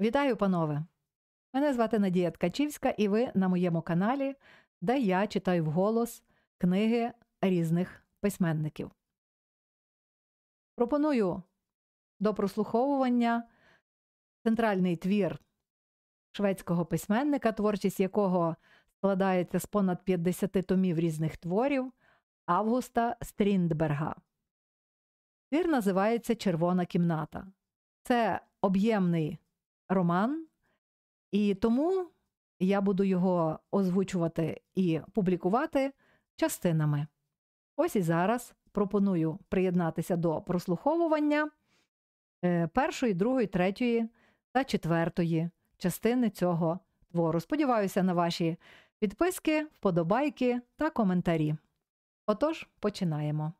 Вітаю, панове! Мене звати Надія Ткачівська, і ви на моєму каналі, де я читаю вголос книги різних письменників. Пропоную до прослуховування центральний твір шведського письменника, творчість якого складається з понад 50 томів різних творів Августа Стріндберга. Твір називається Червона кімната. Це об'ємний роман, і тому я буду його озвучувати і публікувати частинами. Ось і зараз пропоную приєднатися до прослуховування е, першої, другої, третьої та четвертої частини цього твору. Сподіваюся на ваші підписки, вподобайки та коментарі. Отож, починаємо.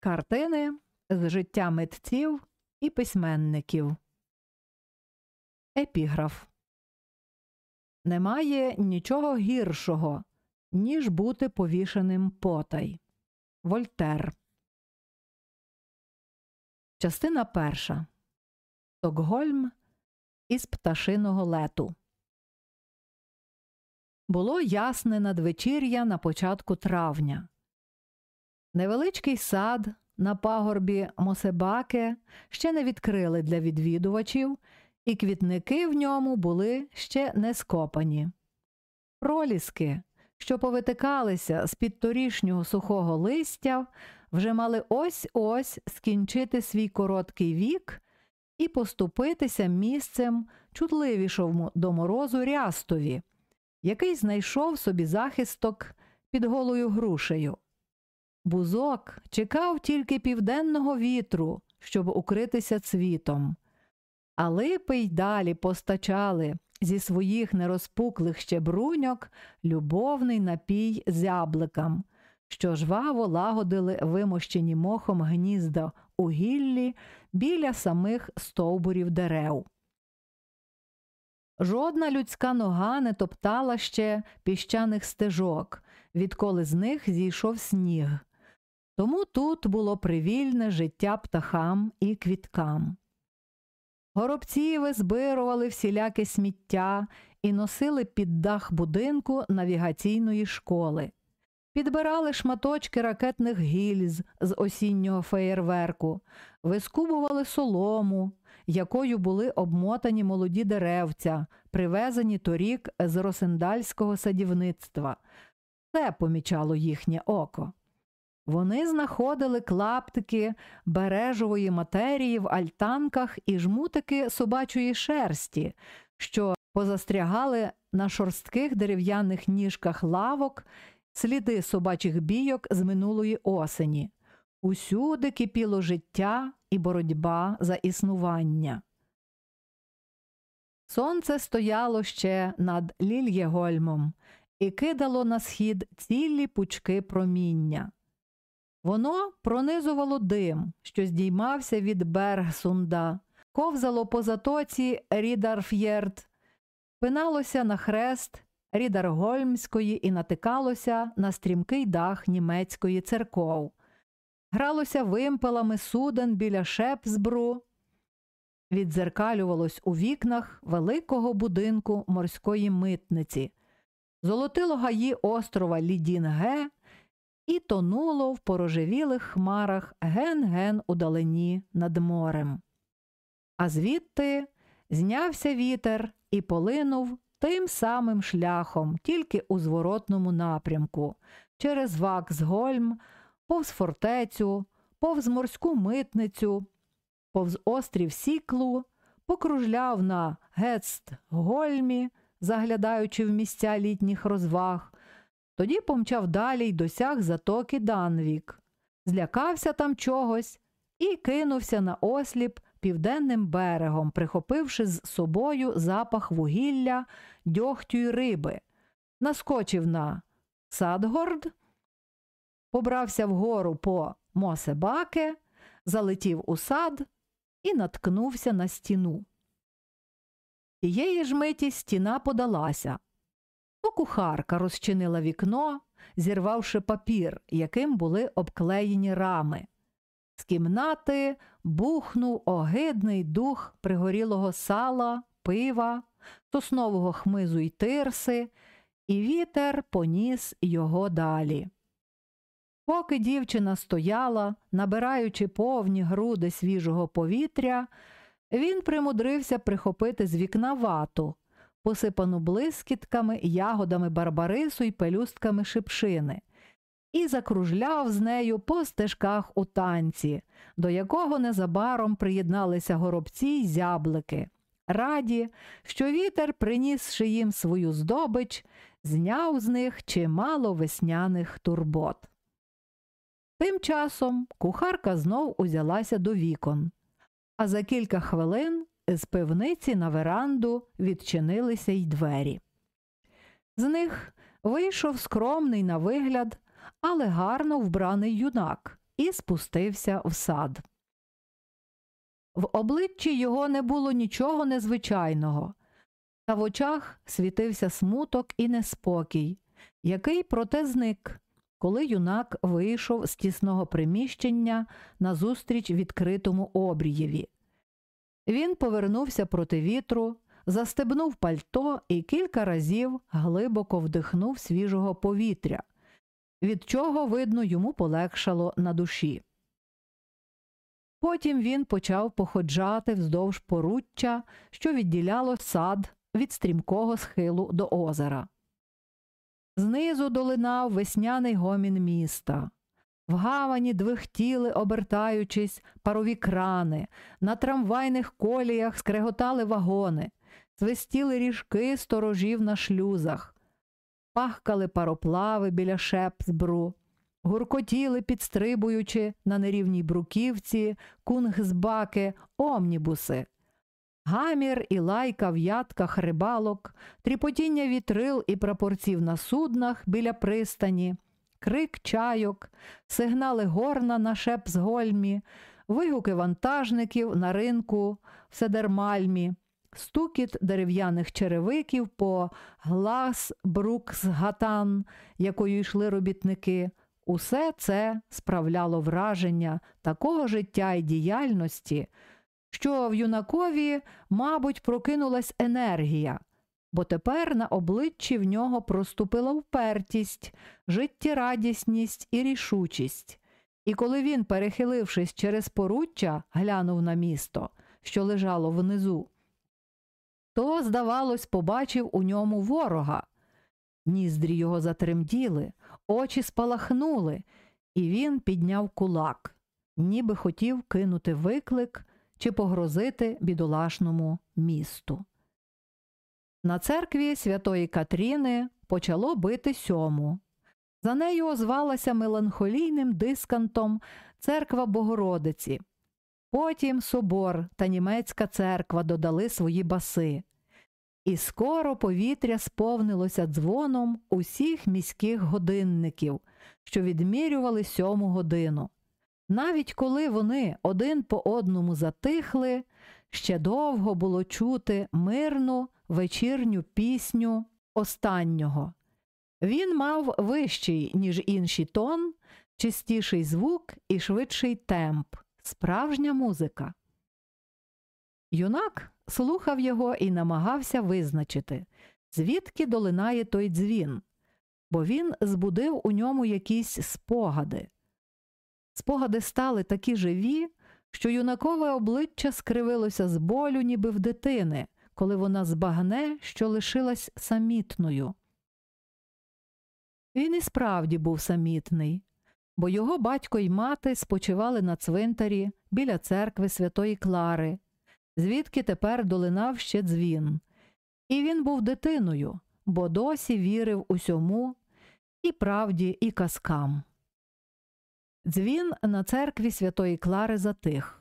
Картини з життя митців і письменників. Епіграф Немає нічого гіршого, ніж бути повішеним потай. Вольтер. Частина перша. Стокгольм із пташиного лету. Було ясне надвечір'я на початку травня. Невеличкий сад на пагорбі Мосебаке ще не відкрили для відвідувачів, і квітники в ньому були ще не скопані. Проліски, що повитикалися з під торішнього сухого листя, вже мали ось ось скінчити свій короткий вік і поступитися місцем чутливішому до морозу рястові, який знайшов собі захисток під голою грушею. Бузок чекав тільки південного вітру, щоб укритися цвітом, а липи й далі постачали зі своїх нерозпуклих щебруньок любовний напій з ябликам, що жваво лагодили вимощені мохом гнізда у гіллі біля самих стовбурів дерев. Жодна людська нога не топтала ще піщаних стежок, відколи з них зійшов сніг. Тому тут було привільне життя птахам і квіткам. Горобці визбирували всіляке сміття і носили під дах будинку навігаційної школи, підбирали шматочки ракетних гільз з осіннього феєрверку, вискубували солому, якою були обмотані молоді деревця, привезені торік з росендальського садівництва. Це помічало їхнє око. Вони знаходили клаптики бережової матерії в альтанках і жмутики собачої шерсті, що позастрягали на шорстких дерев'яних ніжках лавок, сліди собачих бійок з минулої осені. Усюди кипіло життя і боротьба за існування. Сонце стояло ще над Лільєгольмом і кидало на схід цілі пучки проміння. Воно пронизувало дим, що здіймався від Бергсунда, ковзало по затоці Рідарф'єрд, пиналося на хрест Рідаргольмської і натикалося на стрімкий дах німецької церков, гралося вимпелами суден біля Шепсбру, відзеркалювалось у вікнах великого будинку морської митниці, золотило гаї острова Лідінге і тонуло в порожевілих хмарах ген-ген удалині над морем. А звідти знявся вітер і полинув тим самим шляхом, тільки у зворотному напрямку, через Ваксгольм, повз фортецю, повз морську митницю, повз острів Сіклу, покружляв на Гецтгольмі, заглядаючи в місця літніх розваг, тоді помчав далі й досяг затоки Данвік, злякався там чогось і кинувся на осліп південним берегом, прихопивши з собою запах вугілля, дьогтю й риби, наскочив на Садгорд, побрався вгору по Мосебаке, залетів у сад і наткнувся на стіну. Тієї ж миті стіна подалася. То кухарка розчинила вікно, зірвавши папір, яким були обклеєні рами. З кімнати бухнув огидний дух пригорілого сала, пива, соснового хмизу й тирси, і вітер поніс його далі. Поки дівчина стояла, набираючи повні груди свіжого повітря, він примудрився прихопити з вікна вату, посипану блискітками, ягодами барбарису й пелюстками шипшини, і закружляв з нею по стежках у танці, до якого незабаром приєдналися горобці й зяблики, раді, що вітер, принісши їм свою здобич, зняв з них чимало весняних турбот. Тим часом кухарка знов узялася до вікон, а за кілька хвилин з пивниці на веранду відчинилися й двері. З них вийшов скромний на вигляд, але гарно вбраний юнак і спустився в сад. В обличчі його не було нічого незвичайного, та в очах світився смуток і неспокій, який проте зник, коли юнак вийшов з тісного приміщення назустріч відкритому обрієві. Він повернувся проти вітру, застебнув пальто і кілька разів глибоко вдихнув свіжого повітря, від чого, видно, йому полегшало на душі. Потім він почав походжати вздовж поруччя, що відділяло сад від стрімкого схилу до озера. Знизу долинав весняний гомін міста. В гавані двихтіли, обертаючись, парові крани, на трамвайних коліях скреготали вагони, свистіли ріжки сторожів на шлюзах, пахкали пароплави біля шепсбру, гуркотіли, підстрибуючи на нерівній бруківці, кунгзбаки, омнібуси. Гамір і лайка в ятках рибалок, тріпотіння вітрил і прапорців на суднах біля пристані, крик чайок, сигнали горна на шепсгольмі, вигуки вантажників на ринку в Седермальмі, стукіт дерев'яних черевиків по глас Бруксгатан, якою йшли робітники. Усе це справляло враження такого життя і діяльності, що в юнакові, мабуть, прокинулась енергія, бо тепер на обличчі в нього проступила впертість, життєрадісність і рішучість. І коли він, перехилившись через поруччя, глянув на місто, що лежало внизу, то, здавалось, побачив у ньому ворога. Ніздрі його затремділи, очі спалахнули, і він підняв кулак, ніби хотів кинути виклик чи погрозити бідолашному місту. На церкві святої Катріни почало бити сьому. За нею озвалася меланхолійним дискантом церква Богородиці. Потім собор та німецька церква додали свої баси. І скоро повітря сповнилося дзвоном усіх міських годинників, що відмірювали сьому годину. Навіть коли вони один по одному затихли, ще довго було чути мирну вечірню пісню останнього. Він мав вищий, ніж інший тон, чистіший звук і швидший темп, справжня музика. Юнак слухав його і намагався визначити, звідки долинає той дзвін, бо він збудив у ньому якісь спогади. Спогади стали такі живі, що юнакове обличчя скривилося з болю, ніби в дитини, коли вона збагне, що лишилась самітною. Він і справді був самітний, бо його батько й мати спочивали на цвинтарі біля церкви Святої Клари, звідки тепер долинав ще дзвін. І він був дитиною, бо досі вірив усьому і правді, і казкам. Дзвін на церкві Святої Клари затих,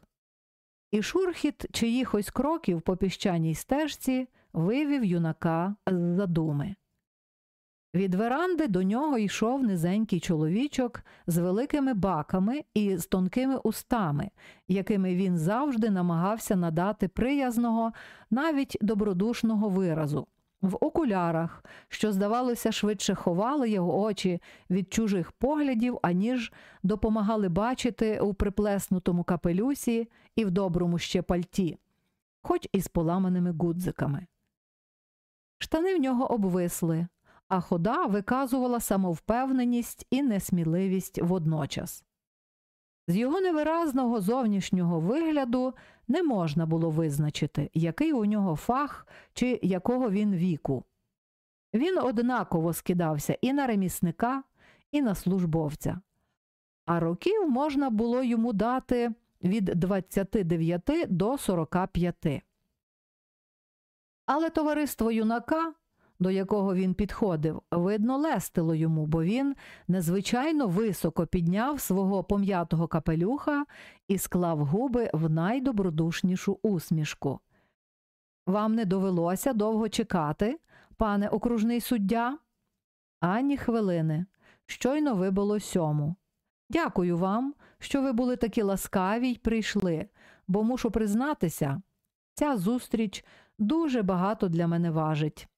і шурхіт чиїхось кроків по піщаній стежці вивів юнака з задуми. Від веранди до нього йшов низенький чоловічок з великими баками і з тонкими устами, якими він завжди намагався надати приязного, навіть добродушного виразу, в окулярах, що, здавалося, швидше ховали його очі від чужих поглядів, аніж допомагали бачити у приплеснутому капелюсі і в доброму ще пальті, хоч і з поламаними гудзиками. Штани в нього обвисли, а хода виказувала самовпевненість і несміливість водночас. З його невиразного зовнішнього вигляду не можна було визначити, який у нього фах чи якого він віку. Він однаково скидався і на ремісника, і на службовця, а років можна було йому дати від 29 до 45. Але товариство юнака до якого він підходив, видно, лестило йому, бо він незвичайно високо підняв свого пом'ятого капелюха і склав губи в найдобродушнішу усмішку. Вам не довелося довго чекати, пане окружний суддя? Ані хвилини. Щойно вибило сьому. Дякую вам, що ви були такі ласкаві й прийшли, бо мушу признатися, ця зустріч дуже багато для мене важить.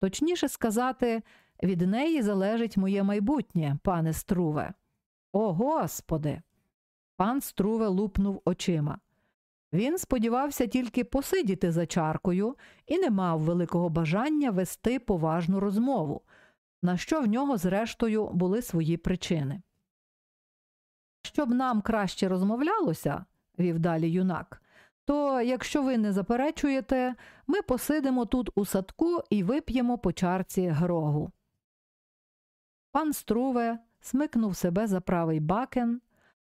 Точніше сказати, від неї залежить моє майбутнє, пане Струве. О Господи! Пан Струве лупнув очима. Він сподівався тільки посидіти за чаркою і не мав великого бажання вести поважну розмову, на що в нього, зрештою, були свої причини. Щоб нам краще розмовлялося, вів далі юнак, то, якщо ви не заперечуєте, ми посидимо тут у садку і вип'ємо по чарці грогу. Пан Струве смикнув себе за правий бакен,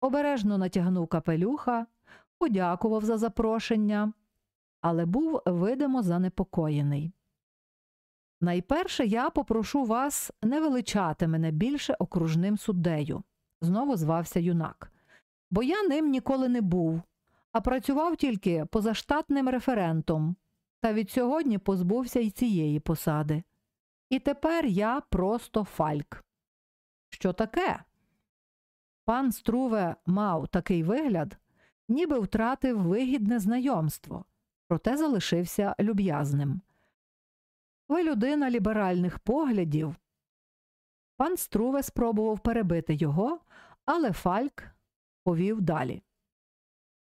обережно натягнув капелюха, подякував за запрошення, але був видимо занепокоєний. Найперше я попрошу вас не величати мене більше окружним суддею, знову звався юнак, бо я ним ніколи не був а працював тільки позаштатним референтом, та від сьогодні позбувся й цієї посади. І тепер я просто фальк. Що таке? Пан Струве мав такий вигляд, ніби втратив вигідне знайомство, проте залишився люб'язним. Ви людина ліберальних поглядів. Пан Струве спробував перебити його, але Фальк повів далі.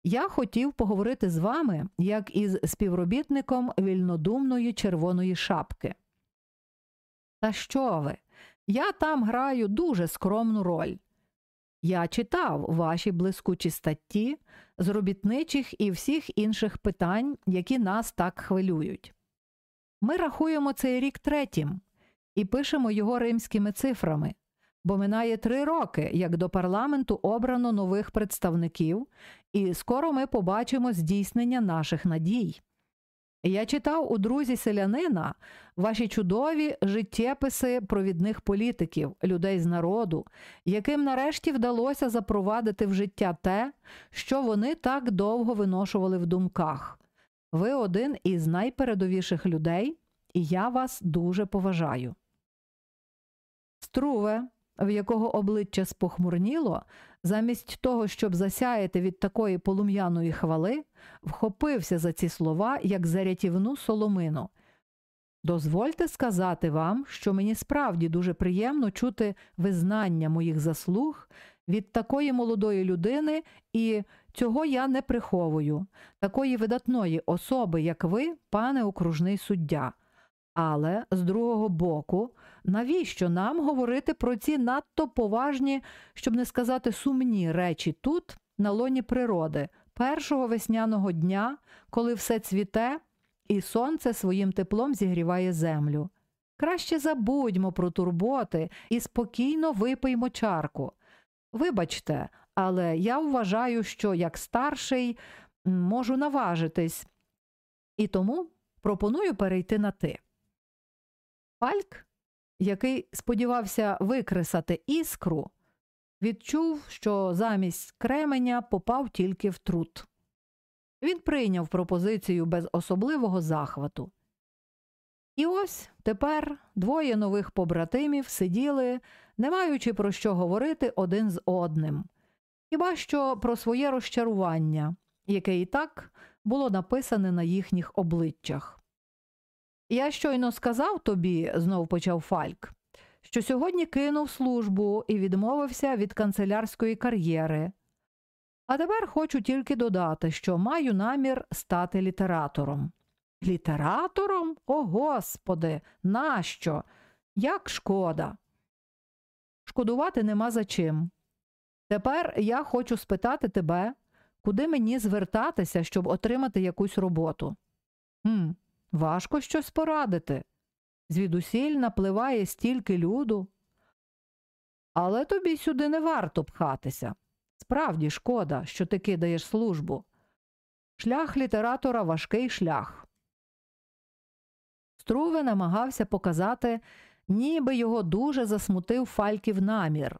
Я хотів поговорити з вами як із співробітником вільнодумної червоної шапки. Та що ви? Я там граю дуже скромну роль. Я читав ваші блискучі статті з робітничих і всіх інших питань, які нас так хвилюють. Ми рахуємо цей рік третім і пишемо його римськими цифрами, бо минає три роки, як до парламенту обрано нових представників, і скоро ми побачимо здійснення наших надій. Я читав у друзі селянина ваші чудові життєписи провідних політиків, людей з народу, яким нарешті вдалося запровадити в життя те, що вони так довго виношували в думках. Ви один із найпередовіших людей, і я вас дуже поважаю. Струве, в якого обличчя спохмурніло, замість того, щоб засяяти від такої полум'яної хвали, вхопився за ці слова, як за рятівну соломину. Дозвольте сказати вам, що мені справді дуже приємно чути визнання моїх заслуг від такої молодої людини, і цього я не приховую, такої видатної особи, як ви, пане окружний суддя. Але з другого боку, навіщо нам говорити про ці надто поважні, щоб не сказати сумні речі тут, на лоні природи, першого весняного дня, коли все цвіте, і сонце своїм теплом зігріває землю? Краще забудьмо про турботи і спокійно випиймо чарку. Вибачте, але я вважаю, що як старший можу наважитись, і тому пропоную перейти на ти. Фальк, який сподівався викресати іскру, відчув, що замість кременя попав тільки в труд. Він прийняв пропозицію без особливого захвату. І ось тепер двоє нових побратимів сиділи, не маючи про що говорити один з одним, хіба що про своє розчарування, яке і так було написане на їхніх обличчях. Я щойно сказав тобі, знов почав Фальк, що сьогодні кинув службу і відмовився від канцелярської кар'єри. А тепер хочу тільки додати, що маю намір стати літератором. Літератором? О Господи, нащо? Як шкода. Шкодувати нема за чим. Тепер я хочу спитати тебе, куди мені звертатися, щоб отримати якусь роботу. «Хм, Важко щось порадити. Звідусіль напливає стільки люду. Але тобі сюди не варто пхатися. Справді шкода, що ти кидаєш службу. Шлях літератора важкий шлях. Струве намагався показати, ніби його дуже засмутив Фальків намір,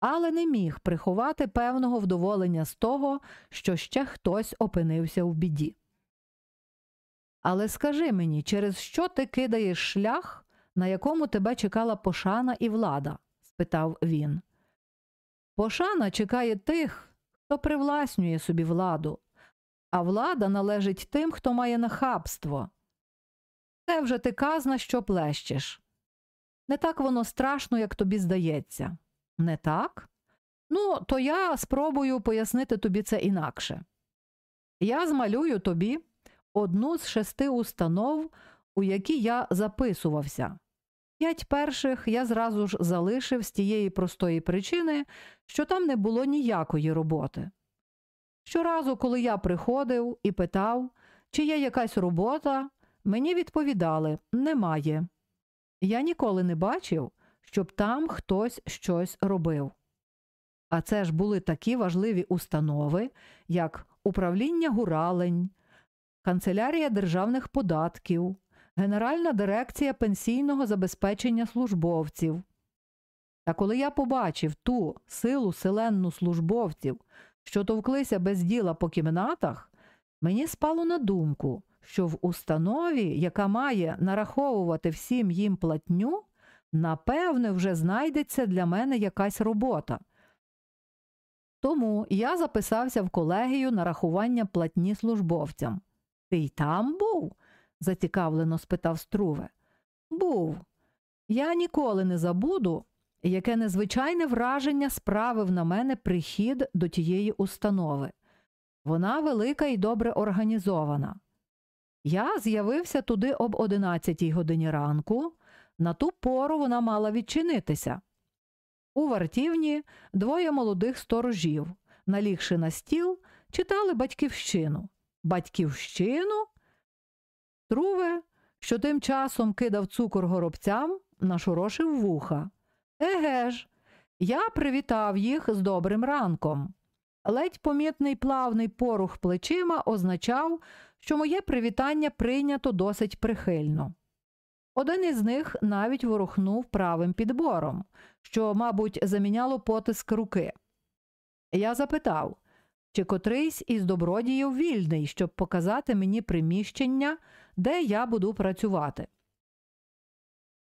але не міг приховати певного вдоволення з того, що ще хтось опинився в біді. Але скажи мені, через що ти кидаєш шлях, на якому тебе чекала пошана і влада? спитав він. Пошана чекає тих, хто привласнює собі владу, а влада належить тим, хто має нахабство. Це вже ти казна, що плещеш. Не так воно страшно, як тобі здається. Не так? Ну, то я спробую пояснити тобі це інакше. Я змалюю тобі одну з шести установ, у які я записувався. П'ять перших я зразу ж залишив з тієї простої причини, що там не було ніякої роботи. Щоразу, коли я приходив і питав, чи є якась робота, мені відповідали немає. Я ніколи не бачив, щоб там хтось щось робив. А це ж були такі важливі установи, як управління гуралень, канцелярія державних податків, Генеральна дирекція пенсійного забезпечення службовців. Та коли я побачив ту силу селенну службовців, що товклися без діла по кімнатах, мені спало на думку, що в установі, яка має нараховувати всім їм платню, напевне, вже знайдеться для мене якась робота. Тому я записався в колегію нарахування платні службовцям. Ти й там був? зацікавлено спитав Струве. Був. Я ніколи не забуду, яке незвичайне враження справив на мене прихід до тієї установи. Вона велика і добре організована. Я з'явився туди об одинадцятій годині ранку, на ту пору вона мала відчинитися. У вартівні двоє молодих сторожів, налігши на стіл, читали батьківщину. Батьківщину? Труве, що тим часом кидав цукор горобцям, нашорошив вуха. Еге ж, я привітав їх з добрим ранком. Ледь помітний плавний порух плечима означав, що моє привітання прийнято досить прихильно. Один із них навіть ворухнув правим підбором, що, мабуть, заміняло потиск руки. Я запитав, чи котрийсь із добродіїв вільний, щоб показати мені приміщення, де я буду працювати.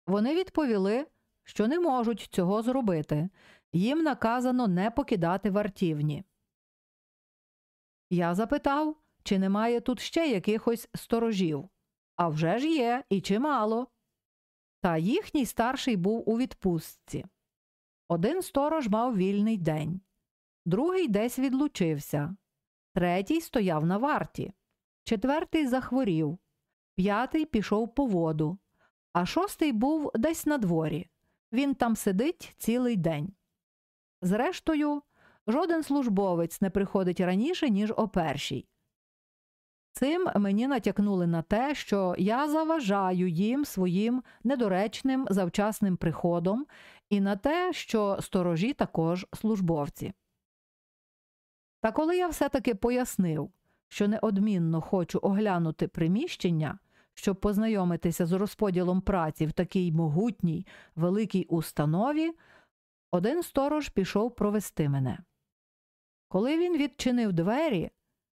Вони відповіли, що не можуть цього зробити, їм наказано не покидати вартівні. Я запитав, чи немає тут ще якихось сторожів. А вже ж є, і чимало. Та їхній старший був у відпустці. Один сторож мав вільний день, другий десь відлучився, третій стояв на варті, четвертий захворів, п'ятий пішов по воду, а шостий був десь на дворі. Він там сидить цілий день. Зрештою, жоден службовець не приходить раніше, ніж о першій. Цим мені натякнули на те, що я заважаю їм своїм недоречним завчасним приходом, і на те, що сторожі також службовці. Та коли я все таки пояснив, що неодмінно хочу оглянути приміщення, щоб познайомитися з розподілом праці в такій могутній великій установі, один сторож пішов провести мене. Коли він відчинив двері,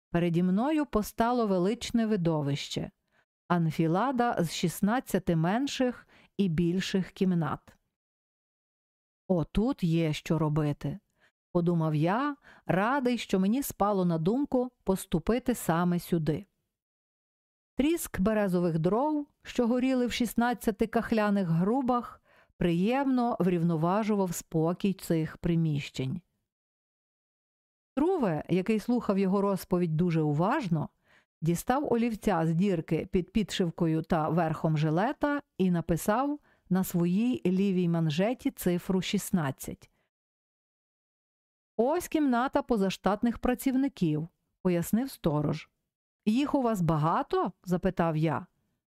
переді мною постало величне видовище анфілада з 16 менших і більших кімнат. О, тут є що робити, подумав я, радий, що мені спало на думку поступити саме сюди. Тріск березових дров, що горіли в 16 кахляних грубах, приємно врівноважував спокій цих приміщень. Труве, який слухав його розповідь дуже уважно, дістав олівця з дірки під підшивкою та верхом жилета і написав на своїй лівій манжеті цифру 16. Ось кімната позаштатних працівників, пояснив сторож. Їх у вас багато? запитав я.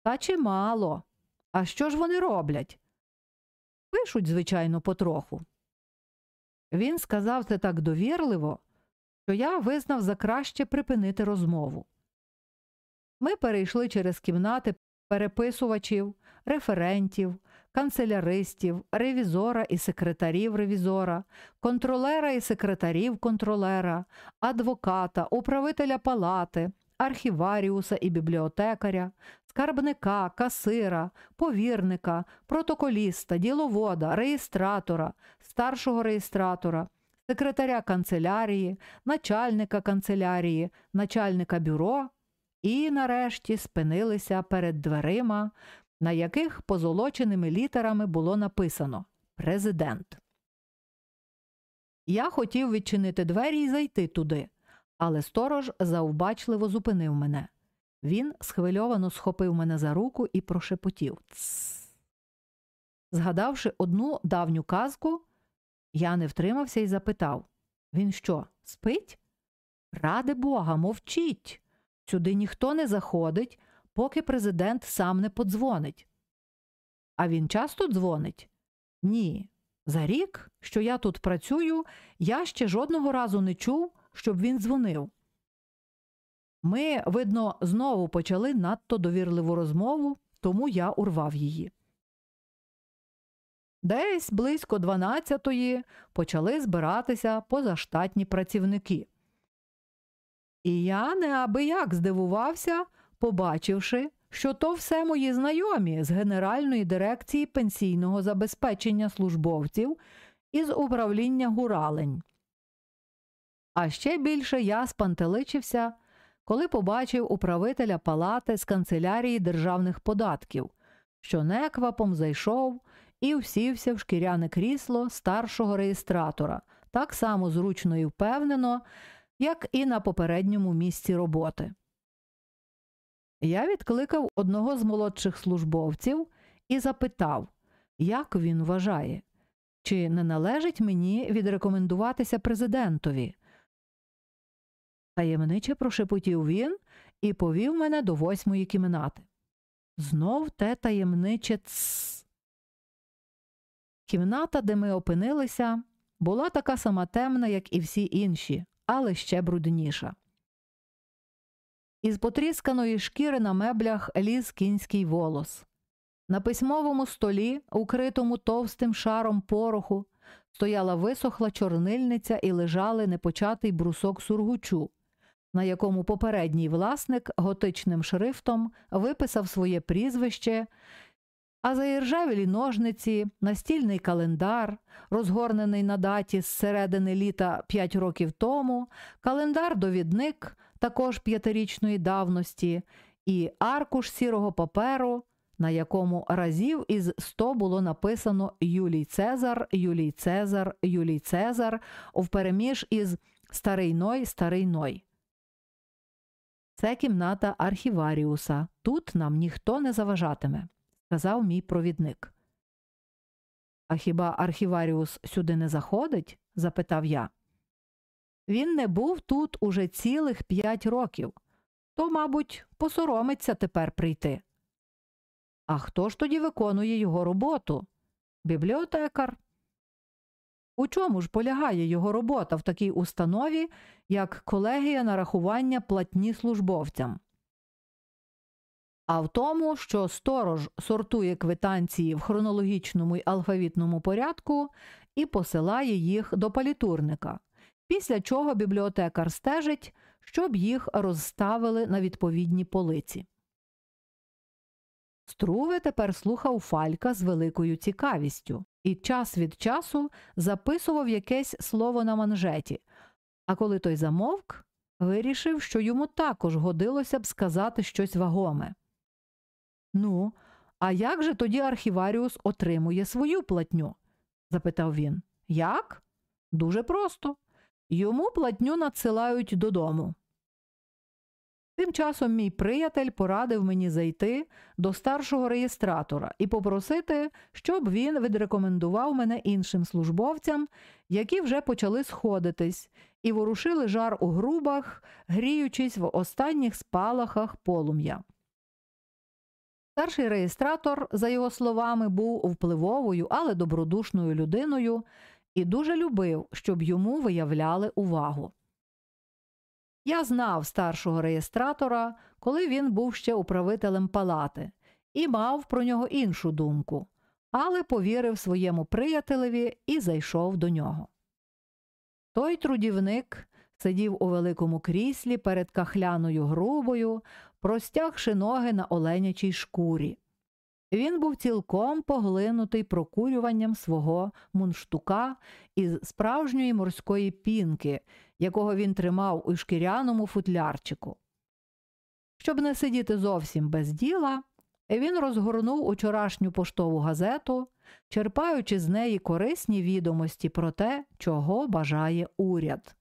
Та чимало. А що ж вони роблять? Пишуть, звичайно, потроху. Він сказав це так довірливо, що я визнав за краще припинити розмову. Ми перейшли через кімнати переписувачів, референтів, канцеляристів, ревізора і секретарів ревізора, контролера і секретарів контролера, адвоката, управителя палати, архіваріуса і бібліотекаря, скарбника, касира, повірника, протоколіста, діловода, реєстратора, старшого реєстратора, секретаря канцелярії, начальника канцелярії, начальника бюро і, нарешті, спинилися перед дверима, на яких позолоченими літерами було написано Президент. Я хотів відчинити двері і зайти туди, але сторож завбачливо зупинив мене. Він схвильовано схопив мене за руку і прошепотів. Тсс. Згадавши одну давню казку, я не втримався і запитав Він що, спить? Ради Бога, мовчіть. Сюди ніхто не заходить, поки президент сам не подзвонить. А він часто дзвонить? Ні. За рік, що я тут працюю, я ще жодного разу не чув, щоб він дзвонив. Ми, видно, знову почали надто довірливу розмову, тому я урвав її. Десь близько дванадцятої почали збиратися позаштатні працівники. І я неабияк здивувався, побачивши, що то все мої знайомі з Генеральної дирекції пенсійного забезпечення службовців із управління гуралень. А ще більше я спантеличився, коли побачив управителя палати з канцелярії державних податків, що неквапом зайшов і всівся в шкіряне крісло старшого реєстратора, так само зручно і впевнено, як і на попередньому місці роботи. Я відкликав одного з молодших службовців і запитав, як він вважає, чи не належить мені відрекомендуватися президентові. Таємниче прошепотів він і повів мене до восьмої кімнати. Знов те таємниче цс. Кімната, де ми опинилися, була така сама темна, як і всі інші, але ще брудніша. Із потрісканої шкіри на меблях ліз кінський волос. На письмовому столі, укритому товстим шаром пороху, стояла висохла чорнильниця і лежали непочатий брусок сургучу, на якому попередній власник готичним шрифтом виписав своє прізвище, а заіржавілі ножниці, настільний календар, розгорнений на даті з середини літа 5 років тому, календар-довідник також п'ятирічної давності, і аркуш сірого паперу, на якому разів із сто було написано Юлій Цезар, Юлій Цезар, Юлій Цезар, впереміж із Старий Ной, Старий Ной. Це кімната архіваріуса. Тут нам ніхто не заважатиме, сказав мій провідник. А хіба архіваріус сюди не заходить? запитав я. Він не був тут уже цілих п'ять років, то, мабуть, посоромиться тепер прийти. А хто ж тоді виконує його роботу? Бібліотекар. У чому ж полягає його робота в такій установі, як колегія нарахування платні службовцям? А в тому, що сторож сортує квитанції в хронологічному й алфавітному порядку і посилає їх до палітурника, після чого бібліотекар стежить, щоб їх розставили на відповідні полиці. Струве тепер слухав Фалька з великою цікавістю і час від часу записував якесь слово на манжеті, а коли той замовк, вирішив, що йому також годилося б сказати щось вагоме. Ну, а як же тоді архіваріус отримує свою платню? запитав він. Як? Дуже просто. Йому платню надсилають додому. Тим часом мій приятель порадив мені зайти до старшого реєстратора і попросити, щоб він відрекомендував мене іншим службовцям, які вже почали сходитись, і ворушили жар у грубах, гріючись в останніх спалахах полум'я. Старший реєстратор, за його словами, був впливовою, але добродушною людиною і дуже любив, щоб йому виявляли увагу. Я знав старшого реєстратора, коли він був ще управителем палати, і мав про нього іншу думку, але повірив своєму приятелеві і зайшов до нього. Той трудівник сидів у великому кріслі перед кахляною грубою, простягши ноги на оленячій шкурі. Він був цілком поглинутий прокурюванням свого мунштука із справжньої морської пінки, якого він тримав у шкіряному футлярчику. Щоб не сидіти зовсім без діла, він розгорнув учорашню поштову газету, черпаючи з неї корисні відомості про те, чого бажає уряд.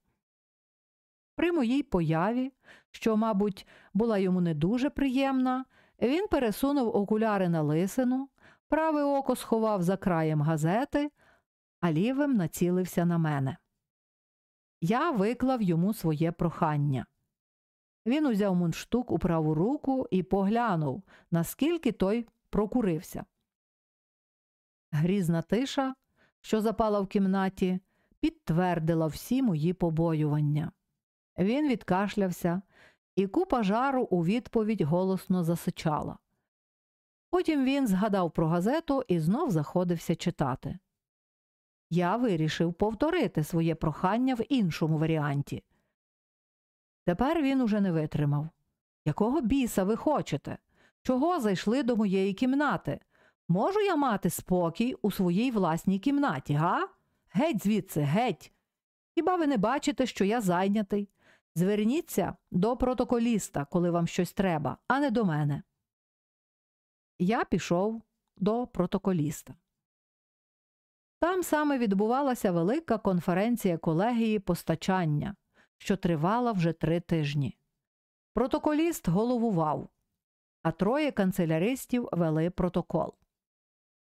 При моїй появі, що, мабуть, була йому не дуже приємна, він пересунув окуляри на лисину, праве око сховав за краєм газети, а лівим націлився на мене. Я виклав йому своє прохання. Він узяв мундштук у праву руку і поглянув, наскільки той прокурився. Грізна тиша, що запала в кімнаті, підтвердила всі мої побоювання. Він відкашлявся, і купа жару у відповідь голосно засичала. Потім він згадав про газету і знов заходився читати. Я вирішив повторити своє прохання в іншому варіанті. Тепер він уже не витримав. Якого біса ви хочете? Чого зайшли до моєї кімнати? Можу я мати спокій у своїй власній кімнаті, га? Геть звідси, геть. Хіба ви не бачите, що я зайнятий? Зверніться до протоколіста, коли вам щось треба, а не до мене. Я пішов до протоколіста. Там саме відбувалася велика конференція колегії постачання, що тривала вже три тижні. Протоколіст головував, а троє канцеляристів вели протокол.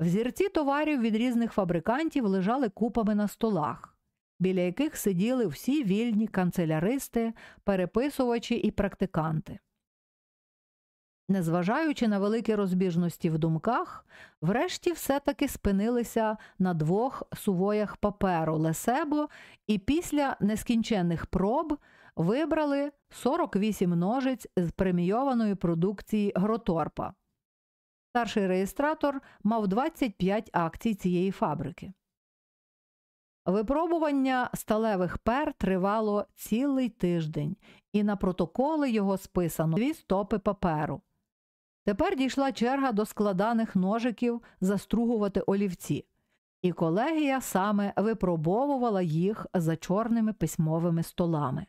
Взірці товарів від різних фабрикантів лежали купами на столах біля яких сиділи всі вільні канцеляристи, переписувачі і практиканти. Незважаючи на великі розбіжності в думках, врешті все таки спинилися на двох сувоях паперу Лесебо і після нескінченних проб вибрали 48 ножиць з премійованої продукції Гроторпа. Старший реєстратор мав 25 акцій цієї фабрики. Випробування сталевих пер тривало цілий тиждень, і на протоколи його списано дві стопи паперу. Тепер дійшла черга до складаних ножиків застругувати олівці, і колегія саме випробовувала їх за чорними письмовими столами.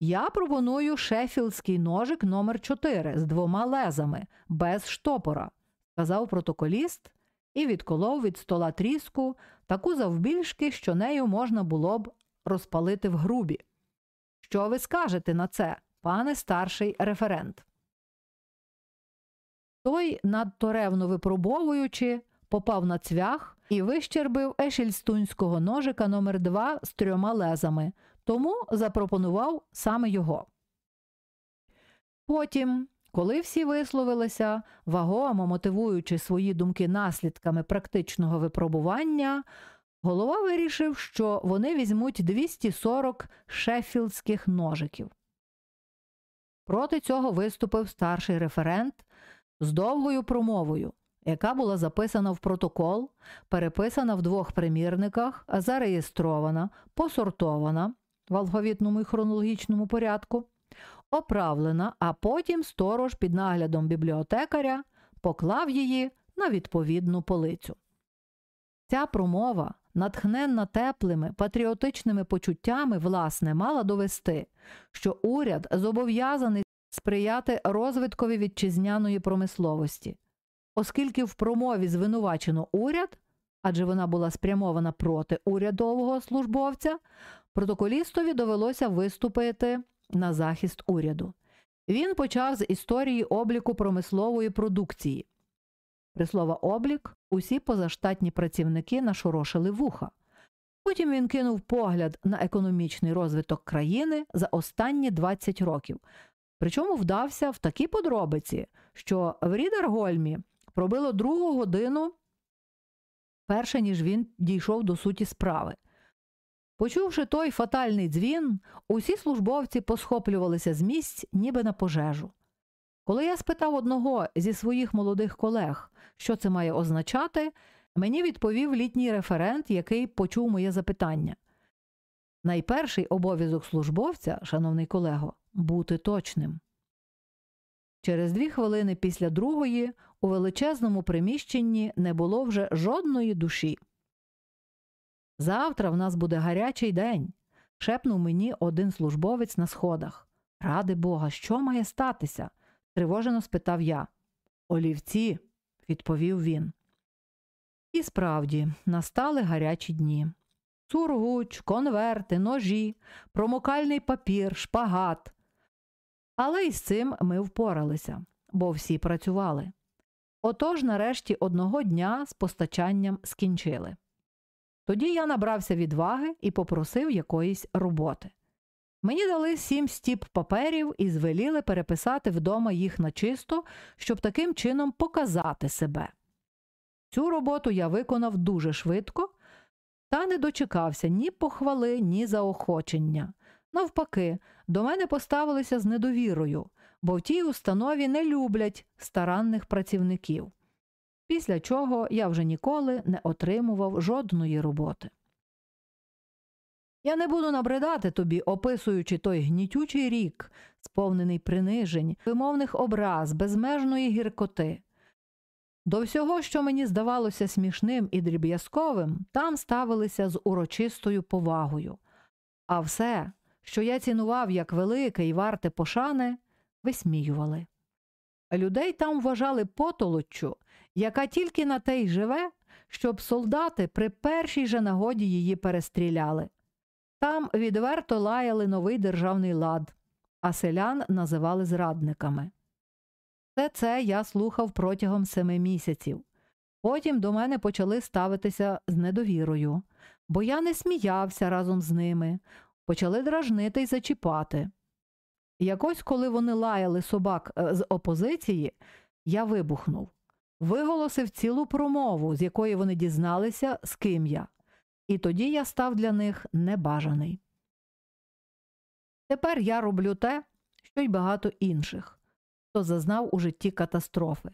Я пропоную шефілдський ножик номер 4 з двома лезами, без штопора, сказав протоколіст і відколов від стола тріску таку завбільшки, що нею можна було б розпалити в грубі. Що ви скажете на це, пане старший референт? Той, надто ревно випробовуючи, попав на цвях і вищербив ешельстунського ножика номер 2 з трьома лезами, тому запропонував саме його. Потім коли всі висловилися, вагомо мотивуючи свої думки наслідками практичного випробування, голова вирішив, що вони візьмуть 240 шеффілдських ножиків. Проти цього виступив старший референт з довгою промовою, яка була записана в протокол, переписана в двох примірниках, зареєстрована, посортована в алфавітному і хронологічному порядку оправлена, а потім сторож під наглядом бібліотекаря поклав її на відповідну полицю. Ця промова натхненна теплими патріотичними почуттями, власне, мала довести, що уряд зобов'язаний сприяти розвиткові вітчизняної промисловості, оскільки в промові звинувачено уряд, адже вона була спрямована проти урядового службовця, протоколістові довелося виступити на захист уряду. Він почав з історії обліку промислової продукції. При слово облік усі позаштатні працівники нашорошили вуха. Потім він кинув погляд на економічний розвиток країни за останні 20 років, причому вдався в такі подробиці, що в Рідергольмі пробило другу годину, перше ніж він дійшов до суті справи. Почувши той фатальний дзвін, усі службовці посхоплювалися з місць, ніби на пожежу. Коли я спитав одного зі своїх молодих колег, що це має означати, мені відповів літній референт, який почув моє запитання. Найперший обов'язок службовця, шановний колего, бути точним. Через дві хвилини після другої у величезному приміщенні не було вже жодної душі. Завтра в нас буде гарячий день, шепнув мені один службовець на сходах. Ради Бога, що має статися? тривожено спитав я. Олівці, відповів він. І справді настали гарячі дні. Сургуч, конверти, ножі, промокальний папір, шпагат. Але із цим ми впоралися, бо всі працювали. Отож, нарешті, одного дня з постачанням скінчили. Тоді я набрався відваги і попросив якоїсь роботи. Мені дали сім стіп паперів і звеліли переписати вдома їх на чисто, щоб таким чином показати себе. Цю роботу я виконав дуже швидко та не дочекався ні похвали, ні заохочення. Навпаки, до мене поставилися з недовірою, бо в тій установі не люблять старанних працівників після чого я вже ніколи не отримував жодної роботи. Я не буду набридати тобі, описуючи той гнітючий рік, сповнений принижень, вимовних образ, безмежної гіркоти. До всього, що мені здавалося смішним і дріб'язковим, там ставилися з урочистою повагою, а все, що я цінував як велике і варте пошани, висміювали. Людей там вважали потолоччю, яка тільки на те й живе, щоб солдати при першій же нагоді її перестріляли. Там відверто лаяли новий державний лад, а селян називали зрадниками. Все це я слухав протягом семи місяців. Потім до мене почали ставитися з недовірою, бо я не сміявся разом з ними, почали дражнити й зачіпати. Якось, коли вони лаяли собак е, з опозиції, я вибухнув, виголосив цілу промову, з якої вони дізналися, з ким я, і тоді я став для них небажаний. Тепер я роблю те, що й багато інших, хто зазнав у житті катастрофи,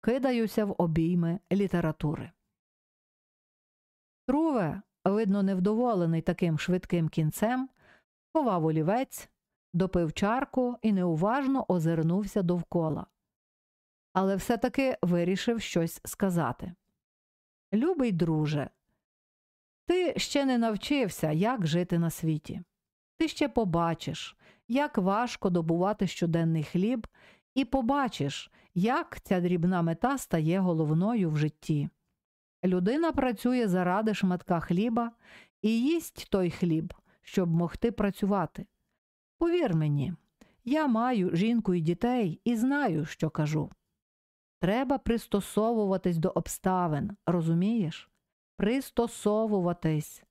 кидаюся в обійми літератури. Труве, видно, невдоволений таким швидким кінцем, ховав олівець допив чарку і неуважно озирнувся довкола. Але все таки вирішив щось сказати. Любий друже, ти ще не навчився, як жити на світі. Ти ще побачиш, як важко добувати щоденний хліб, і побачиш, як ця дрібна мета стає головною в житті. Людина працює заради шматка хліба і їсть той хліб, щоб могти працювати. Повір мені, я маю жінку і дітей і знаю, що кажу. Треба пристосовуватись до обставин, розумієш? Пристосовуватись.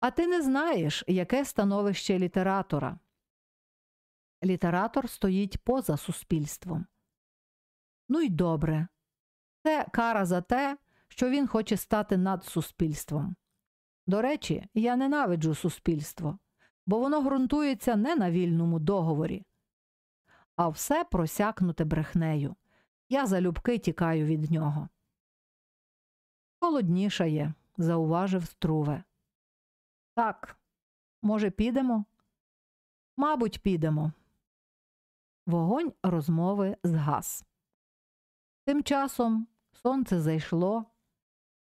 А ти не знаєш, яке становище літератора. Літератор стоїть поза суспільством. Ну й добре. Це кара за те, що він хоче стати над суспільством. До речі, я ненавиджу суспільство бо воно ґрунтується не на вільному договорі, а все просякнуте брехнею. Я залюбки тікаю від нього. Холоднішає, зауважив Струве. Так, може, підемо? Мабуть, підемо. Вогонь розмови згас. Тим часом сонце зайшло,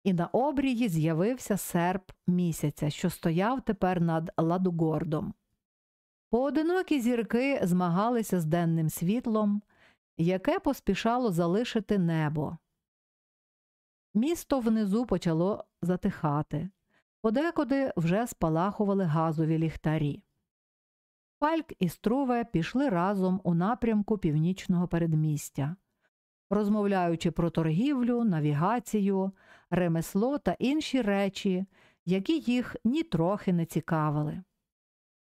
і на обрії з'явився серп місяця, що стояв тепер над Ладугордом. Поодинокі зірки змагалися з денним світлом, яке поспішало залишити небо. Місто внизу почало затихати, подекуди вже спалахували газові ліхтарі. Фальк і Струве пішли разом у напрямку північного передмістя, розмовляючи про торгівлю, навігацію, ремесло та інші речі, які їх нітрохи не цікавили.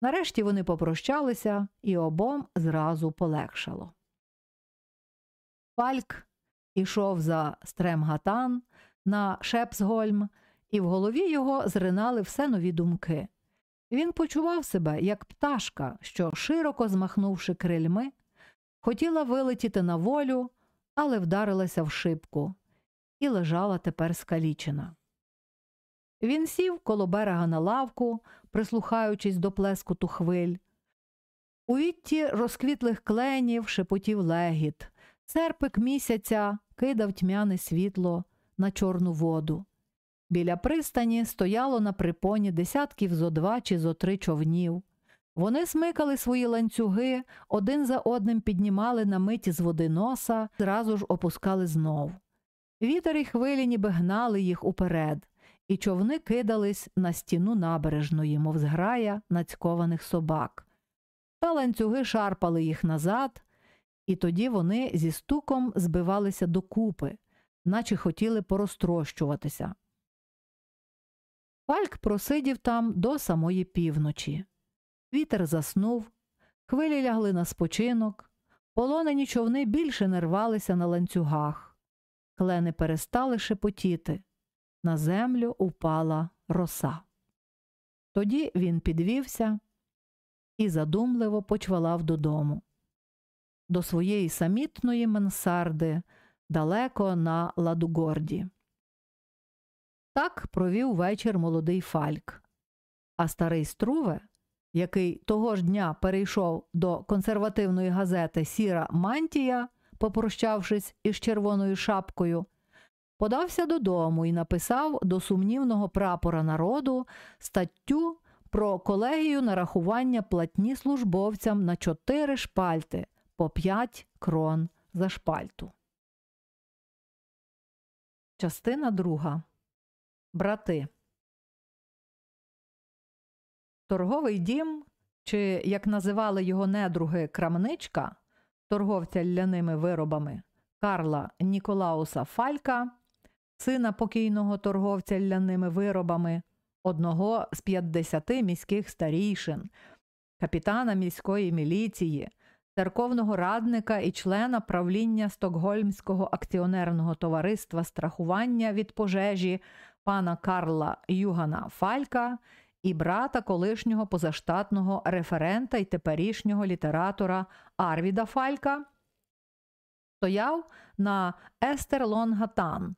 Нарешті вони попрощалися і обом зразу полегшало. Фальк ішов за Стремгатан на Шепсгольм, і в голові його зринали все нові думки. Він почував себе як пташка, що, широко змахнувши крильми, хотіла вилетіти на волю, але вдарилася в шибку і лежала тепер скалічена. Він сів коло берега на лавку, прислухаючись до плескоту хвиль. У вітті розквітлих кленів шепотів легіт, серпик місяця кидав тьмяне світло на чорну воду. Біля пристані стояло на припоні десятків зо два чи зо три човнів. Вони смикали свої ланцюги, один за одним піднімали на миті з води носа, зразу ж опускали знов. Вітер і хвилі ніби гнали їх уперед, і човни кидались на стіну набережної, мов зграя нацькованих собак. Та ланцюги шарпали їх назад, і тоді вони зі стуком збивалися докупи, наче хотіли порозтрощуватися. Фальк просидів там до самої півночі. Вітер заснув, хвилі лягли на спочинок, полонені човни більше не рвалися на ланцюгах, клени перестали шепотіти. На землю упала роса. Тоді він підвівся і задумливо почвалав додому, до своєї самітної мансарди далеко на Ладугорді. Так провів вечір молодий Фальк, а старий Струве, який того ж дня перейшов до консервативної газети Сіра Мантія, попрощавшись із червоною шапкою, подався додому і написав до сумнівного прапора народу статтю про колегію нарахування платні службовцям на чотири шпальти по п'ять крон за шпальту. Частина друга. Брати. Торговий дім, чи, як називали його недруги крамничка, торговця ляними виробами Карла Ніколауса Фалька, сина покійного торговця ляними виробами, одного з 50 міських старійшин, капітана міської міліції, церковного радника і члена правління Стокгольмського акціонерного товариства страхування від пожежі пана Карла Югана Фалька і брата колишнього позаштатного референта і теперішнього літератора Арвіда Фалька, стояв на Естерлонгатан,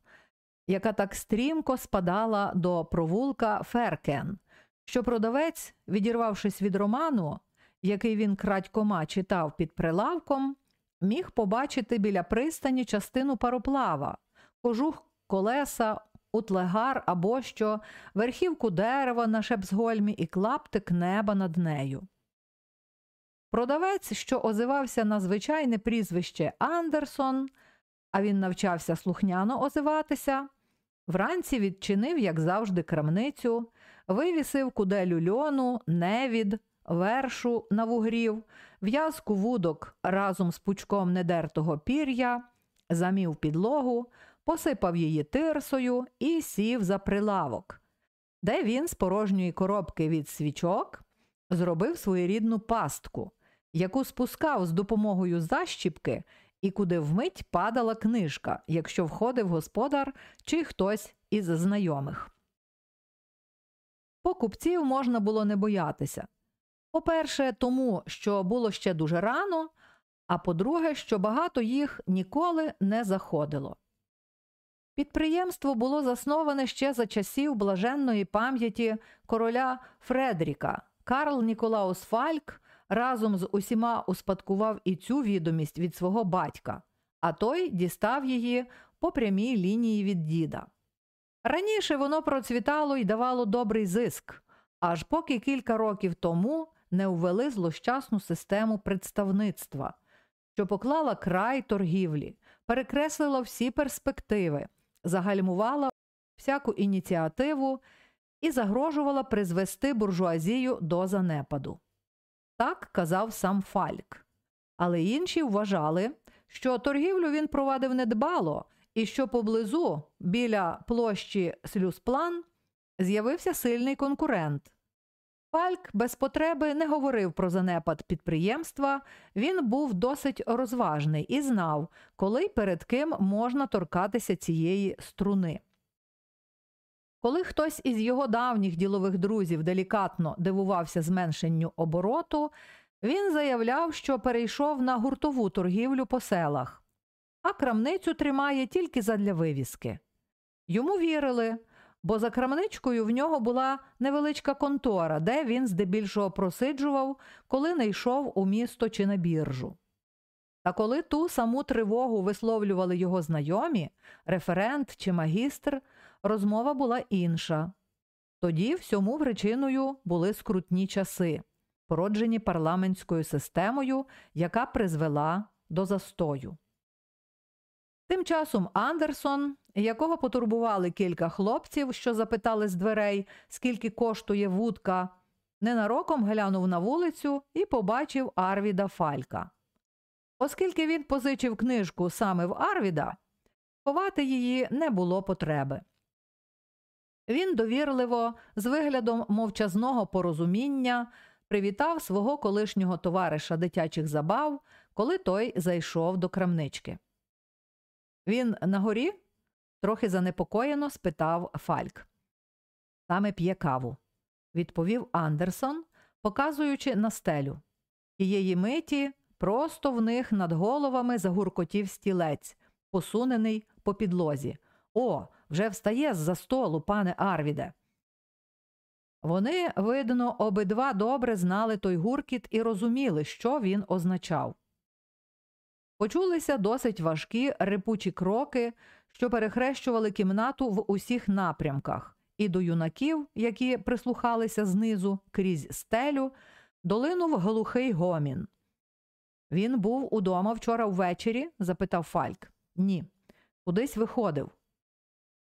яка так стрімко спадала до провулка Феркен, що продавець, відірвавшись від роману, який він крадькома читав під прилавком, міг побачити біля пристані частину пароплава, кожух колеса, утлегар або що, верхівку дерева на шепсгольмі і клаптик неба над нею. Продавець, що озивався на звичайне прізвище Андерсон, а він навчався слухняно озиватися, вранці відчинив, як завжди, крамницю, вивісив куделю льону, невід, вершу на вугрів, в'язку вудок разом з пучком недертого пір'я, замів підлогу, посипав її тирсою і сів за прилавок, де він з порожньої коробки від свічок зробив своєрідну пастку, яку спускав з допомогою защіпки і куди вмить падала книжка, якщо входив господар чи хтось із знайомих. Покупців можна було не боятися. По-перше, тому що було ще дуже рано, а по-друге, що багато їх ніколи не заходило. Підприємство було засноване ще за часів блаженної пам'яті короля Фредріка. Карл Ніколаус Фальк разом з усіма успадкував і цю відомість від свого батька, а той дістав її по прямій лінії від діда. Раніше воно процвітало і давало добрий зиск, аж поки кілька років тому не ввели злощасну систему представництва, що поклала край торгівлі, перекреслила всі перспективи, загальмувала всяку ініціативу і загрожувала призвести буржуазію до занепаду. Так казав сам Фальк. Але інші вважали, що торгівлю він провадив недбало і що поблизу, біля площі Слюсплан, з'явився сильний конкурент. Фальк без потреби не говорив про занепад підприємства, він був досить розважний і знав, коли перед ким можна торкатися цієї струни. Коли хтось із його давніх ділових друзів делікатно дивувався зменшенню обороту, він заявляв, що перейшов на гуртову торгівлю по селах, а крамницю тримає тільки задля вивіски. Йому вірили, бо за крамничкою в нього була невеличка контора, де він здебільшого просиджував, коли не йшов у місто чи на біржу. Та коли ту саму тривогу висловлювали його знайомі, референт чи магістр, розмова була інша. Тоді всьому причиною були скрутні часи, породжені парламентською системою, яка призвела до застою. Тим часом Андерсон, якого потурбували кілька хлопців, що запитали з дверей, скільки коштує вудка, ненароком глянув на вулицю і побачив Арвіда Фалька. Оскільки він позичив книжку саме в Арвіда, ховати її не було потреби. Він довірливо, з виглядом мовчазного порозуміння, привітав свого колишнього товариша дитячих забав, коли той зайшов до крамнички. Він на горі? трохи занепокоєно спитав Фальк. Саме п'є каву, відповів Андерсон, показуючи на стелю. Тієї миті просто в них над головами загуркотів стілець, посунений по підлозі. О, вже встає з за столу, пане Арвіде. Вони, видно, обидва добре знали той гуркіт і розуміли, що він означав. Почулися досить важкі рипучі кроки, що перехрещували кімнату в усіх напрямках, і до юнаків, які прислухалися знизу крізь стелю, долинув глухий гомін. Він був удома вчора ввечері? запитав Фальк. Ні. Кудись виходив.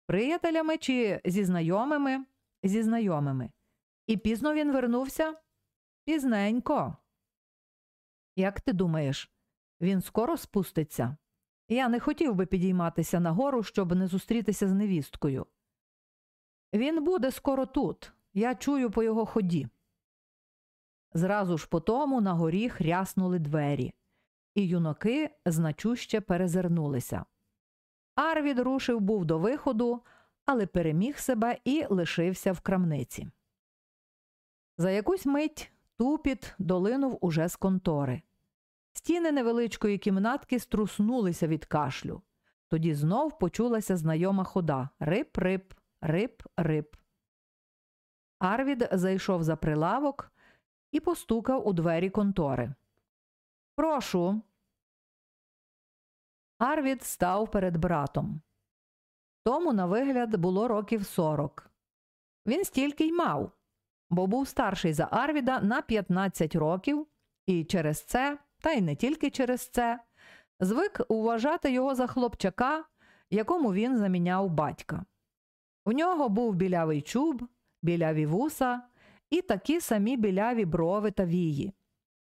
Приятелями чи зі знайомими? Зі знайомими. І пізно він вернувся? Пізненько. Як ти думаєш, він скоро спуститься? Я не хотів би підійматися нагору, щоб не зустрітися з невісткою. Він буде скоро тут. Я чую по його ході. Зразу ж по тому на горі хряснули двері, і юнаки значуще перезирнулися. Арвід рушив був до виходу, але переміг себе і лишився в крамниці. За якусь мить тупіт долинув уже з контори. Стіни невеличкої кімнатки струснулися від кашлю. Тоді знов почулася знайома хода рип-рип, рип-рип. Арвід зайшов за прилавок і постукав у двері контори. Прошу. Арвід став перед братом. Тому, на вигляд, було років сорок. Він стільки й мав, бо був старший за Арвіда на 15 років, і через це, та й не тільки через це, звик вважати його за хлопчака, якому він заміняв батька. У нього був білявий чуб, біляві вуса і такі самі біляві брови та вії.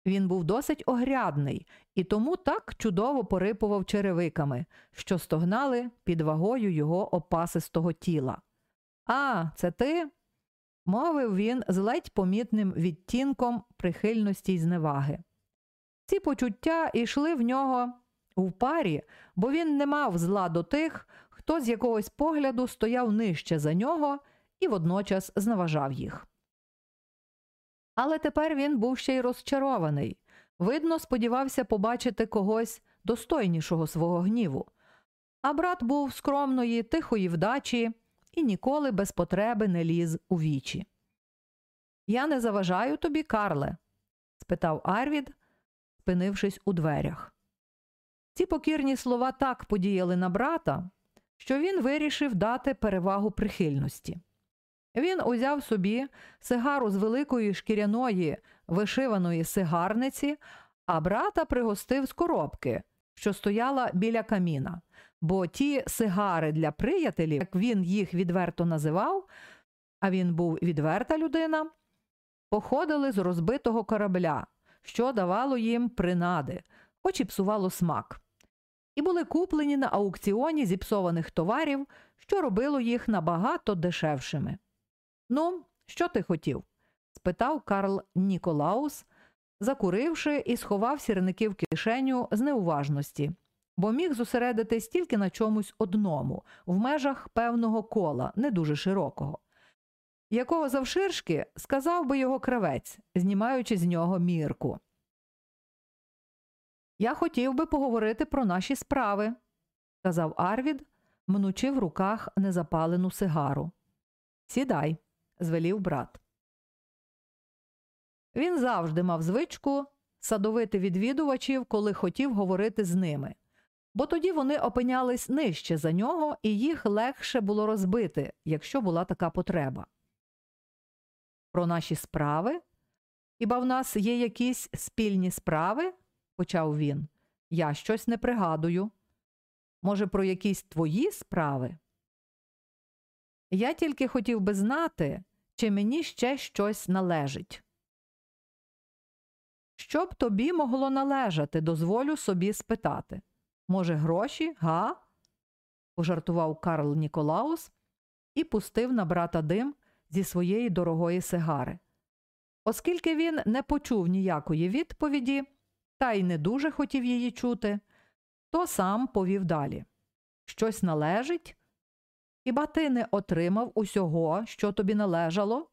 Він був досить огрядний і тому так чудово порипував черевиками, що стогнали під вагою його опасистого тіла. А, це ти? мовив він з ледь помітним відтінком прихильності й зневаги. Ці почуття йшли в нього в парі, бо він не мав зла до тих, хто з якогось погляду стояв нижче за нього і водночас зневажав їх. Але тепер він був ще й розчарований. Видно, сподівався побачити когось достойнішого свого гніву. А брат був скромної, тихої вдачі і ніколи без потреби не ліз у вічі. Я не заважаю тобі, Карле? спитав Арвід, спинившись у дверях. Ці покірні слова так подіяли на брата, що він вирішив дати перевагу прихильності. Він узяв собі сигару з великої шкіряної вишиваної сигарниці, а брата пригостив з коробки, що стояла біля каміна, бо ті сигари для приятелів, як він їх відверто називав, а він був відверта людина, походили з розбитого корабля, що давало їм принади, хоч і псувало смак, і були куплені на аукціоні зіпсованих товарів, що робило їх набагато дешевшими. Ну, що ти хотів? спитав Карл Ніколаус, закуривши і сховав сірники в кишеню з неуважності, бо міг зосередитись тільки на чомусь одному, в межах певного кола, не дуже широкого. Якого завширшки сказав би його кравець, знімаючи з нього мірку. Я хотів би поговорити про наші справи, сказав Арвід, мнучи в руках незапалену сигару. Сідай, звелів брат. Він завжди мав звичку садовити відвідувачів, коли хотів говорити з ними, бо тоді вони опинялись нижче за нього, і їх легше було розбити, якщо була така потреба. Про наші справи? Хіба в нас є якісь спільні справи? почав він. Я щось не пригадую. Може, про якісь твої справи? Я тільки хотів би знати, чи мені ще щось належить. Що б тобі могло належати, дозволю собі спитати. Може, гроші, га? пожартував Карл Ніколаус і пустив на брата дим зі своєї дорогої сигари. Оскільки він не почув ніякої відповіді, та й не дуже хотів її чути, то сам повів далі Щось належить? Хіба ти не отримав усього, що тобі належало?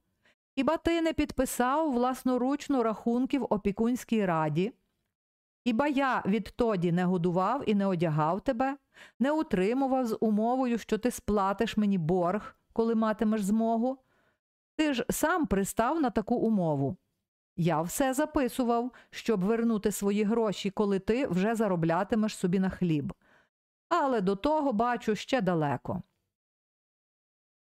Хіба ти не підписав власноручно рахунки в опікунській раді? Хіба я відтоді не годував і не одягав тебе, не утримував з умовою, що ти сплатиш мені борг, коли матимеш змогу? Ти ж сам пристав на таку умову. Я все записував, щоб вернути свої гроші, коли ти вже зароблятимеш собі на хліб. Але до того, бачу, ще далеко.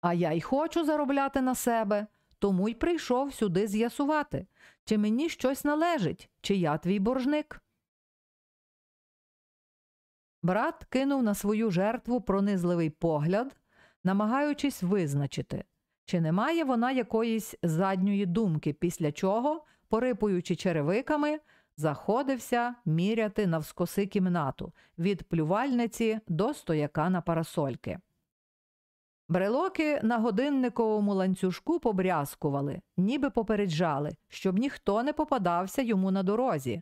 А я й хочу заробляти на себе, тому й прийшов сюди з'ясувати, чи мені щось належить, чи я твій боржник. Брат кинув на свою жертву пронизливий погляд, намагаючись визначити, чи немає вона якоїсь задньої думки, після чого, порипуючи черевиками, заходився міряти навскоси кімнату від плювальниці до стояка на парасольки. Брелоки на годинниковому ланцюжку побрязкували, ніби попереджали, щоб ніхто не попадався йому на дорозі,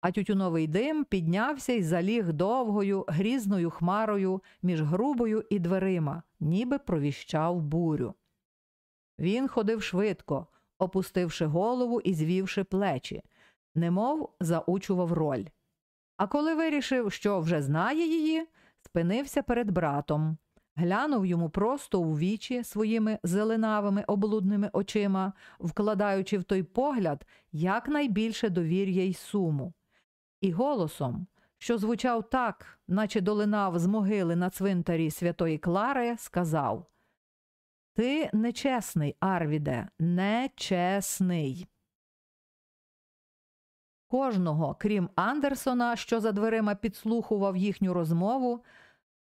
а тютюновий дим піднявся і заліг довгою, грізною хмарою між грубою і дверима, ніби провіщав бурю. Він ходив швидко, опустивши голову і звівши плечі, немов заучував роль. А коли вирішив, що вже знає її, спинився перед братом глянув йому просто у вічі своїми зеленавими облудними очима, вкладаючи в той погляд якнайбільше довір'я й суму, і голосом, що звучав так, наче долинав з могили на цвинтарі святої Клари, сказав Ти нечесний, Арвіде, нечесний. Кожного, крім Андерсона, що за дверима підслухував їхню розмову,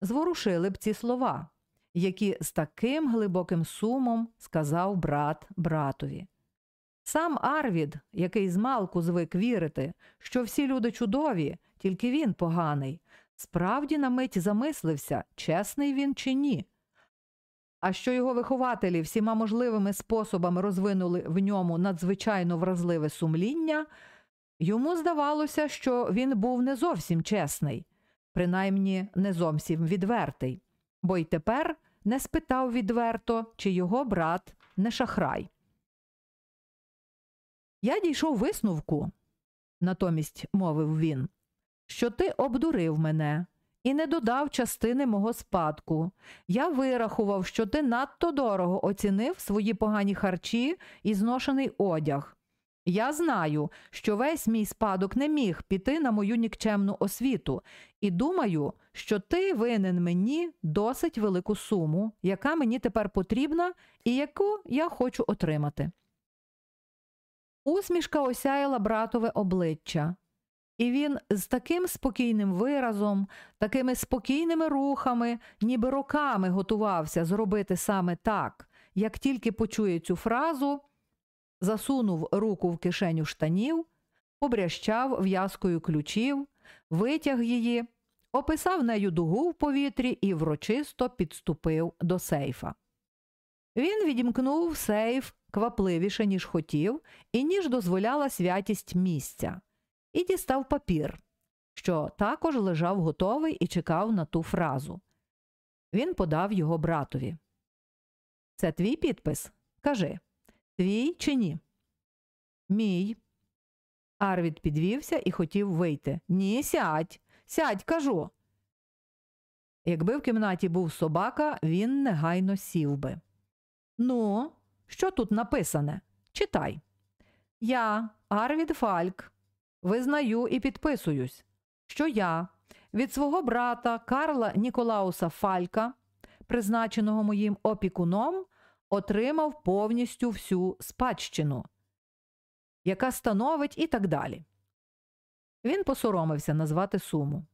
зворушили б ці слова, які з таким глибоким сумом сказав брат братові. Сам Арвід, який змалку звик вірити, що всі люди чудові, тільки він поганий, справді на мить замислився, чесний він чи ні. А що його вихователі всіма можливими способами розвинули в ньому надзвичайно вразливе сумління, йому здавалося, що він був не зовсім чесний, принаймні не зовсім відвертий, бо й тепер не спитав відверто, чи його брат не шахрай. Я дійшов висновку, натомість мовив він, що ти обдурив мене і не додав частини мого спадку. Я вирахував, що ти надто дорого оцінив свої погані харчі і зношений одяг. Я знаю, що весь мій спадок не міг піти на мою нікчемну освіту, і думаю, що ти винен мені досить велику суму, яка мені тепер потрібна і яку я хочу отримати. Усмішка осяяла братове обличчя, і він з таким спокійним виразом, такими спокійними рухами, ніби роками готувався зробити саме так, як тільки почує цю фразу, засунув руку в кишеню штанів, побрящав в'язкою ключів, витяг її, описав нею дугу в повітрі і врочисто підступив до сейфа. Він відімкнув сейф квапливіше, ніж хотів, і ніж дозволяла святість місця, і дістав папір, що також лежав готовий і чекав на ту фразу. Він подав його братові. Це твій підпис? Кажи, твій чи ні? Мій. Арвід підвівся і хотів вийти. Ні, сядь, сядь, кажу. Якби в кімнаті був собака, він негайно сів би. Ну, що тут написане? Читай. Я, Арвід Фальк, визнаю і підписуюсь, що я від свого брата Карла Ніколауса Фалька, призначеного моїм опікуном, отримав повністю всю спадщину, яка становить і так далі. Він посоромився назвати суму.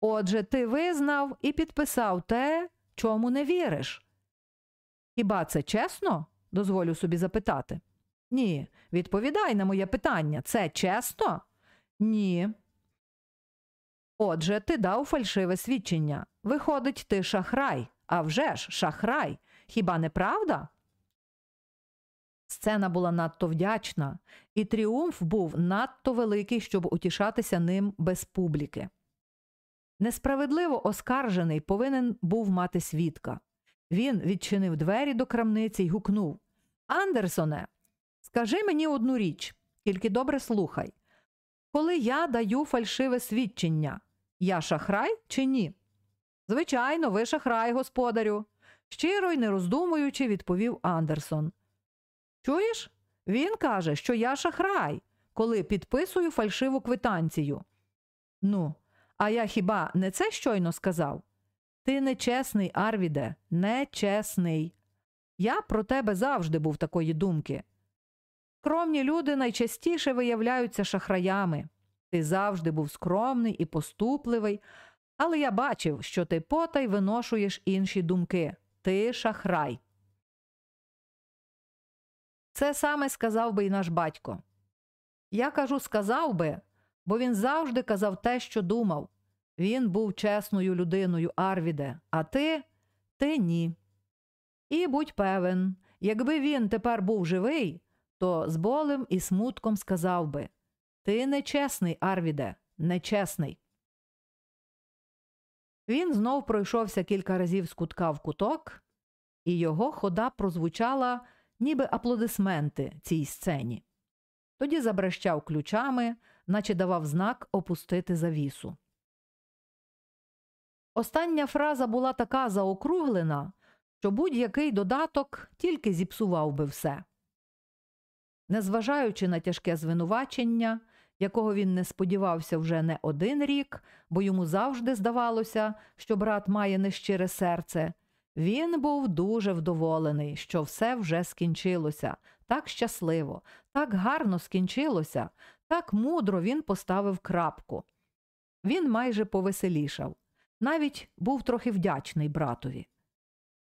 Отже, ти визнав і підписав те, чому не віриш. Хіба це чесно? дозволю собі запитати. Ні, відповідай на моє питання. Це чесно? Ні. Отже, ти дав фальшиве свідчення. Виходить, ти шахрай. А вже ж, шахрай. Хіба не правда? Сцена була надто вдячна, і тріумф був надто великий, щоб утішатися ним без публіки. Несправедливо оскаржений повинен був мати свідка. Він відчинив двері до крамниці й гукнув Андерсоне, скажи мені одну річ, тільки добре слухай. Коли я даю фальшиве свідчення, я шахрай чи ні? Звичайно, ви шахрай, господарю, щиро й не роздумуючи, відповів Андерсон. Чуєш? Він каже, що я шахрай, коли підписую фальшиву квитанцію. Ну, а я хіба не це щойно сказав? Ти нечесний, Арвіде, нечесний. Я про тебе завжди був такої думки. Скромні люди найчастіше виявляються шахраями. Ти завжди був скромний і поступливий, але я бачив, що ти потай виношуєш інші думки. Ти шахрай. Це саме сказав би й наш батько. Я кажу, сказав би, бо він завжди казав те, що думав. Він був чесною людиною, Арвіде, а ти ти ні. І будь певен, якби він тепер був живий, то з болем і смутком сказав би Ти нечесний, Арвіде, нечесний. Він знов пройшовся кілька разів з кутка в куток, і його хода прозвучала, ніби аплодисменти цій сцені. Тоді забрещав ключами, наче давав знак опустити завісу. Остання фраза була така заокруглена, що будь-який додаток тільки зіпсував би все. Незважаючи на тяжке звинувачення, якого він не сподівався вже не один рік, бо йому завжди здавалося, що брат має нещире серце, він був дуже вдоволений, що все вже скінчилося, так щасливо, так гарно скінчилося, так мудро він поставив крапку. Він майже повеселішав навіть був трохи вдячний братові.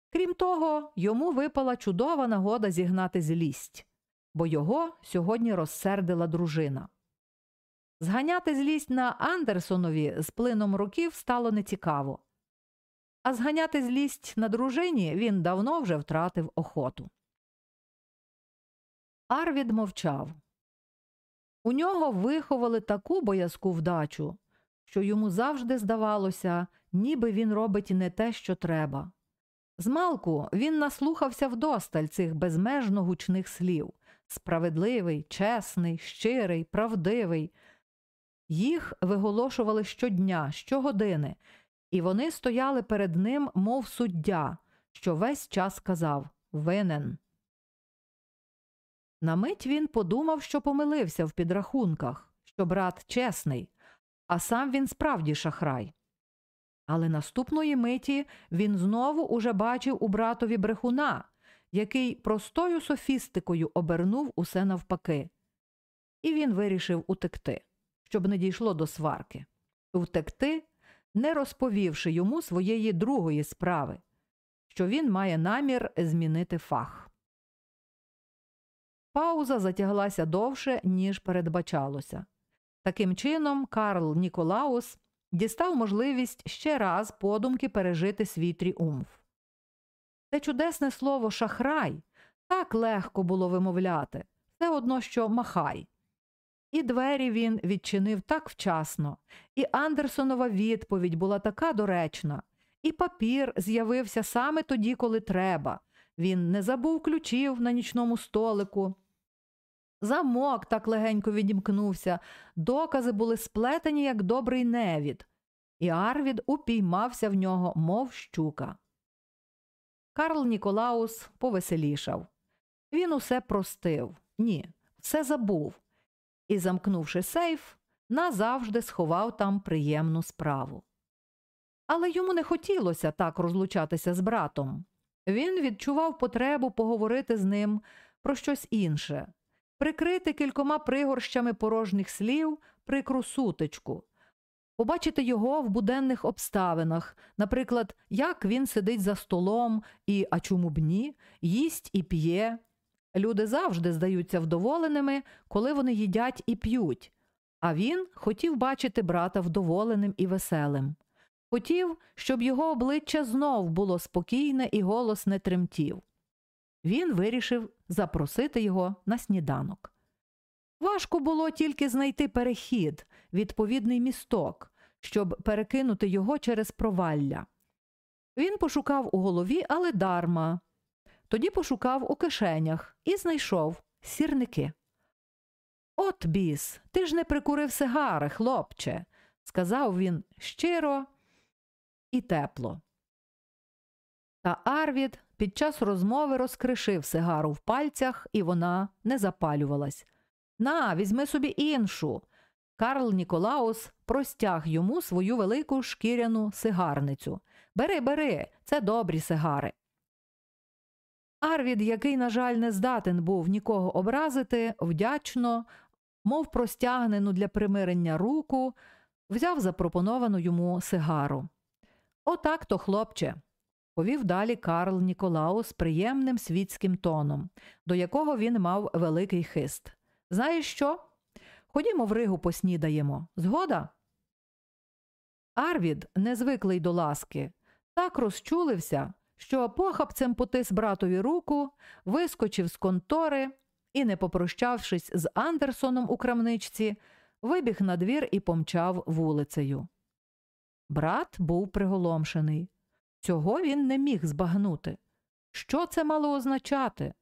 Крім того, йому випала чудова нагода зігнати злість, бо його сьогодні розсердила дружина. Зганяти злість на Андерсонові з плином років стало нецікаво, а зганяти злість на дружині він давно вже втратив охоту. Арвід мовчав. У нього виховали таку боязку вдачу, що йому завжди здавалося, ніби він робить не те, що треба. Змалку він наслухався вдосталь цих безмежно гучних слів справедливий, чесний, щирий, правдивий. Їх виголошували щодня, щогодини, і вони стояли перед ним, мов суддя, що весь час казав винен. На мить він подумав, що помилився в підрахунках, що брат чесний, а сам він справді шахрай. Але наступної миті він знову уже бачив у братові брехуна, який простою софістикою обернув усе навпаки. І він вирішив утекти, щоб не дійшло до сварки, втекти, не розповівши йому своєї другої справи, що він має намір змінити фах. Пауза затяглася довше, ніж передбачалося. Таким чином, Карл Ніколаус дістав можливість ще раз подумки пережити свій тріумф. Те чудесне слово шахрай так легко було вимовляти, все одно, що махай. І двері він відчинив так вчасно, і Андерсонова відповідь була така доречна, і папір з'явився саме тоді, коли треба. Він не забув ключів на нічному столику. Замок так легенько відімкнувся, докази були сплетені, як добрий невід, і Арвід упіймався в нього, мов щука. Карл Ніколаус повеселішав. Він усе простив, ні, все забув і, замкнувши сейф, назавжди сховав там приємну справу. Але йому не хотілося так розлучатися з братом. Він відчував потребу поговорити з ним про щось інше, прикрити кількома пригорщами порожніх слів прикру сутичку, побачити його в буденних обставинах, наприклад, як він сидить за столом і, а чому б ні, їсть і п'є. Люди завжди здаються вдоволеними, коли вони їдять і п'ють, а він хотів бачити брата вдоволеним і веселим. Хотів, щоб його обличчя знов було спокійне і голос не тремтів. Він вирішив запросити його на сніданок. Важко було тільки знайти перехід, відповідний місток, щоб перекинути його через провалля. Він пошукав у голові, але дарма. Тоді пошукав у кишенях і знайшов сірники. От біс, ти ж не прикурив сигари, хлопче, сказав він щиро і тепло. Та Арвід під час розмови розкришив сигару в пальцях, і вона не запалювалась. На, візьми собі іншу. Карл Ніколаус простяг йому свою велику шкіряну сигарницю. Бери, бери, це добрі сигари. Арвід, який, на жаль, не здатен був нікого образити, вдячно, мов простягнену для примирення руку, взяв запропоновану йому сигару. Отак то, хлопче, повів далі Карл Ніколаус приємним світським тоном, до якого він мав великий хист. Знаєш що? Ходімо в Ригу поснідаємо. Згода? Арвід, незвиклий до ласки, так розчулився, що похапцем потис братові руку, вискочив з контори і, не попрощавшись з Андерсоном у крамничці, вибіг на двір і помчав вулицею. Брат був приголомшений. Цього він не міг збагнути. Що це мало означати?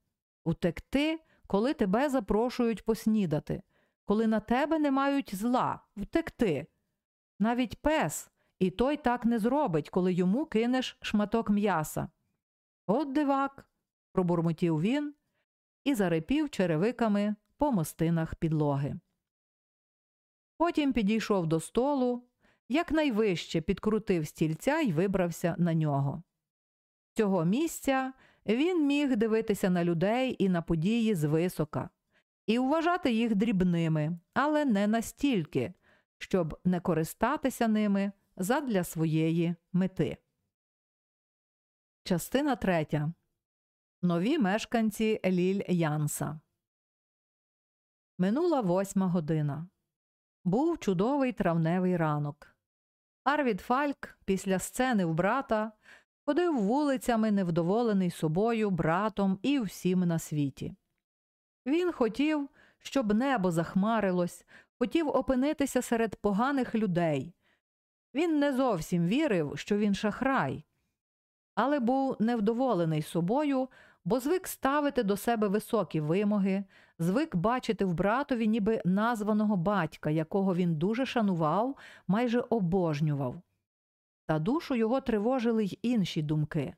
Утекти, коли тебе запрошують поснідати, коли на тебе не мають зла, втекти. Навіть пес, і той так не зробить, коли йому кинеш шматок м'яса. От дивак, пробурмотів він і зарипів черевиками по мостинах підлоги. Потім підійшов до столу, якнайвище підкрутив стільця і вибрався на нього. Цього місця він міг дивитися на людей і на події звисока, і вважати їх дрібними, але не настільки, щоб не користатися ними задля своєї мети. Частина третя. Нові мешканці Ліль Янса. Минула восьма година. Був чудовий травневий ранок. Арвід Фальк після сцени в брата ходив вулицями, невдоволений собою, братом і всім на світі. Він хотів, щоб небо захмарилось, хотів опинитися серед поганих людей. Він не зовсім вірив, що він шахрай, але був невдоволений собою, бо звик ставити до себе високі вимоги, звик бачити в братові ніби названого батька, якого він дуже шанував, майже обожнював. Та душу його тривожили й інші думки.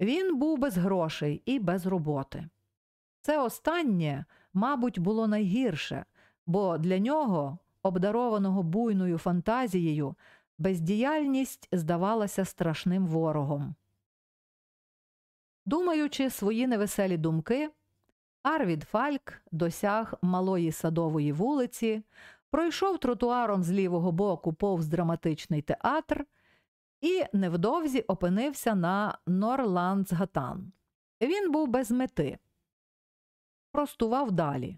Він був без грошей і без роботи. Це останнє, мабуть, було найгірше, бо для нього, обдарованого буйною фантазією, бездіяльність здавалася страшним ворогом. Думаючи свої невеселі думки, Арвід Фальк досяг малої садової вулиці, пройшов тротуаром з лівого боку повз драматичний театр і невдовзі опинився на Норландсгатан. Він був без мети, простував далі.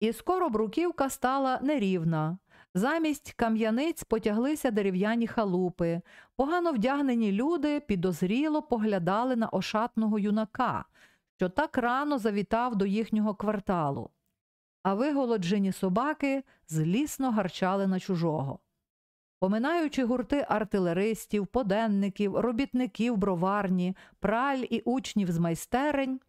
І скоро бруківка стала нерівна. Замість кам'яниць потяглися дерев'яні халупи, погано вдягнені люди підозріло поглядали на ошатного юнака, що так рано завітав до їхнього кварталу, а виголоджені собаки злісно гарчали на чужого. Поминаючи гурти артилеристів, поденників, робітників броварні, праль і учнів з майстерень,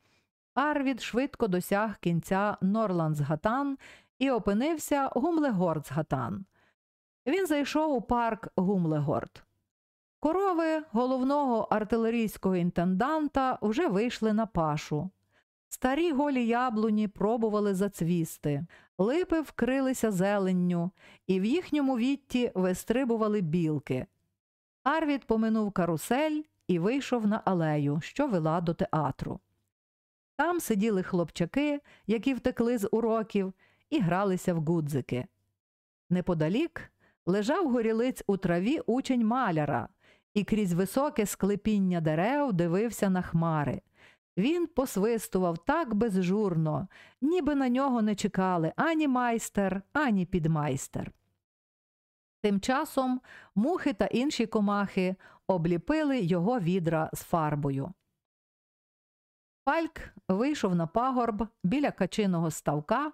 Арвід швидко досяг кінця Норландсгатан і опинився Гумлегордсгатан. Він зайшов у парк Гумлегорд. Корови головного артилерійського інтенданта вже вийшли на пашу. Старі голі яблуні пробували зацвісти, липи вкрилися зеленню, і в їхньому вітті вистрибували білки. Арвід поминув карусель і вийшов на алею, що вела до театру. Там сиділи хлопчаки, які втекли з уроків, і гралися в гудзики. Неподалік лежав горілиць у траві учень маляра і крізь високе склепіння дерев дивився на хмари. Він посвистував так безжурно, ніби на нього не чекали ані майстер, ані підмайстер. Тим часом мухи та інші комахи обліпили його відра з фарбою. Фальк вийшов на пагорб біля качиного ставка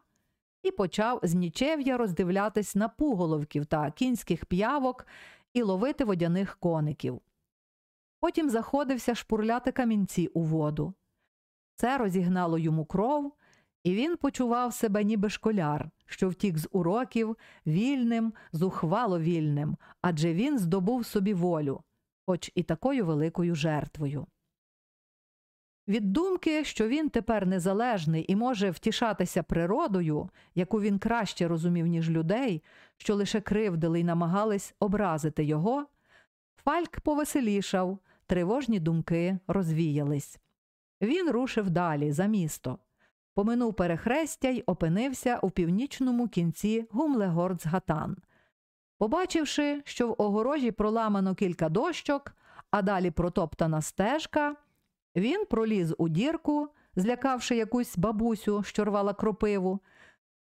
і почав з нічев'я роздивлятись на пуголовків та кінських п'явок і ловити водяних коників. Потім заходився шпурляти камінці у воду. Це розігнало йому кров, і він почував себе ніби школяр, що втік з уроків вільним, зухвало вільним, адже він здобув собі волю, хоч і такою великою жертвою. Від думки, що він тепер незалежний і може втішатися природою, яку він краще розумів, ніж людей, що лише кривдили й намагались образити його, Фальк повеселішав, тривожні думки розвіялись. Він рушив далі, за місто, поминув перехрестя й опинився у північному кінці Гумлегордсгатан. Побачивши, що в огорожі проламано кілька дощок, а далі протоптана стежка. Він проліз у дірку, злякавши якусь бабусю, що рвала кропиву,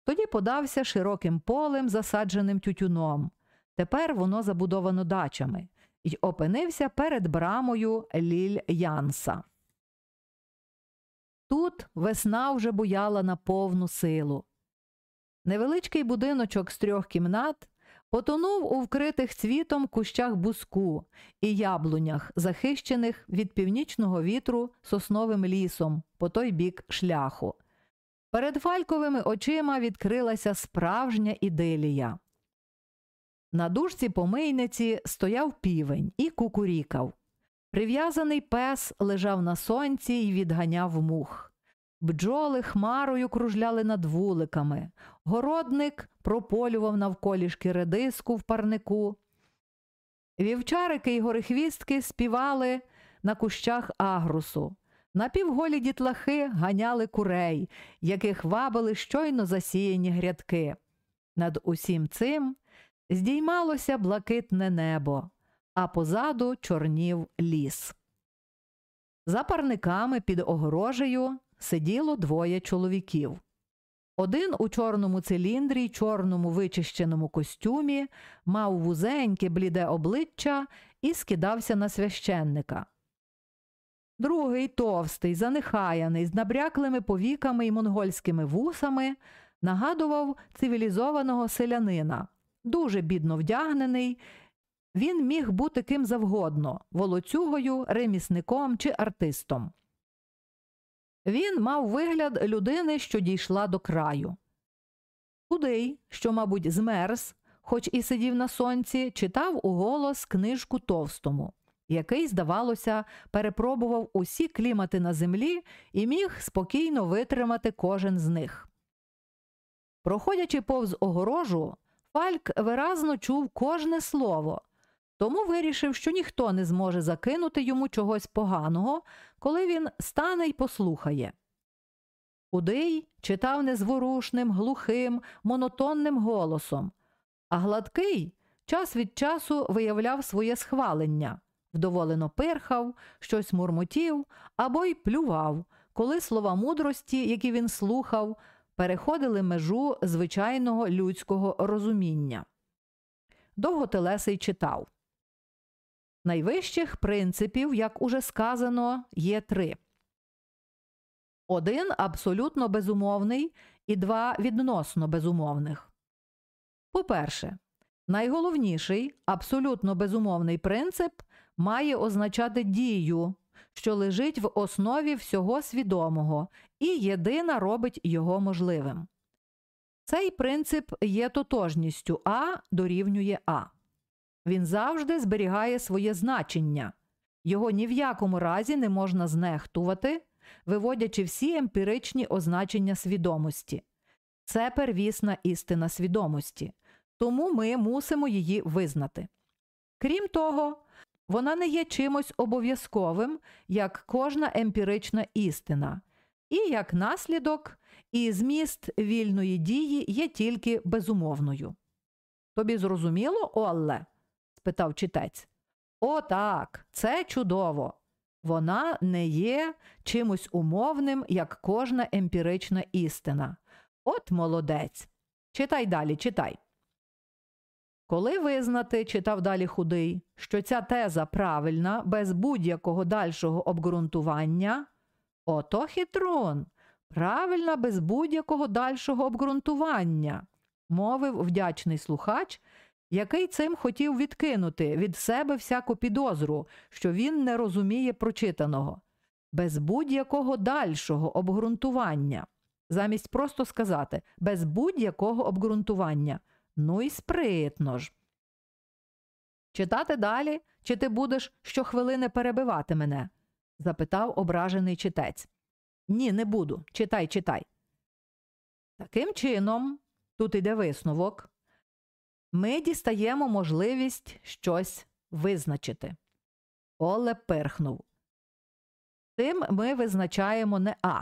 тоді подався широким полем, засадженим тютюном. Тепер воно забудовано дачами, й опинився перед брамою Ліль Янса. Тут весна вже буяла на повну силу. Невеличкий будиночок з трьох кімнат Потонув у вкритих цвітом кущах буску і яблунях, захищених від північного вітру сосновим лісом по той бік шляху. Перед фальковими очима відкрилася справжня ідилія. На дужці помийниці стояв півень і кукурікав. Прив'язаний пес лежав на сонці і відганяв мух. Бджоли хмарою кружляли над вуликами, городник прополював навколішки редиску в парнику. Вівчарики й горихвістки співали на кущах агрусу. Напівголі дітлахи ганяли курей, яких вабили щойно засіяні грядки. Над усім цим здіймалося блакитне небо, а позаду чорнів ліс. За парниками під огорожею сиділо двоє чоловіків. Один у чорному циліндрі чорному вичищеному костюмі мав вузеньке бліде обличчя і скидався на священника. Другий товстий, занехаяний, з набряклими повіками й монгольськими вусами, нагадував цивілізованого селянина, дуже бідно вдягнений. Він міг бути ким завгодно волоцюгою, ремісником чи артистом. Він мав вигляд людини, що дійшла до краю. Худий, що, мабуть, змерз, хоч і сидів на сонці, читав у голос книжку товстому. який, здавалося, перепробував усі клімати на землі і міг спокійно витримати кожен з них. Проходячи повз огорожу, Фальк виразно чув кожне слово, тому вирішив, що ніхто не зможе закинути йому чогось поганого, коли він стане й послухає. Худий читав незворушним, глухим, монотонним голосом, а гладкий час від часу виявляв своє схвалення, вдоволено пирхав, щось мурмотів або й плював, коли слова мудрості, які він слухав, переходили межу звичайного людського розуміння. Довготелесий читав Найвищих принципів, як уже сказано, є три. Один абсолютно безумовний і два відносно безумовних. По-перше, найголовніший абсолютно безумовний принцип має означати дію, що лежить в основі всього свідомого і єдина робить його можливим. Цей принцип є тотожністю А дорівнює А. Він завжди зберігає своє значення, його ні в якому разі не можна знехтувати, виводячи всі емпіричні означення свідомості. Це первісна істина свідомості, тому ми мусимо її визнати. Крім того, вона не є чимось обов'язковим, як кожна емпірична істина, і як наслідок, і зміст вільної дії є тільки безумовною. Тобі зрозуміло, Олле? Спитав читець. О, так, це чудово. Вона не є чимось умовним, як кожна емпірична істина. От молодець. Читай далі, читай. Коли визнати, читав далі худий, що ця теза правильна, без будь-якого дальшого обґрунтування, ото хитрун, правильна без будь-якого дальшого обґрунтування, мовив вдячний слухач, який цим хотів відкинути від себе всяку підозру, що він не розуміє прочитаного, без будь-якого дальшого обґрунтування, замість просто сказати, без будь-якого обґрунтування. Ну і спритно ж. Читати далі, чи ти будеш щохвилини перебивати мене? запитав ображений читець. Ні, не буду. Читай, читай. Таким чином, тут іде висновок, ми дістаємо можливість щось визначити. Оле перхнув. Тим ми визначаємо не А,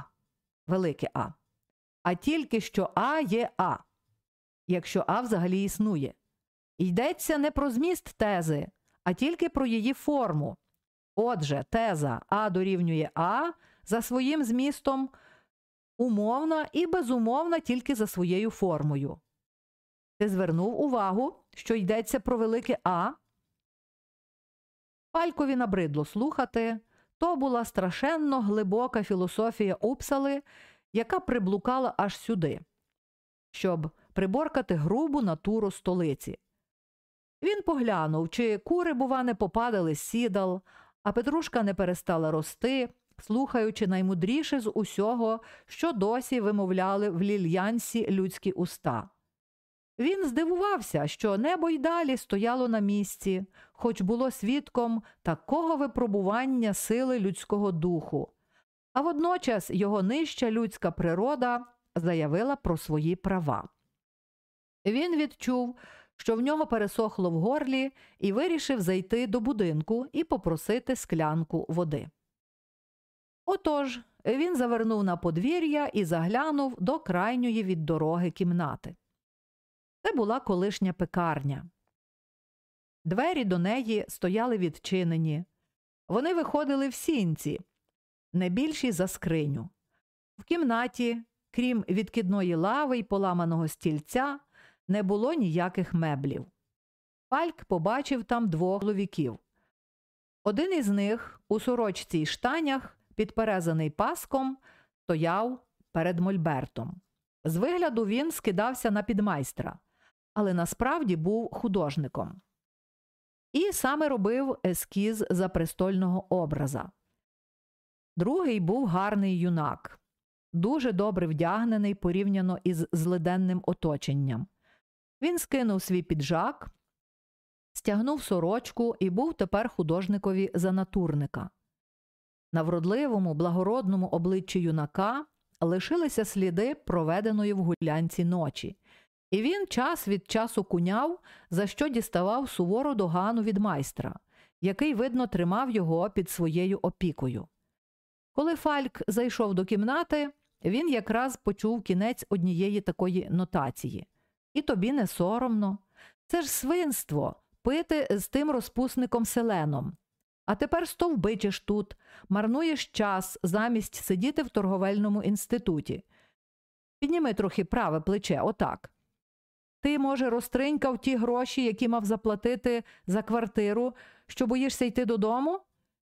велике А, а тільки що А є А якщо А взагалі існує. Йдеться не про зміст тези, а тільки про її форму. Отже, теза А дорівнює А за своїм змістом умовна і безумовна тільки за своєю формою. Ти звернув увагу, що йдеться про велике А. Палькові набридло слухати. То була страшенно глибока філософія Упсали, яка приблукала аж сюди, щоб приборкати грубу натуру столиці. Він поглянув, чи кури, бува, не попадали з сідал, а Петрушка не перестала рости, слухаючи наймудріше з усього, що досі вимовляли в лільянсі людські уста. Він здивувався, що небо й далі стояло на місці, хоч було свідком такого випробування сили людського духу, а водночас його нижча людська природа заявила про свої права. Він відчув, що в нього пересохло в горлі, і вирішив зайти до будинку і попросити склянку води. Отож, він завернув на подвір'я і заглянув до крайньої від дороги кімнати. Це була колишня пекарня. Двері до неї стояли відчинені. Вони виходили в сінці, не більші за скриню. В кімнаті, крім відкидної лави й поламаного стільця, не було ніяких меблів. Пальк побачив там двох чоловіків. Один із них у сорочці й штанях, підперезаний паском, стояв перед мольбертом. З вигляду він скидався на підмайстра, але насправді був художником. І саме робив ескіз запрестольного образа. Другий був гарний юнак, дуже добре вдягнений порівняно із злиденним оточенням. Він скинув свій піджак, стягнув сорочку і був тепер художникові за натурника. На вродливому, благородному обличчі юнака лишилися сліди проведеної в гулянці ночі, і він час від часу куняв, за що діставав сувору догану від майстра, який, видно, тримав його під своєю опікою. Коли Фальк зайшов до кімнати, він якраз почув кінець однієї такої нотації. І тобі не соромно. Це ж свинство пити з тим розпусником селеном. А тепер стовбичиш тут, марнуєш час замість сидіти в торговельному інституті. Підніми трохи праве плече, отак. Ти, може, розтринькав ті гроші, які мав заплатити за квартиру, що боїшся йти додому?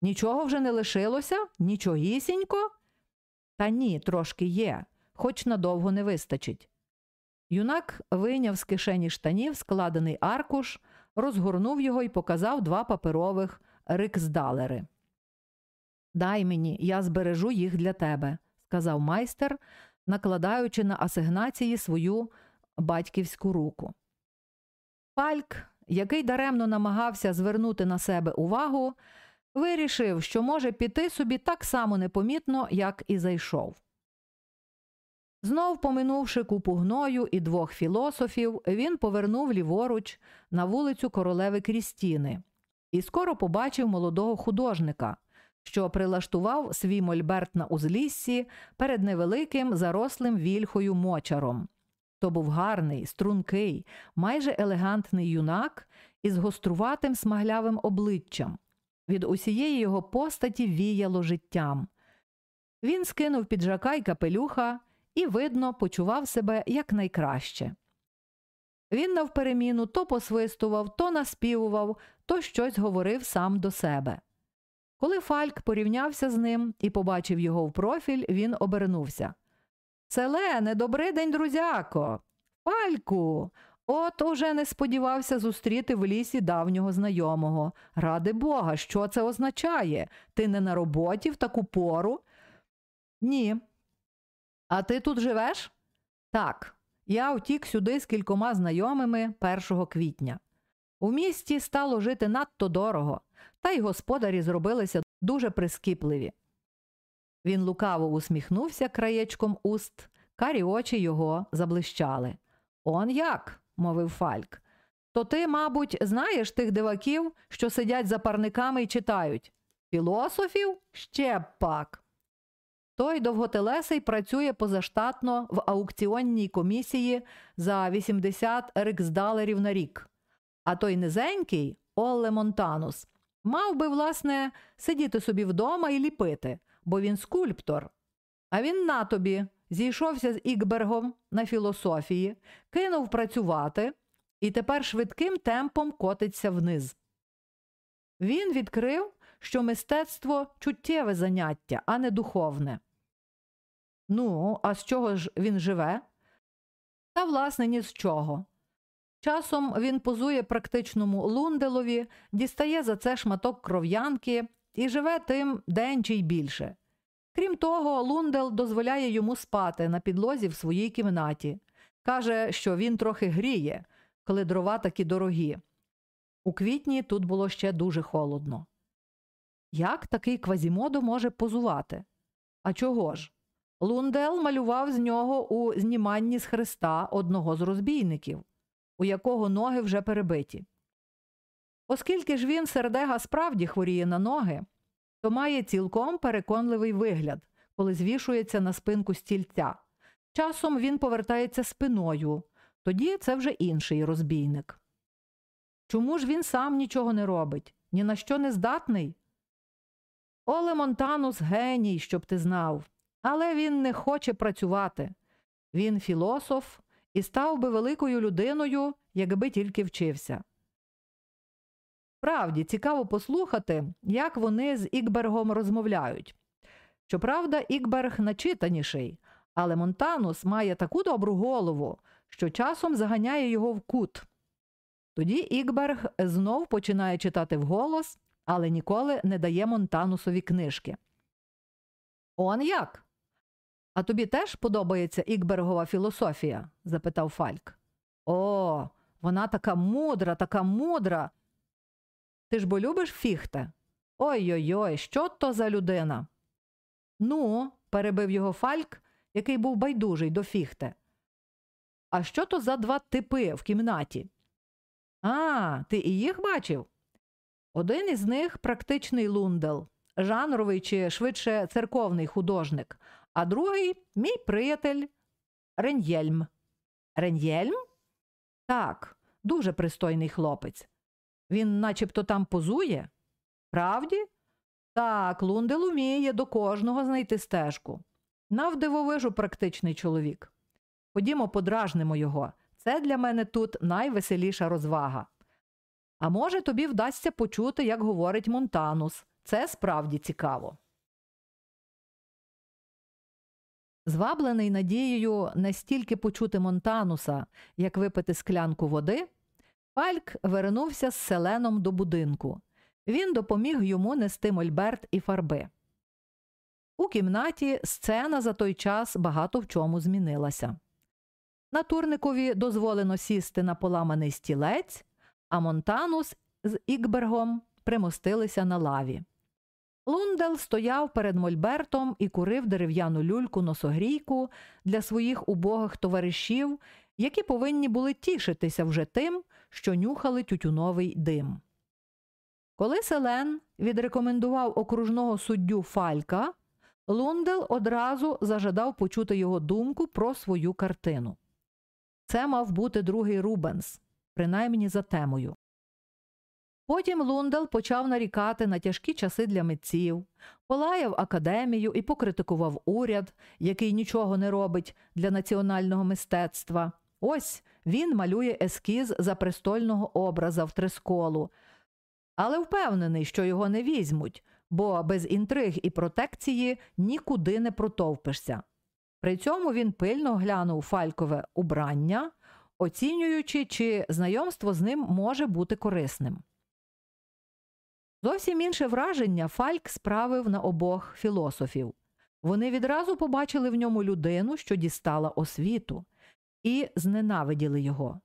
Нічого вже не лишилося? Нічогісінько? Та ні, трошки є, хоч надовго не вистачить. Юнак вийняв з кишені штанів складений аркуш, розгорнув його і показав два паперових риксдалери. Дай мені, я збережу їх для тебе, сказав майстер, накладаючи на асигнації свою батьківську руку. Фальк, який даремно намагався звернути на себе увагу, вирішив, що може піти собі так само непомітно, як і зайшов. Знов поминувши купу гною і двох філософів, він повернув ліворуч на вулицю королеви Крістіни і скоро побачив молодого художника, що прилаштував свій мольберт на узліссі перед невеликим зарослим вільхою мочаром. То був гарний, стрункий, майже елегантний юнак із гоструватим смаглявим обличчям. Від усієї його постаті віяло життям. Він скинув піджака й капелюха і, видно, почував себе якнайкраще. Він навпереміну то посвистував, то наспівував, то щось говорив сам до себе. Коли Фальк порівнявся з ним і побачив його в профіль, він обернувся. Селене, добрий день, друзяко. Фальку. От уже не сподівався зустріти в лісі давнього знайомого. Ради Бога, що це означає? Ти не на роботі в таку пору? Ні. А ти тут живеш? Так. Я втік сюди з кількома знайомими 1 квітня. У місті стало жити надто дорого, та й господарі зробилися дуже прискіпливі. Він лукаво усміхнувся краєчком уст, карі очі його заблищали. Он як? мовив Фальк. То ти, мабуть, знаєш тих диваків, що сидять за парниками і читають? Філософів? Ще пак. Той довготелесий працює позаштатно в аукціонній комісії за 80 риксдалерів на рік. А той низенький, Олле Монтанус, мав би, власне, сидіти собі вдома і ліпити, бо він скульптор. А він на тобі зійшовся з Ікбергом на філософії, кинув працювати і тепер швидким темпом котиться вниз. Він відкрив, що мистецтво чуттєве заняття, а не духовне. Ну, а з чого ж він живе? Та, власне, ні з чого. Часом він позує практичному лунделові, дістає за це шматок кров'янки і живе тим день чи й більше. Крім того, Лундел дозволяє йому спати на підлозі в своїй кімнаті. Каже, що він трохи гріє, коли дрова такі дорогі. У квітні тут було ще дуже холодно. Як такий квазімодо може позувати? А чого ж? Лундел малював з нього у зніманні з хреста одного з розбійників, у якого ноги вже перебиті. Оскільки ж він сердега справді хворіє на ноги, то має цілком переконливий вигляд, коли звішується на спинку стільця. Часом він повертається спиною, тоді це вже інший розбійник. Чому ж він сам нічого не робить, ні на що не здатний? Оле Монтанус геній, щоб ти знав, але він не хоче працювати. Він філософ і став би великою людиною, якби тільки вчився. Справді, цікаво послухати, як вони з Ікбергом розмовляють. Щоправда, Ікберг начитаніший, але Монтанус має таку добру голову, що часом заганяє його в кут. Тоді Ікберг знов починає читати вголос, але ніколи не дає Монтанусові книжки. Он як? А тобі теж подобається Ікбергова філософія? запитав Фальк. О, вона така мудра, така мудра. Ти ж бо любиш фіхте? Ой-ой, ой що то за людина? Ну, перебив його Фальк, який був байдужий до фіхте. А що то за два типи в кімнаті? А, ти і їх бачив? Один із них практичний лундел, жанровий чи швидше церковний художник, а другий мій приятель Реньєльм. Реньєльм? Так, дуже пристойний хлопець. Він начебто там позує? Правді? Так, Лундел уміє до кожного знайти стежку. Навдивовижу практичний чоловік. Ходімо, подражнимо його. Це для мене тут найвеселіша розвага. А може, тобі вдасться почути, як говорить Монтанус. Це справді цікаво. Зваблений надією не стільки почути Монтануса, як випити склянку води, Фальк вернувся з селеном до будинку. Він допоміг йому нести мольберт і фарби. У кімнаті сцена за той час багато в чому змінилася. Натурникові дозволено сісти на поламаний стілець, а Монтанус з Ікбергом примостилися на лаві. Лундел стояв перед Мольбертом і курив дерев'яну люльку носогрійку для своїх убогих товаришів, які повинні були тішитися вже тим, що нюхали тютюновий дим. Коли Селен відрекомендував окружного суддю Фалька, Лундел одразу зажадав почути його думку про свою картину. Це мав бути другий Рубенс, принаймні за темою. Потім Лундел почав нарікати на тяжкі часи для митців, полаяв академію і покритикував уряд, який нічого не робить для національного мистецтва. Ось він малює ескіз запрестольного образа в тресколу, але впевнений, що його не візьмуть, бо без інтриг і протекції нікуди не протовпишся. При цьому він пильно глянув фалькове убрання, оцінюючи, чи знайомство з ним може бути корисним. Зовсім інше враження Фальк справив на обох філософів. Вони відразу побачили в ньому людину, що дістала освіту, і зненавиділи його,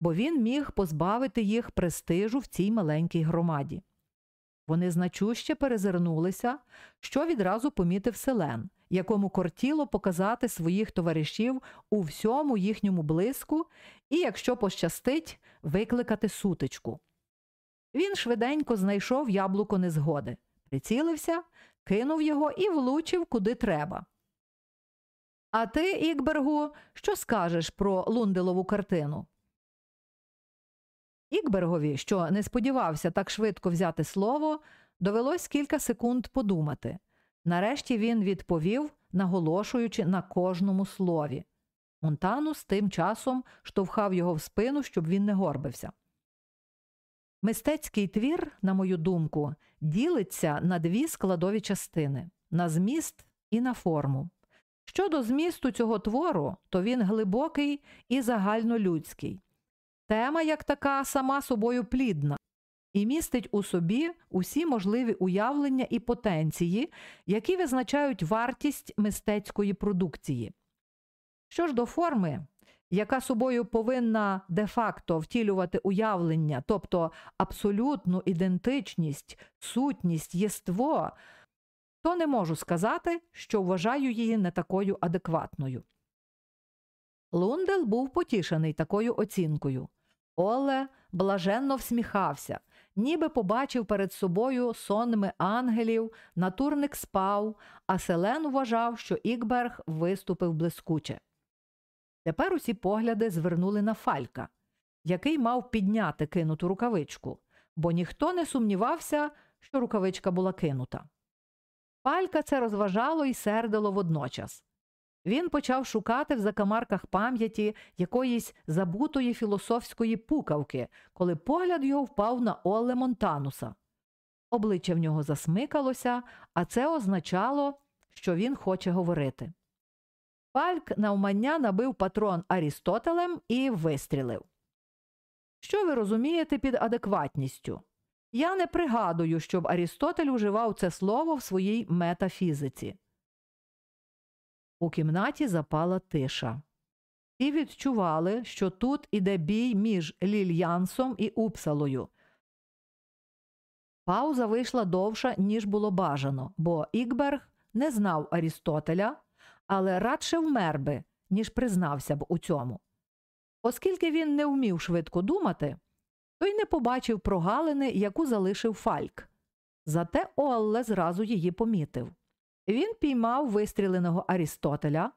бо він міг позбавити їх престижу в цій маленькій громаді. Вони значуще перезирнулися, що відразу помітив селен, якому кортіло показати своїх товаришів у всьому їхньому блиску і, якщо пощастить, викликати сутичку. Він швиденько знайшов яблуко незгоди, прицілився, кинув його і влучив куди треба. А ти, Ікбергу, що скажеш про Лунделову картину? Ікбергові, що не сподівався так швидко взяти слово, довелось кілька секунд подумати. Нарешті він відповів, наголошуючи на кожному слові. Монтанус тим часом штовхав його в спину, щоб він не горбився. Мистецький твір, на мою думку, ділиться на дві складові частини на зміст і на форму. Щодо змісту цього твору, то він глибокий і загальнолюдський. Тема, як така, сама собою плідна і містить у собі усі можливі уявлення і потенції, які визначають вартість мистецької продукції. Що ж до форми, яка собою повинна де-факто втілювати уявлення, тобто абсолютну ідентичність, сутність, єство, то не можу сказати, що вважаю її не такою адекватною. Лундел був потішений такою оцінкою. Оле блаженно всміхався, ніби побачив перед собою сонми ангелів, натурник спав, а Селен вважав, що Ікберг виступив блискуче. Тепер усі погляди звернули на Фалька, який мав підняти кинуту рукавичку, бо ніхто не сумнівався, що рукавичка була кинута. Фалька це розважало і сердило водночас. Він почав шукати в закамарках пам'яті якоїсь забутої філософської пукавки, коли погляд його впав на Оле Монтануса. Обличчя в нього засмикалося, а це означало, що він хоче говорити. Фальк навмання набив патрон Арістотелем і вистрілив. Що ви розумієте під адекватністю? Я не пригадую, щоб Арістотель уживав це слово в своїй метафізиці. У кімнаті запала тиша. І відчували, що тут іде бій між Лільянсом і Упсалою. Пауза вийшла довша, ніж було бажано, бо Ікберг не знав Арістотеля, але радше вмер би, ніж признався б у цьому. Оскільки він не вмів швидко думати, то й не побачив прогалини, яку залишив Фальк. Зате Олле зразу її помітив. Він піймав вистріленого Арістотеля,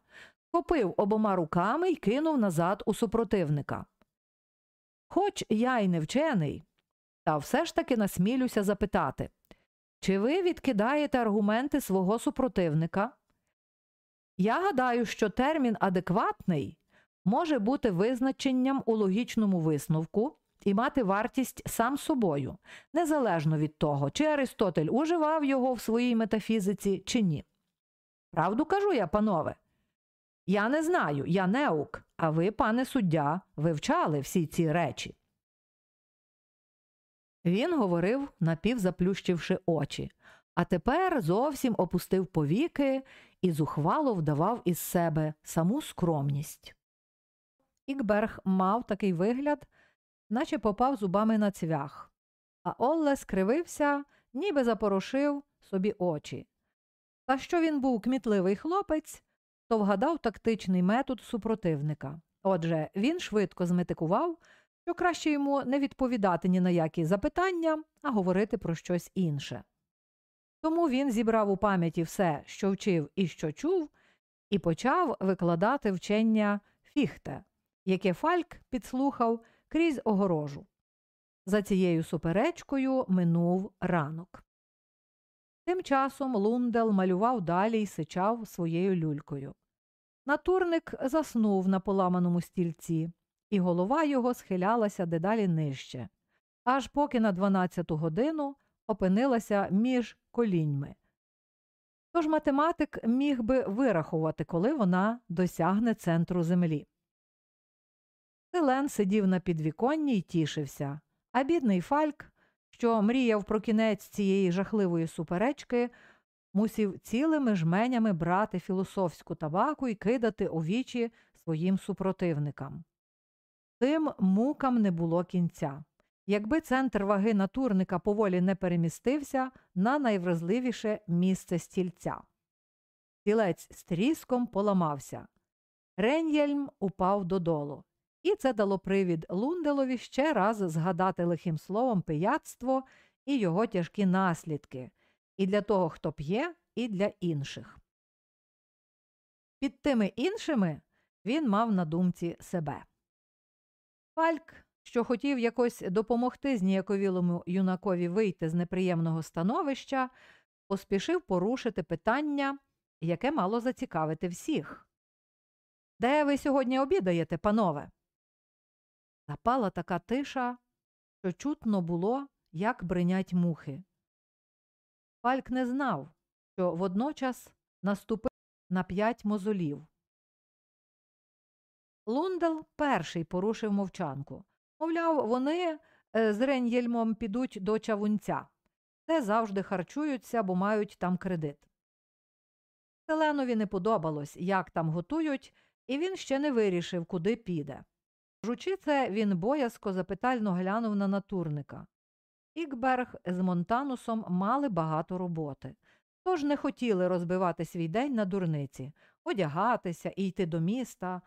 копив обома руками і кинув назад у супротивника. Хоч я й не вчений, та все ж таки насмілюся запитати, чи ви відкидаєте аргументи свого супротивника? Я гадаю, що термін адекватний може бути визначенням у логічному висновку і мати вартість сам собою, незалежно від того, чи Аристотель уживав його в своїй метафізиці, чи ні. Правду кажу я, панове. Я не знаю, я неук, а ви, пане суддя, вивчали всі ці речі. Він говорив, напівзаплющивши очі, а тепер зовсім опустив повіки і зухвало вдавав із себе саму скромність. Ікберг мав такий вигляд, наче попав зубами на цвях, а Олле скривився, ніби запорошив собі очі. Та що він був кмітливий хлопець, то вгадав тактичний метод супротивника. Отже, він швидко зметикував, що краще йому не відповідати ні на які запитання, а говорити про щось інше. Тому він зібрав у пам'яті все, що вчив і що чув, і почав викладати вчення фіхте, яке Фальк підслухав крізь огорожу. За цією суперечкою минув ранок. Тим часом Лундел малював далі й сичав своєю люлькою. Натурник заснув на поламаному стільці, і голова його схилялася дедалі нижче, аж поки на дванадцяту годину опинилася між коліньми. Тож математик міг би вирахувати, коли вона досягне центру землі. Селен сидів на підвіконні й тішився, а бідний Фальк, що мріяв про кінець цієї жахливої суперечки, мусів цілими жменями брати філософську табаку і кидати у вічі своїм супротивникам. Тим мукам не було кінця. Якби центр ваги натурника поволі не перемістився на найвразливіше місце стільця. Стілець з тріском поламався. Реньєльм упав додолу. І це дало привід Лунделові ще раз згадати лихим словом пияцтво і його тяжкі наслідки і для того, хто п'є, і для інших. Під тими іншими він мав на думці себе. Фальк, що хотів якось допомогти зніяковілому юнакові вийти з неприємного становища, поспішив порушити питання, яке мало зацікавити всіх. Де ви сьогодні обідаєте, панове? Запала така тиша, що чутно було, як бринять мухи. Фальк не знав, що водночас наступив на п'ять мозолів. Лундел перший порушив мовчанку. Мовляв, вони е, з Реньєльмом підуть до чавунця. Те завжди харчуються, бо мають там кредит. Селенові не подобалось, як там готують, і він ще не вирішив, куди піде. Жучи це, він боязко запитально глянув на натурника. Ікберг з Монтанусом мали багато роботи, тож не хотіли розбивати свій день на дурниці, одягатися і йти до міста,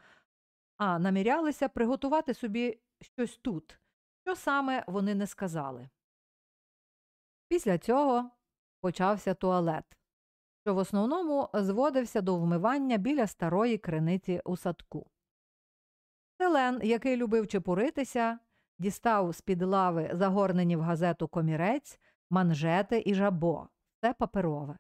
а намірялися приготувати собі щось тут, що саме вони не сказали. Після цього почався туалет, що в основному зводився до вмивання біля старої криниці у садку. Селен, який любив чепуритися, дістав з під лави загорнені в газету комірець, манжети і жабо, все паперове.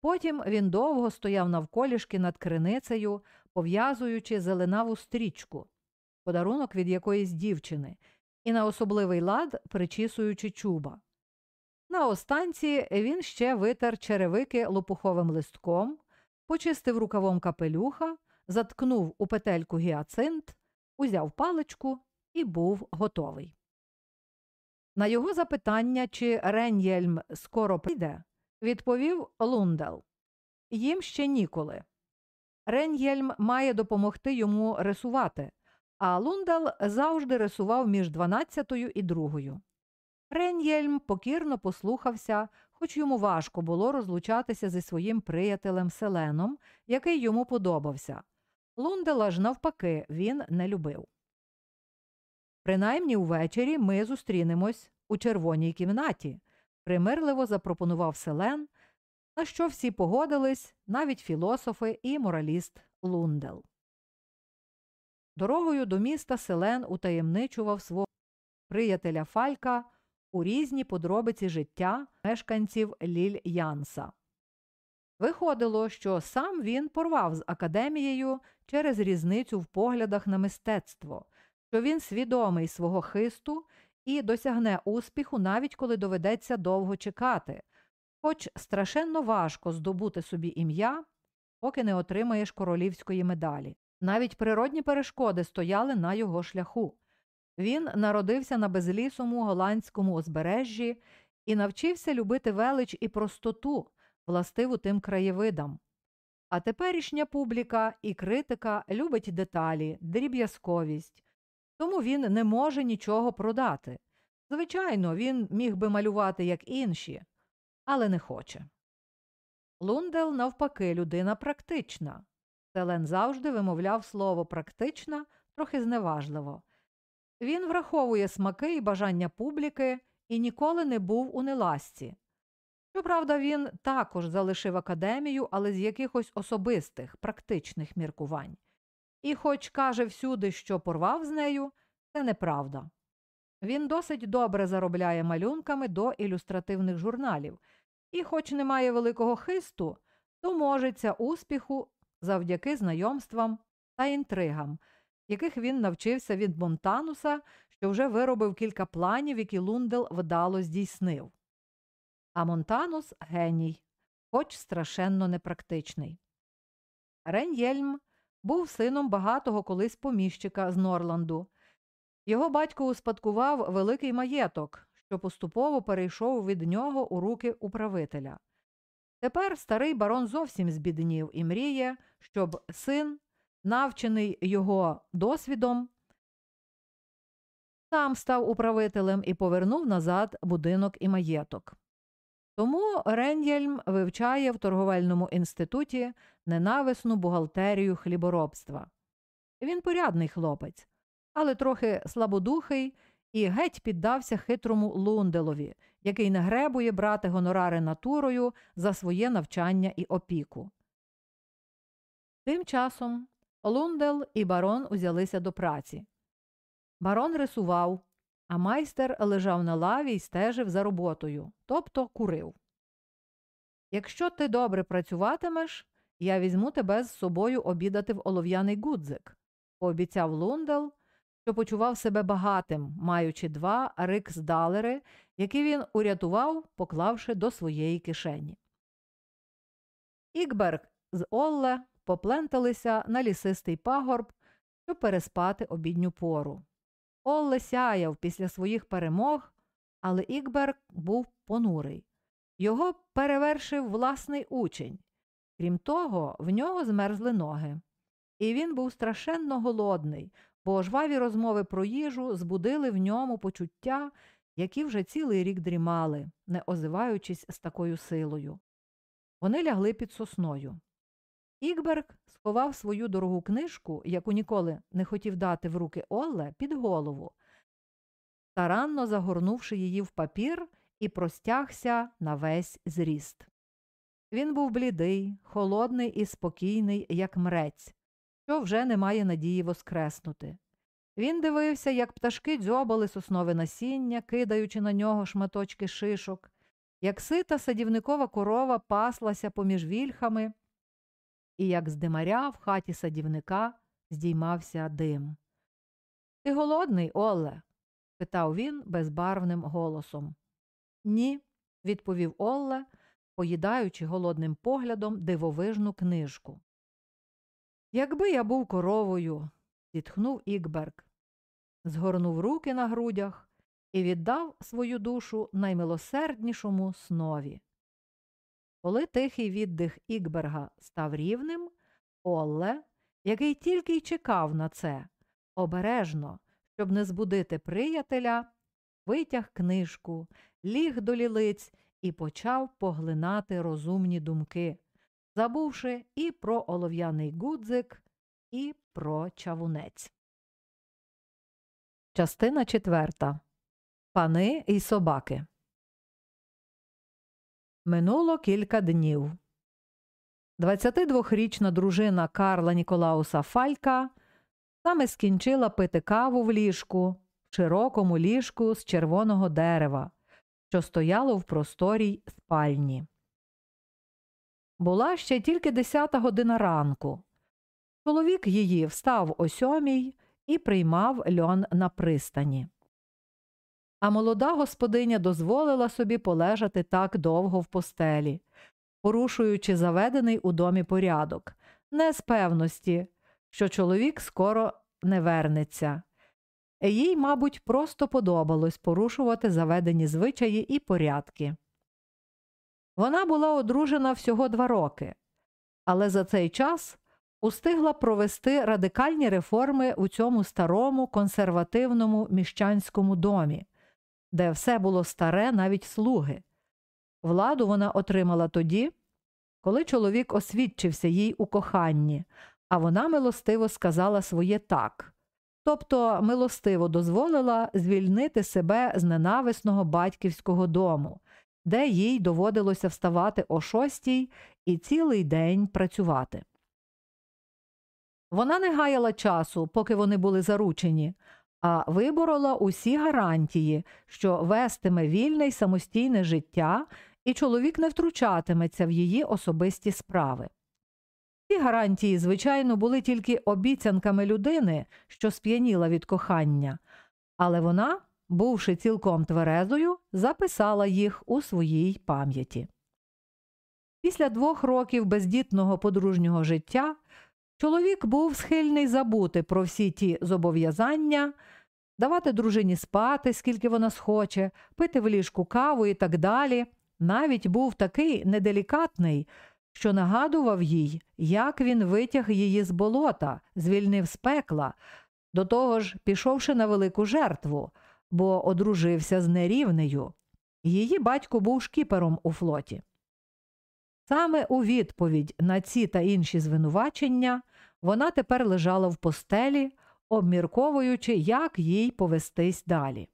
Потім він довго стояв навколішки над криницею, пов'язуючи зеленаву стрічку, подарунок від якоїсь дівчини, і на особливий лад причісуючи чуба. На останці він ще витер черевики лопуховим листком, почистив рукавом капелюха, заткнув у петельку гіацинт, узяв паличку і був готовий. На його запитання, чи Рен'єльм скоро прийде, відповів Лундел їм ще ніколи. Рен'єльм має допомогти йому рисувати, а Лундел завжди рисував між дванадцятою і другою. Рен'єльм покірно послухався, хоч йому важко було розлучатися зі своїм приятелем Селеном, який йому подобався. Лундела ж, навпаки, він не любив. Принаймні увечері ми зустрінемось у червоній кімнаті, примирливо запропонував Селен, на що всі погодились, навіть філософи і мораліст Лундел. Дорогою до міста Селен утаємничував свого приятеля Фалька у різні подробиці життя мешканців Ліль Янса. Виходило, що сам він порвав з академією через різницю в поглядах на мистецтво, що він свідомий свого хисту і досягне успіху, навіть коли доведеться довго чекати, хоч страшенно важко здобути собі ім'я, поки не отримаєш королівської медалі. Навіть природні перешкоди стояли на його шляху. Він народився на безлісому голландському узбережжі і навчився любити велич і простоту, властиву тим краєвидам. А теперішня публіка і критика любить деталі, дріб'язковість, тому він не може нічого продати. Звичайно, він міг би малювати, як інші, але не хоче. Лундел, навпаки, людина практична. Селен завжди вимовляв слово практична трохи зневажливо. Він враховує смаки і бажання публіки і ніколи не був у неласці. Щоправда, він також залишив академію, але з якихось особистих, практичних міркувань. І, хоч каже всюди, що порвав з нею, це неправда. Він досить добре заробляє малюнками до ілюстративних журналів, і, хоч не має великого хисту, то можеться успіху завдяки знайомствам та інтригам, яких він навчився від Монтануса, що вже виробив кілька планів, які Лундел вдало здійснив. А Монтанус геній, хоч страшенно непрактичний. Рен'єльм був сином багатого колись поміщика з Норланду. Його батько успадкував великий маєток, що поступово перейшов від нього у руки управителя. Тепер старий барон зовсім збіднів і мріє, щоб син, навчений його досвідом, сам став управителем і повернув назад будинок і маєток. Тому Рендєльм вивчає в торговельному інституті ненависну бухгалтерію хліборобства. Він порядний хлопець, але трохи слабодухий і геть піддався хитрому Лунделові, який не гребує брати гонорари натурою за своє навчання і опіку. Тим часом Лундел і барон узялися до праці. Барон рисував, а майстер лежав на лаві і стежив за роботою, тобто курив. Якщо ти добре працюватимеш, я візьму тебе з собою обідати в олов'яний гудзик, пообіцяв Лундел, що почував себе багатим, маючи два риксдалери, які він урятував, поклавши до своєї кишені. Ікберг з Олле попленталися на лісистий пагорб, щоб переспати обідню пору. Олле сяяв після своїх перемог, але Ікберг був понурий. Його перевершив власний учень. Крім того, в нього змерзли ноги. І він був страшенно голодний, бо жваві розмови про їжу збудили в ньому почуття, які вже цілий рік дрімали, не озиваючись з такою силою. Вони лягли під сосною. Ікберг сховав свою дорогу книжку, яку ніколи не хотів дати в руки Олле, під голову, старанно загорнувши її в папір і простягся на весь зріст. Він був блідий, холодний і спокійний, як мрець, що вже не має надії воскреснути. Він дивився, як пташки дзьобали соснове насіння, кидаючи на нього шматочки шишок, як сита садівникова корова паслася поміж вільхами, і як з димаря в хаті садівника здіймався дим. Ти голодний, Оле? питав він безбарвним голосом. Ні, відповів Олле, поїдаючи голодним поглядом дивовижну книжку. Якби я був коровою, зітхнув Ікберг, згорнув руки на грудях і віддав свою душу наймилосерднішому снові. Коли тихий віддих Ікберга став рівним, Олле, який тільки й чекав на це, обережно, щоб не збудити приятеля, витяг книжку, ліг до лілиць і почав поглинати розумні думки, забувши і про олов'яний гудзик, і про чавунець. Частина четверта. Пани і собаки. Минуло кілька днів. 22-річна дружина Карла Ніколауса Фалька саме скінчила пити каву в ліжку, в широкому ліжку з червоного дерева, що стояло в просторій спальні. Була ще тільки десята година ранку. Чоловік її встав о сьомій і приймав льон на пристані. А молода господиня дозволила собі полежати так довго в постелі, порушуючи заведений у домі порядок, не з певності, що чоловік скоро не вернеться. Їй, мабуть, просто подобалось порушувати заведені звичаї і порядки. Вона була одружена всього два роки, але за цей час устигла провести радикальні реформи у цьому старому консервативному міщанському домі, де все було старе, навіть слуги. Владу вона отримала тоді, коли чоловік освідчився їй у коханні, а вона милостиво сказала своє так, тобто милостиво дозволила звільнити себе з ненависного батьківського дому, де їй доводилося вставати о шостій і цілий день працювати. Вона не гаяла часу, поки вони були заручені, а виборола усі гарантії, що вестиме вільне й самостійне життя, і чоловік не втручатиметься в її особисті справи. Ці гарантії, звичайно, були тільки обіцянками людини, що сп'яніла від кохання, але вона, бувши цілком тверезою, записала їх у своїй пам'яті. Після двох років бездітного подружнього життя чоловік був схильний забути про всі ті зобов'язання, давати дружині спати, скільки вона схоче, пити в ліжку каву і так далі. Навіть був такий неделікатний що нагадував їй, як він витяг її з болота, звільнив з пекла, до того ж, пішовши на велику жертву, бо одружився з нерівнею. Її батько був шкіпером у флоті. Саме у відповідь на ці та інші звинувачення вона тепер лежала в постелі, обмірковуючи, як їй повестись далі.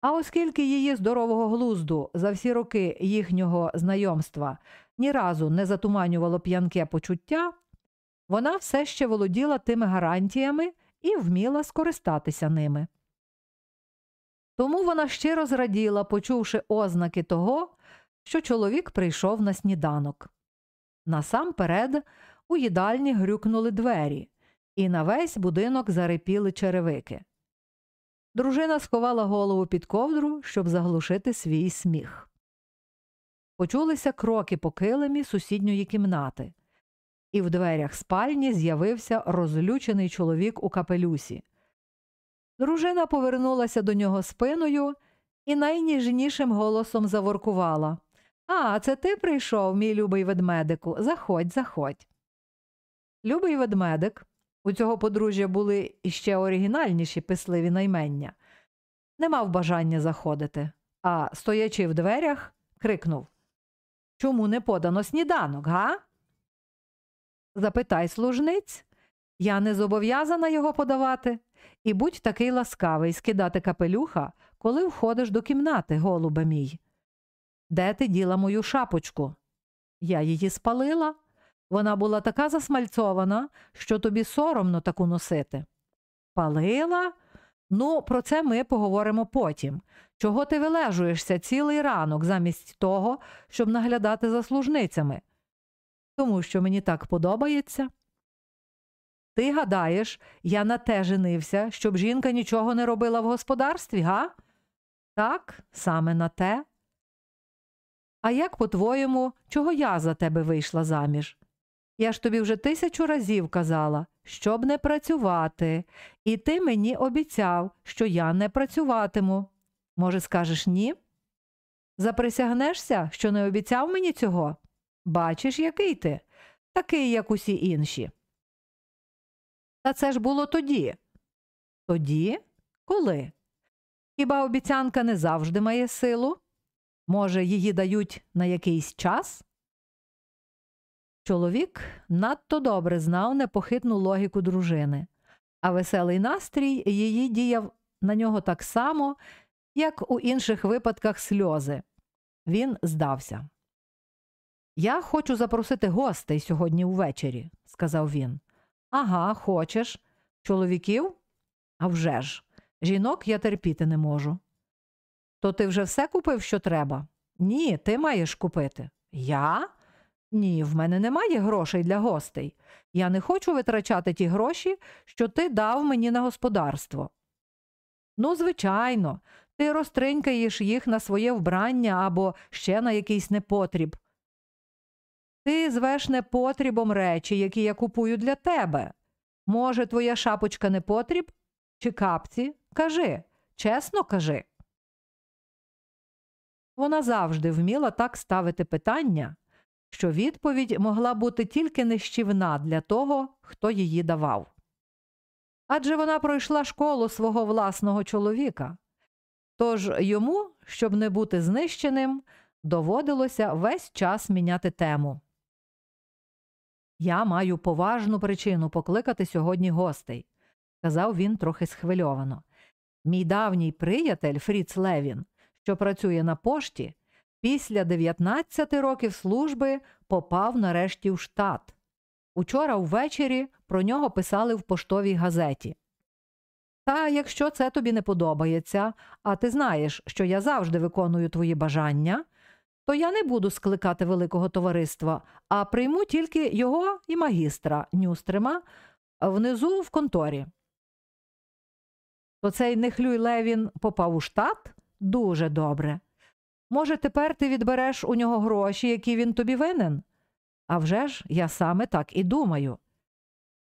А оскільки її здорового глузду за всі роки їхнього знайомства ні разу не затуманювало п'янке почуття, вона все ще володіла тими гарантіями і вміла скористатися ними. Тому вона щиро зраділа, почувши ознаки того, що чоловік прийшов на сніданок. Насамперед у їдальні грюкнули двері, і на весь будинок зарипіли черевики. Дружина сховала голову під ковдру, щоб заглушити свій сміх. Почулися кроки по килимі сусідньої кімнати, і в дверях спальні з'явився розлючений чоловік у капелюсі. Дружина повернулася до нього спиною і найніжнішим голосом заворкувала А, це ти прийшов, мій любий ведмедику. Заходь, заходь. Любий ведмедик у цього подружжя були іще оригінальніші писливі наймення. Не мав бажання заходити, а, стоячи в дверях, крикнув Чому не подано сніданок, га? Запитай служниць. Я не зобов'язана його подавати. І будь такий ласкавий скидати капелюха, коли входиш до кімнати, голубе мій. Де ти діла мою шапочку? Я її спалила. Вона була така засмальцована, що тобі соромно таку носити. Палила? Ну, про це ми поговоримо потім. Чого ти вилежуєшся цілий ранок замість того, щоб наглядати за служницями? Тому що мені так подобається. Ти гадаєш, я на те женився, щоб жінка нічого не робила в господарстві, га? Так, саме на те. А як, по-твоєму, чого я за тебе вийшла заміж? Я ж тобі вже тисячу разів казала, щоб не працювати, і ти мені обіцяв, що я не працюватиму. Може, скажеш ні? Заприсягнешся, що не обіцяв мені цього? Бачиш, який ти, такий, як усі інші. Та це ж було тоді. Тоді? Коли? Хіба обіцянка не завжди має силу? Може, її дають на якийсь час? Чоловік надто добре знав непохитну логіку дружини, а веселий настрій її діяв на нього так само, як у інших випадках сльози. Він здався. Я хочу запросити гостей сьогодні ввечері, сказав він. Ага, хочеш. Чоловіків? «А вже ж, жінок я терпіти не можу. То ти вже все купив, що треба? Ні, ти маєш купити. Я? Ні, в мене немає грошей для гостей. Я не хочу витрачати ті гроші, що ти дав мені на господарство. Ну, звичайно, ти розтринькаєш їх на своє вбрання або ще на якийсь непотріб. Ти звеш непотрібом речі, які я купую для тебе. Може, твоя шапочка не потріб? Чи капці? Кажи, чесно кажи. Вона завжди вміла так ставити питання, що відповідь могла бути тільки нищівна для того, хто її давав. Адже вона пройшла школу свого власного чоловіка. Тож йому, щоб не бути знищеним, доводилося весь час міняти тему. Я маю поважну причину покликати сьогодні гостей, сказав він трохи схвильовано. Мій давній приятель Фріц Левін, що працює на пошті, після 19 років служби попав нарешті в штат. Учора ввечері про нього писали в поштовій газеті. Та якщо це тобі не подобається, а ти знаєш, що я завжди виконую твої бажання, то я не буду скликати великого товариства, а прийму тільки його і магістра Нюстрема внизу в конторі. То цей нехлюй Левін попав у штат дуже добре. Може, тепер ти відбереш у нього гроші, які він тобі винен? А вже ж я саме так і думаю.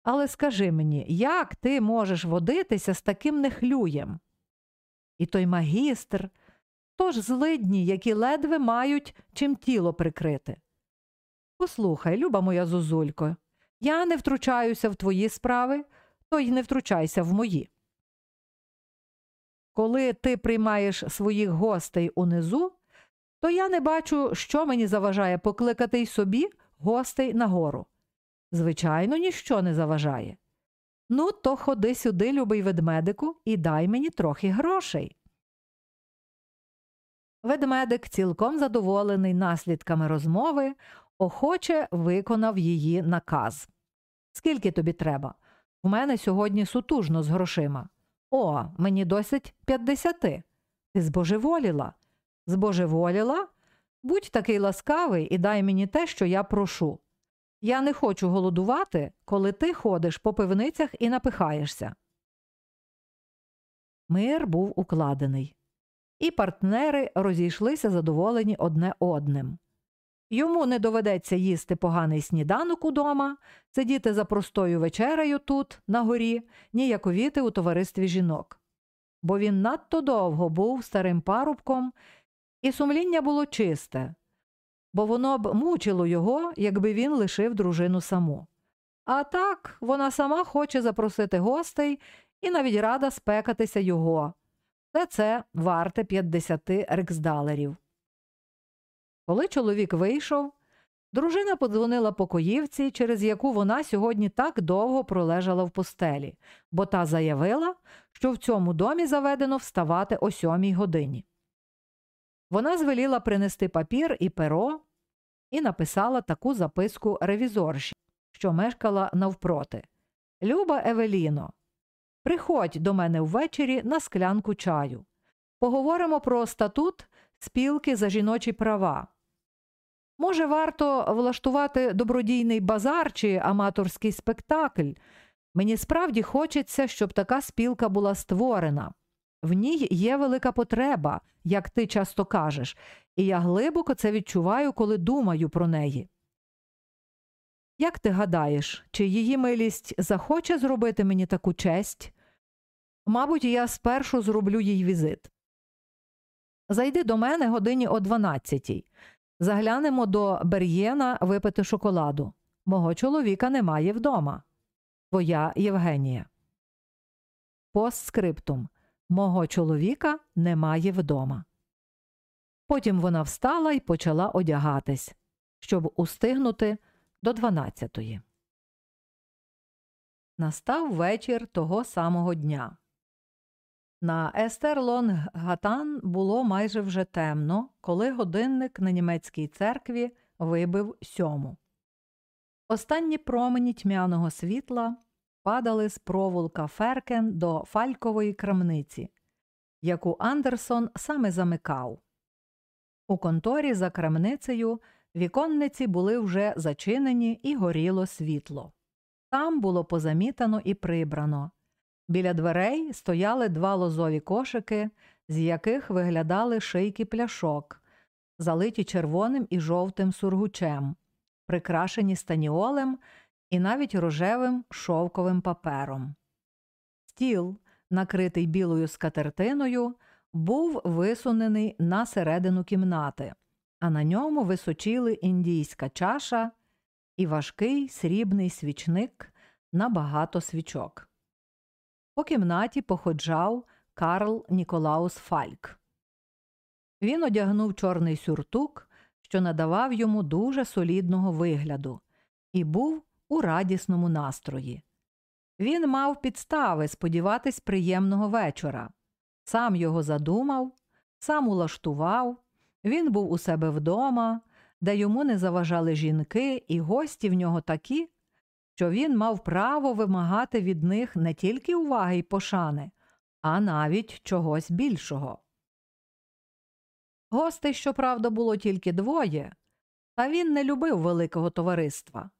Але скажи мені, як ти можеш водитися з таким нехлюєм? І той магістр, тож злидні, які ледве мають чим тіло прикрити. Послухай, люба моя зозулько, я не втручаюся в твої справи, то й не втручайся в мої. Коли ти приймаєш своїх гостей унизу, то я не бачу, що мені заважає покликати й собі гостей нагору. Звичайно, ніщо не заважає. Ну, то ходи сюди, любий ведмедику, і дай мені трохи грошей. Ведмедик, цілком задоволений наслідками розмови, охоче виконав її наказ. Скільки тобі треба? У мене сьогодні сутужно з грошима. О, мені досить п'ятдесяти. Ти збожеволіла. Збожеволіла? Будь такий ласкавий і дай мені те, що я прошу. Я не хочу голодувати, коли ти ходиш по пивницях і напихаєшся. Мир був укладений, і партнери розійшлися задоволені одне одним. Йому не доведеться їсти поганий сніданок удома, сидіти за простою вечерею тут, на горі, ніяковіти у товаристві жінок. Бо він надто довго був старим парубком, і сумління було чисте, бо воно б мучило його, якби він лишив дружину саму. А так вона сама хоче запросити гостей і навіть рада спекатися його. Все це варте 50 рексдалерів. Коли чоловік вийшов, дружина подзвонила покоївці, через яку вона сьогодні так довго пролежала в постелі, бо та заявила, що в цьому домі заведено вставати о сьомій годині. Вона звеліла принести папір і перо і написала таку записку ревізорші, що мешкала навпроти. Люба Евеліно, приходь до мене ввечері на склянку чаю. Поговоримо про статут спілки за жіночі права. Може, варто влаштувати добродійний базар чи аматорський спектакль. Мені справді хочеться, щоб така спілка була створена. В ній є велика потреба, як ти часто кажеш, і я глибоко це відчуваю, коли думаю про неї. Як ти гадаєш, чи її милість захоче зробити мені таку честь? Мабуть, я спершу зроблю їй візит. Зайди до мене годині о дванадцятій. Заглянемо до Бер'єна випити шоколаду. Мого чоловіка немає вдома. Твоя Євгенія. Постскриптум. Мого чоловіка немає вдома. Потім вона встала і почала одягатись, щоб устигнути до дванадцятої. Настав вечір того самого дня. На Естерлон Гатан було майже вже темно, коли годинник на німецькій церкві вибив сьому. Останні промені тьмяного світла падали з провулка Феркен до фалькової крамниці, яку Андерсон саме замикав. У конторі за крамницею віконниці були вже зачинені і горіло світло. Там було позамітано і прибрано. Біля дверей стояли два лозові кошики, з яких виглядали шийки пляшок, залиті червоним і жовтим сургучем, прикрашені станіолем і навіть рожевим шовковим папером. Стіл, накритий білою скатертиною, був висунений на середину кімнати, а на ньому височили індійська чаша і важкий срібний свічник на багато свічок. По кімнаті походжав Карл Ніколаус Фальк. Він одягнув чорний сюртук, що надавав йому дуже солідного вигляду, і був у радісному настрої. Він мав підстави сподіватись приємного вечора, сам його задумав, сам улаштував, він був у себе вдома, де йому не заважали жінки, і гості в нього такі, що він мав право вимагати від них не тільки уваги й пошани, а навіть чогось більшого. Гостей, щоправда, було тільки двоє, та він не любив великого товариства.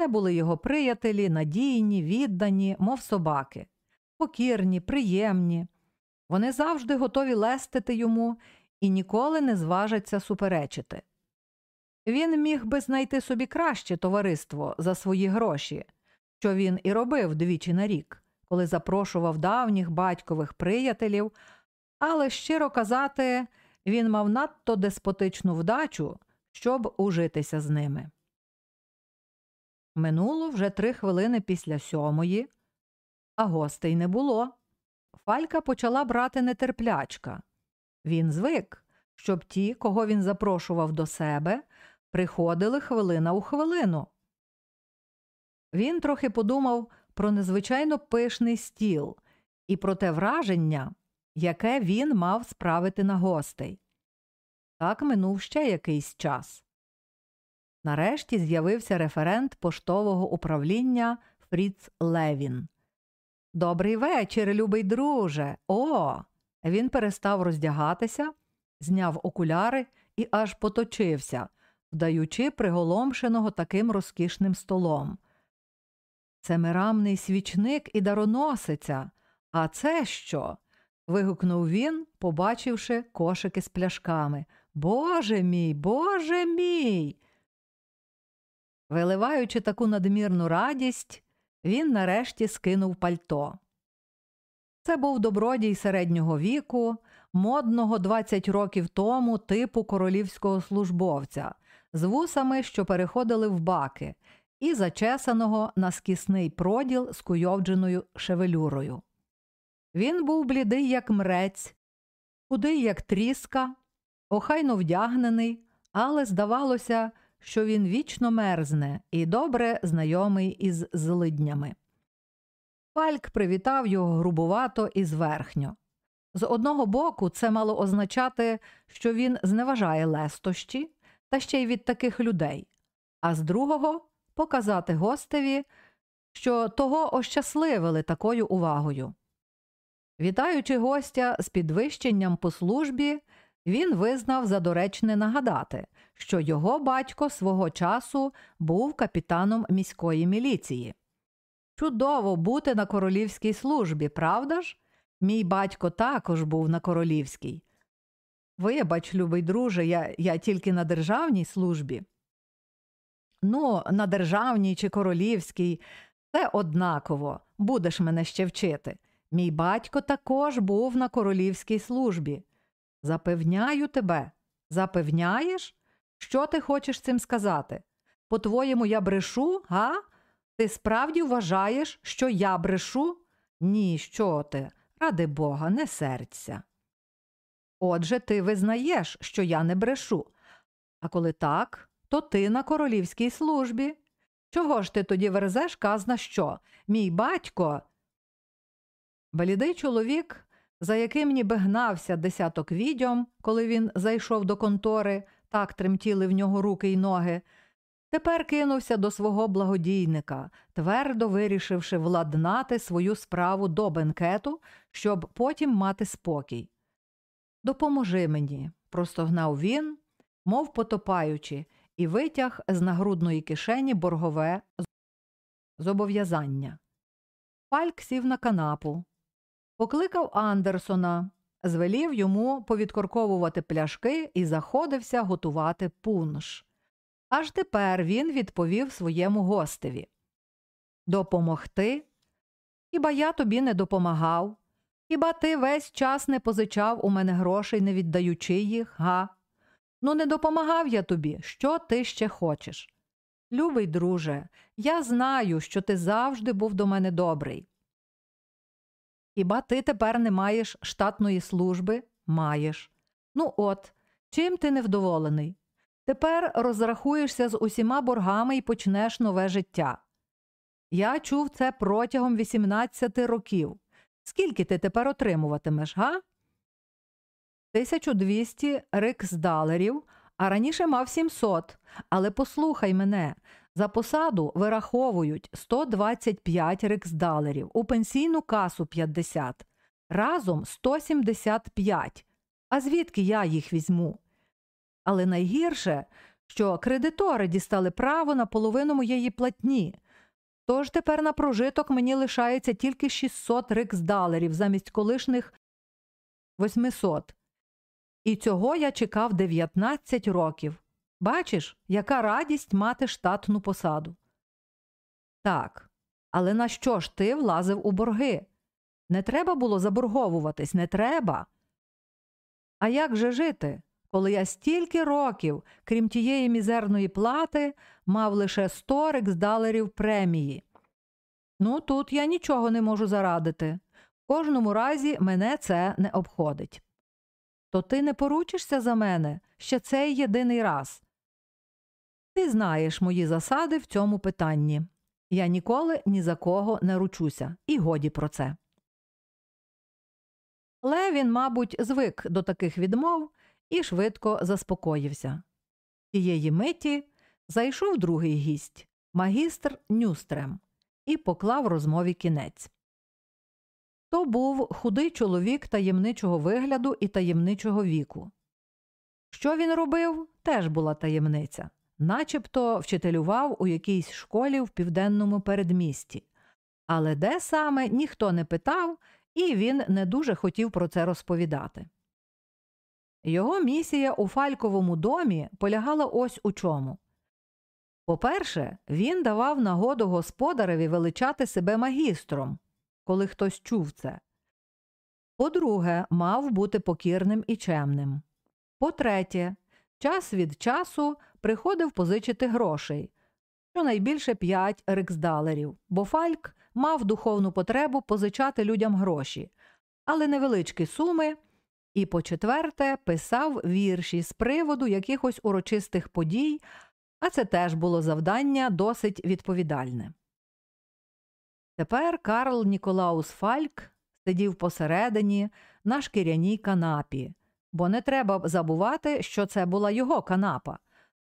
Це були його приятелі, надійні, віддані, мов собаки, покірні, приємні. Вони завжди готові лестити йому і ніколи не зважаться суперечити. Він міг би знайти собі краще товариство за свої гроші, що він і робив двічі на рік, коли запрошував давніх батькових приятелів, але, щиро казати, він мав надто деспотичну вдачу, щоб ужитися з ними. Минуло вже три хвилини після сьомої, а гостей не було. Фалька почала брати нетерплячка. Він звик, щоб ті, кого він запрошував до себе, приходили хвилина у хвилину. Він трохи подумав про незвичайно пишний стіл і про те враження, яке він мав справити на гостей. Так минув ще якийсь час. Нарешті з'явився референт поштового управління Фріц Левін. Добрий вечір, любий друже. О. Він перестав роздягатися, зняв окуляри і аж поточився, вдаючи приголомшеного таким розкішним столом. Це мирамний свічник і дароносиця. А це що? вигукнув він, побачивши кошики з пляшками. Боже мій, Боже мій. Виливаючи таку надмірну радість, він нарешті скинув пальто. Це був добродій середнього віку, модного 20 років тому типу королівського службовця, з вусами, що переходили в баки, і зачесаного на скісний проділ з куйовдженою шевелюрою. Він був блідий, як мрець, худий, як тріска, охайно вдягнений, але здавалося, що він вічно мерзне і добре знайомий із злиднями. Фальк привітав його грубувато і зверхньо. З одного боку, це мало означати, що він зневажає лестощі та ще й від таких людей, а з другого показати гостеві, що того ощасливили такою увагою. Вітаючи гостя з підвищенням по службі, він визнав за доречне нагадати, що його батько свого часу був капітаном міської міліції. Чудово бути на королівській службі, правда ж? Мій батько також був на королівській. Вибач, любий друже, я, я тільки на державній службі. Ну, на державній чи королівській це однаково, будеш мене ще вчити. Мій батько також був на королівській службі. Запевняю тебе, запевняєш? Що ти хочеш цим сказати? По твоєму, я брешу, га? Ти справді вважаєш, що я брешу? Ні, що ти? Ради Бога, не серця. Отже, ти визнаєш, що я не брешу. А коли так, то ти на королівській службі. Чого ж ти тоді верзеш казна що? Мій батько. Блідий чоловік, за яким ніби гнався десяток відьом, коли він зайшов до контори, так тремтіли в нього руки й ноги, тепер кинувся до свого благодійника, твердо вирішивши владнати свою справу до бенкету, щоб потім мати спокій. Допоможи мені, простогнав він, мов потопаючи, і витяг з нагрудної кишені боргове зобов'язання. Фальк сів на канапу, покликав Андерсона, звелів йому повідкорковувати пляшки і заходився готувати пунш. Аж тепер він відповів своєму гостеві Допомогти? Хіба я тобі не допомагав? Хіба ти весь час не позичав у мене грошей, не віддаючи їх, га? Ну, не допомагав я тобі. Що ти ще хочеш? Любий друже, я знаю, що ти завжди був до мене добрий. Хіба ти тепер не маєш штатної служби? Маєш. Ну от, чим ти невдоволений? Тепер розрахуєшся з усіма боргами і почнеш нове життя. Я чув це протягом 18 років. Скільки ти тепер отримуватимеш, га? 1200 риксдалерів, а раніше мав 700. Але послухай мене, за посаду вираховують 125 риксдалерів, у пенсійну касу 50, разом 175. А звідки я їх візьму? Але найгірше, що кредитори дістали право на половину моєї платні. Тож тепер на прожиток мені лишається тільки 600 риксдалерів замість колишніх 800. І цього я чекав 19 років. Бачиш, яка радість мати штатну посаду. Так, але на що ж ти влазив у борги? Не треба було заборговуватись, не треба. А як же жити, коли я стільки років, крім тієї мізерної плати, мав лише 100 рексдалерів премії? Ну, тут я нічого не можу зарадити. В кожному разі мене це не обходить. То ти не поручишся за мене ще цей єдиний раз. Ти знаєш мої засади в цьому питанні. Я ніколи ні за кого не ручуся, і годі про це. Левін, мабуть, звик до таких відмов і швидко заспокоївся. Тієї миті зайшов другий гість магістр Нюстрем, і поклав розмові кінець. То був худий чоловік таємничого вигляду і таємничого віку. Що він робив, теж була таємниця, начебто вчителював у якійсь школі в південному передмісті, але де саме ніхто не питав, і він не дуже хотів про це розповідати. Його місія у Фальковому домі полягала ось у чому. По-перше, він давав нагоду господареві величати себе магістром, коли хтось чув це. По-друге, мав бути покірним і чемним. По-третє, час від часу приходив позичити грошей, щонайбільше п'ять риксдалерів, бо Фальк мав духовну потребу позичати людям гроші, але невеличкі суми. І, по четверте, писав вірші з приводу якихось урочистих подій, а це теж було завдання досить відповідальне. Тепер Карл Ніколаус Фальк сидів посередині на шкіряній канапі, бо не треба забувати, що це була його канапа,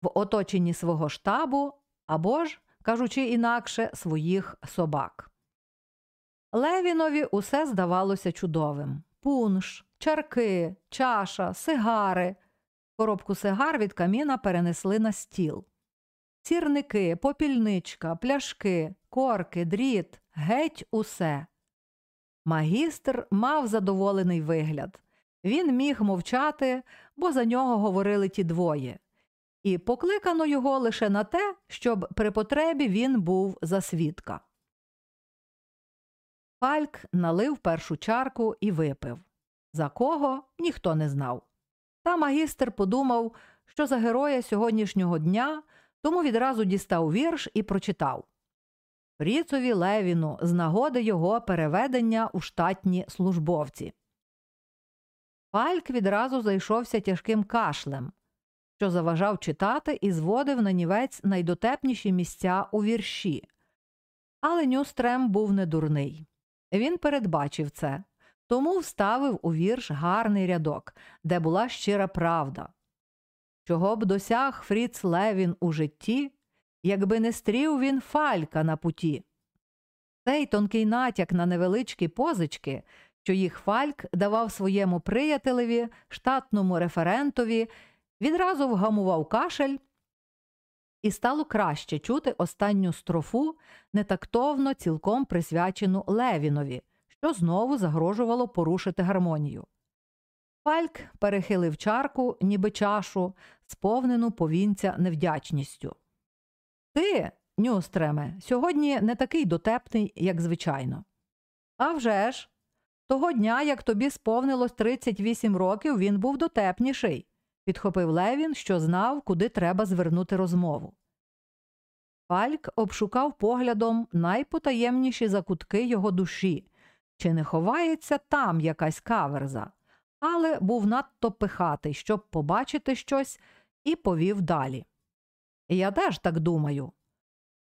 в оточенні свого штабу або ж, кажучи інакше, своїх собак. Левінові усе здавалося чудовим пунш, чарки, чаша, сигари. Коробку сигар від каміна перенесли на стіл. Сірники, попільничка, пляшки, корки, дріт, геть усе. Магістр мав задоволений вигляд. Він міг мовчати, бо за нього говорили ті двоє, і покликано його лише на те, щоб при потребі він був за свідка. Фальк налив першу чарку і випив. За кого ніхто не знав. Та магістр подумав, що за героя сьогоднішнього дня тому відразу дістав вірш і прочитав Фріцові Левіну з нагоди його переведення у штатні службовці. Фальк відразу зайшовся тяжким кашлем, що заважав читати і зводив на нівець найдотепніші місця у вірші. Але Нюстрем був не дурний. Він передбачив це, тому вставив у вірш гарний рядок, де була щира правда. Чого б досяг Фріц Левін у житті, якби не стрів він фалька на путі. Цей тонкий натяк на невеличкі позички, що їх фальк давав своєму приятелеві, штатному референтові, відразу вгамував кашель, і стало краще чути останню строфу, нетактовно цілком присвячену Левінові, що знову загрожувало порушити гармонію. Фальк перехилив чарку, ніби чашу, сповнену повінця невдячністю. Ти, Нюстреме, сьогодні не такий дотепний, як звичайно. «А вже ж! Того дня, як тобі сповнилось 38 років, він був дотепніший, підхопив Левін, що знав, куди треба звернути розмову. Фальк обшукав поглядом найпотаємніші закутки його душі, чи не ховається там якась каверза, але був надто пихатий, щоб побачити щось, і повів далі. Я теж так думаю.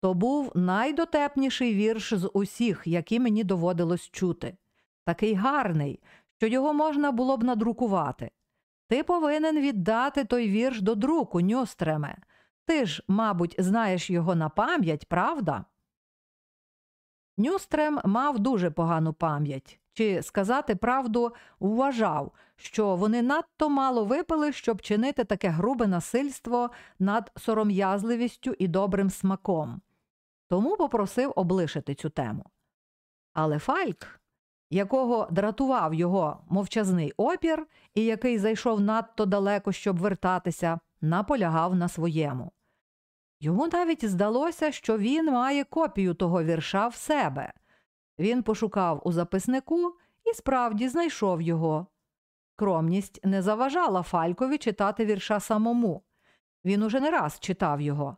То був найдотепніший вірш з усіх, які мені доводилось чути. Такий гарний, що його можна було б надрукувати. Ти повинен віддати той вірш до друку, Нюстреме. Ти ж, мабуть, знаєш його на пам'ять, правда? Нюстрем мав дуже погану пам'ять, чи, сказати правду, вважав, що вони надто мало випили, щоб чинити таке грубе насильство над сором'язливістю і добрим смаком. Тому попросив облишити цю тему. Але Фальк, якого дратував його мовчазний опір і який зайшов надто далеко, щоб вертатися, наполягав на своєму. Йому навіть здалося, що він має копію того вірша в себе. Він пошукав у записнику і справді знайшов його. Скромність не заважала Фалькові читати вірша самому. Він уже не раз читав його.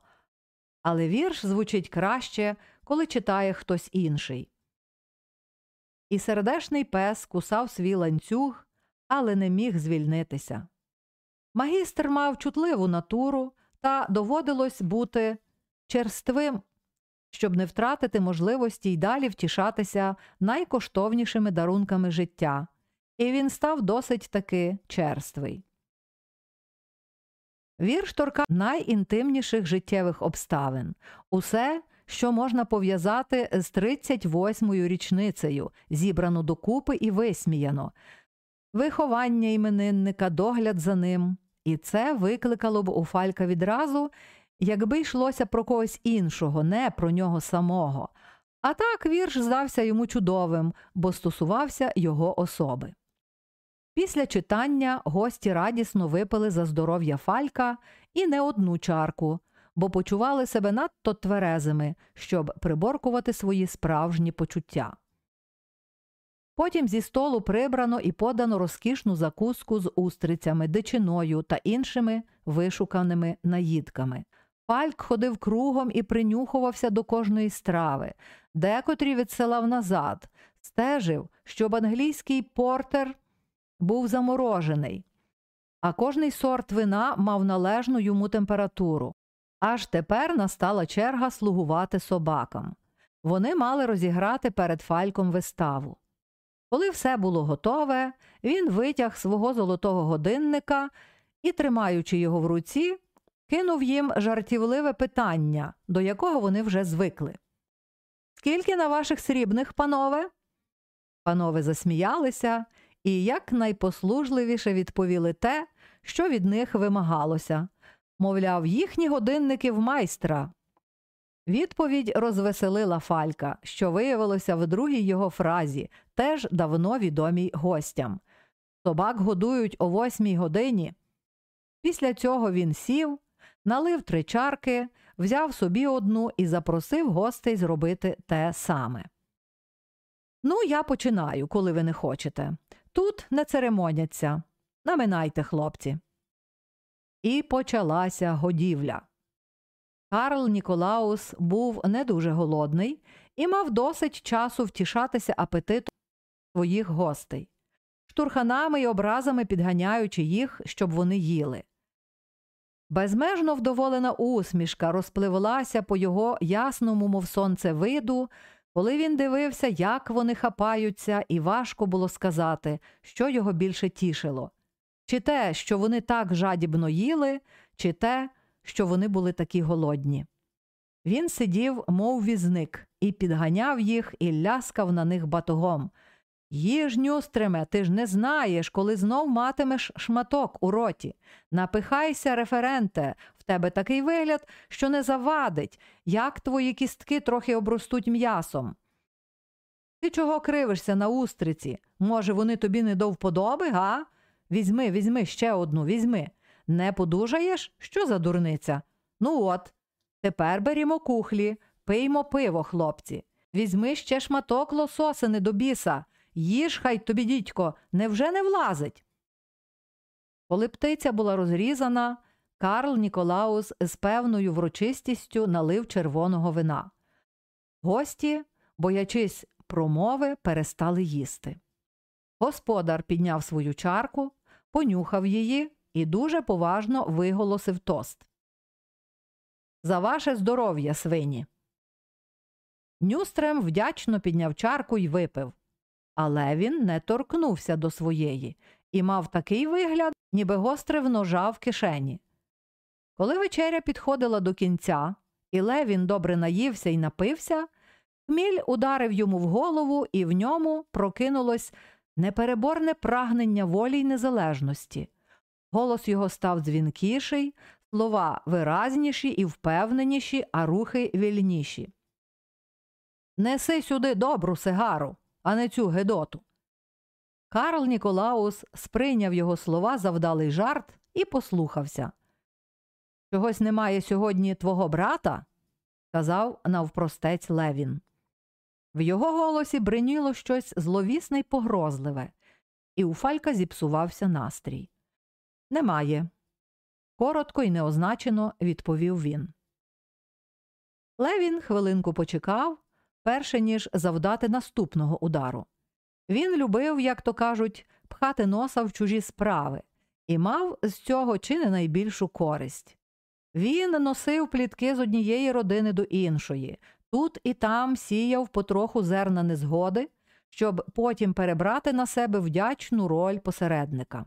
Але вірш звучить краще, коли читає хтось інший. І сердешний пес кусав свій ланцюг, але не міг звільнитися. Магістр мав чутливу натуру та доводилось бути черствим, щоб не втратити можливості й далі втішатися найкоштовнішими дарунками життя, і він став досить таки черствий. Вірш торка найінтимніших життєвих обставин усе, що можна пов'язати з 38-ю річницею, зібрано докупи і висміяно, виховання іменинника, догляд за ним, і це викликало б у Фалька відразу, якби йшлося про когось іншого, не про нього самого. А так вірш здався йому чудовим, бо стосувався його особи. Після читання гості радісно випили за здоров'я Фалька і не одну чарку, бо почували себе надто тверезими, щоб приборкувати свої справжні почуття. Потім зі столу прибрано і подано розкішну закуску з устрицями, дичиною та іншими вишуканими наїдками. Фальк ходив кругом і принюхувався до кожної страви, декотрі відсилав назад, стежив, щоб англійський портер був заморожений, а кожний сорт вина мав належну йому температуру. Аж тепер настала черга слугувати собакам. Вони мали розіграти перед фальком виставу. Коли все було готове, він витяг свого золотого годинника і, тримаючи його в руці, кинув їм жартівливе питання, до якого вони вже звикли. Скільки на ваших срібних, панове? Панове засміялися і якнайпослужливіше відповіли те, що від них вимагалося мовляв, їхні годинники в майстра. Відповідь розвеселила Фалька, що виявилося в другій його фразі, теж давно відомій гостям. Собак годують о восьмій годині. Після цього він сів, налив три чарки, взяв собі одну і запросив гостей зробити те саме. Ну, я починаю, коли ви не хочете. Тут не церемоняться. Наминайте, хлопці. І почалася годівля. Карл Ніколаус був не дуже голодний і мав досить часу втішатися апетитом своїх гостей, штурханами й образами підганяючи їх, щоб вони їли. Безмежно вдоволена усмішка розпливлася по його ясному, мов сонце виду, коли він дивився, як вони хапаються, і важко було сказати, що його більше тішило чи те, що вони так жадібно їли, чи те, що вони були такі голодні. Він сидів, мов візник, і підганяв їх і ляскав на них батогом. Їж, нюстреме, ти ж не знаєш, коли знов матимеш шматок у роті. Напихайся, референте, в тебе такий вигляд, що не завадить, як твої кістки трохи обростуть м'ясом. Ти чого кривишся на устриці? Може, вони тобі не до вподоби, га? Візьми, візьми ще одну, візьми. Не подужаєш? Що за дурниця? Ну от. Тепер берімо кухлі, пиймо пиво, хлопці. Візьми ще шматок лососини до біса. Їж хай тобі, дідько, невже не влазить? Коли птиця була розрізана, Карл Ніколаус з певною врочистістю налив червоного вина. Гості, боячись промови, перестали їсти. Господар підняв свою чарку, понюхав її і дуже поважно виголосив тост. За ваше здоров'я, свині. Нюстрем вдячно підняв чарку й випив. Але він не торкнувся до своєї і мав такий вигляд, ніби гострив ножа в кишені. Коли вечеря підходила до кінця, і Левін добре наївся і напився, хміль ударив йому в голову, і в ньому прокинулось непереборне прагнення волі й незалежності. Голос його став дзвінкіший, слова виразніші і впевненіші, а рухи вільніші. Неси сюди добру сигару, а не цю гедоту. Карл Ніколаус сприйняв його слова за вдалий жарт і послухався. Чогось немає сьогодні твого брата? сказав навпростець Левін. В його голосі бриніло щось зловісне й погрозливе, і у Фалька зіпсувався настрій. Немає. Коротко і неозначено відповів він. Левін хвилинку почекав, перше ніж завдати наступного удару. Він любив, як то кажуть, пхати носа в чужі справи і мав з цього чи не найбільшу користь. Він носив плітки з однієї родини до іншої, тут і там сіяв потроху зерна незгоди, щоб потім перебрати на себе вдячну роль посередника.